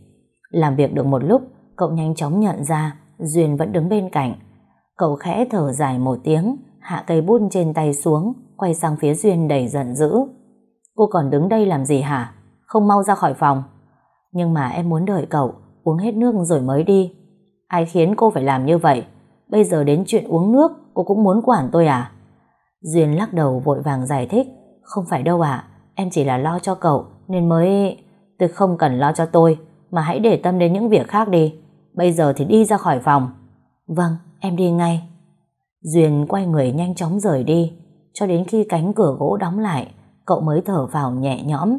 Làm việc được một lúc, cậu nhanh chóng nhận ra Duyên vẫn đứng bên cạnh. Cậu khẽ thở dài một tiếng, hạ cây bút trên tay xuống, quay sang phía Duyên đầy giận dữ. Cô còn đứng đây làm gì hả? Không mau ra khỏi phòng. Nhưng mà em muốn đợi cậu, uống hết nước rồi mới đi. Ai khiến cô phải làm như vậy? Bây giờ đến chuyện uống nước, cô cũng muốn quản tôi à? Duyên lắc đầu vội vàng giải thích. Không phải đâu ạ, em chỉ là lo cho cậu, nên mới... Tôi không cần lo cho tôi, mà hãy để tâm đến những việc khác đi. Bây giờ thì đi ra khỏi phòng. Vâng, em đi ngay. Duyên quay người nhanh chóng rời đi, cho đến khi cánh cửa gỗ đóng lại, cậu mới thở vào nhẹ nhõm.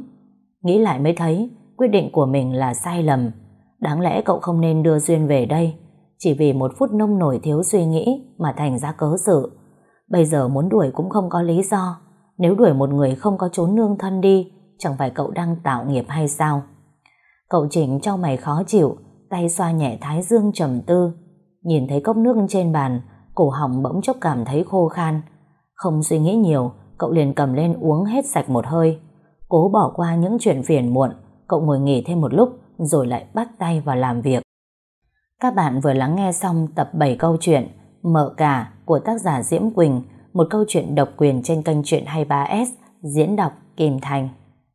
Nghĩ lại mới thấy, quyết định của mình là sai lầm. Đáng lẽ cậu không nên đưa Duyên về đây, chỉ vì một phút nông nổi thiếu suy nghĩ mà thành ra cớ sự. Bây giờ muốn đuổi cũng không có lý do. Nếu đuổi một người không có trốn nương thân đi, chẳng phải cậu đang tạo nghiệp hay sao? Cậu chỉnh cho mày khó chịu, tay xoa nhẹ thái dương trầm tư. Nhìn thấy cốc nước trên bàn, cổ họng bỗng chốc cảm thấy khô khan. Không suy nghĩ nhiều, cậu liền cầm lên uống hết sạch một hơi. Cố bỏ qua những chuyện phiền muộn, cậu ngồi nghỉ thêm một lúc rồi lại bắt tay vào làm việc. Các bạn vừa lắng nghe xong tập 7 câu chuyện Mợ cả của tác giả Diễm Quỳnh, một câu chuyện độc quyền trên kênh truyện 23S diễn đọc Kim Thành.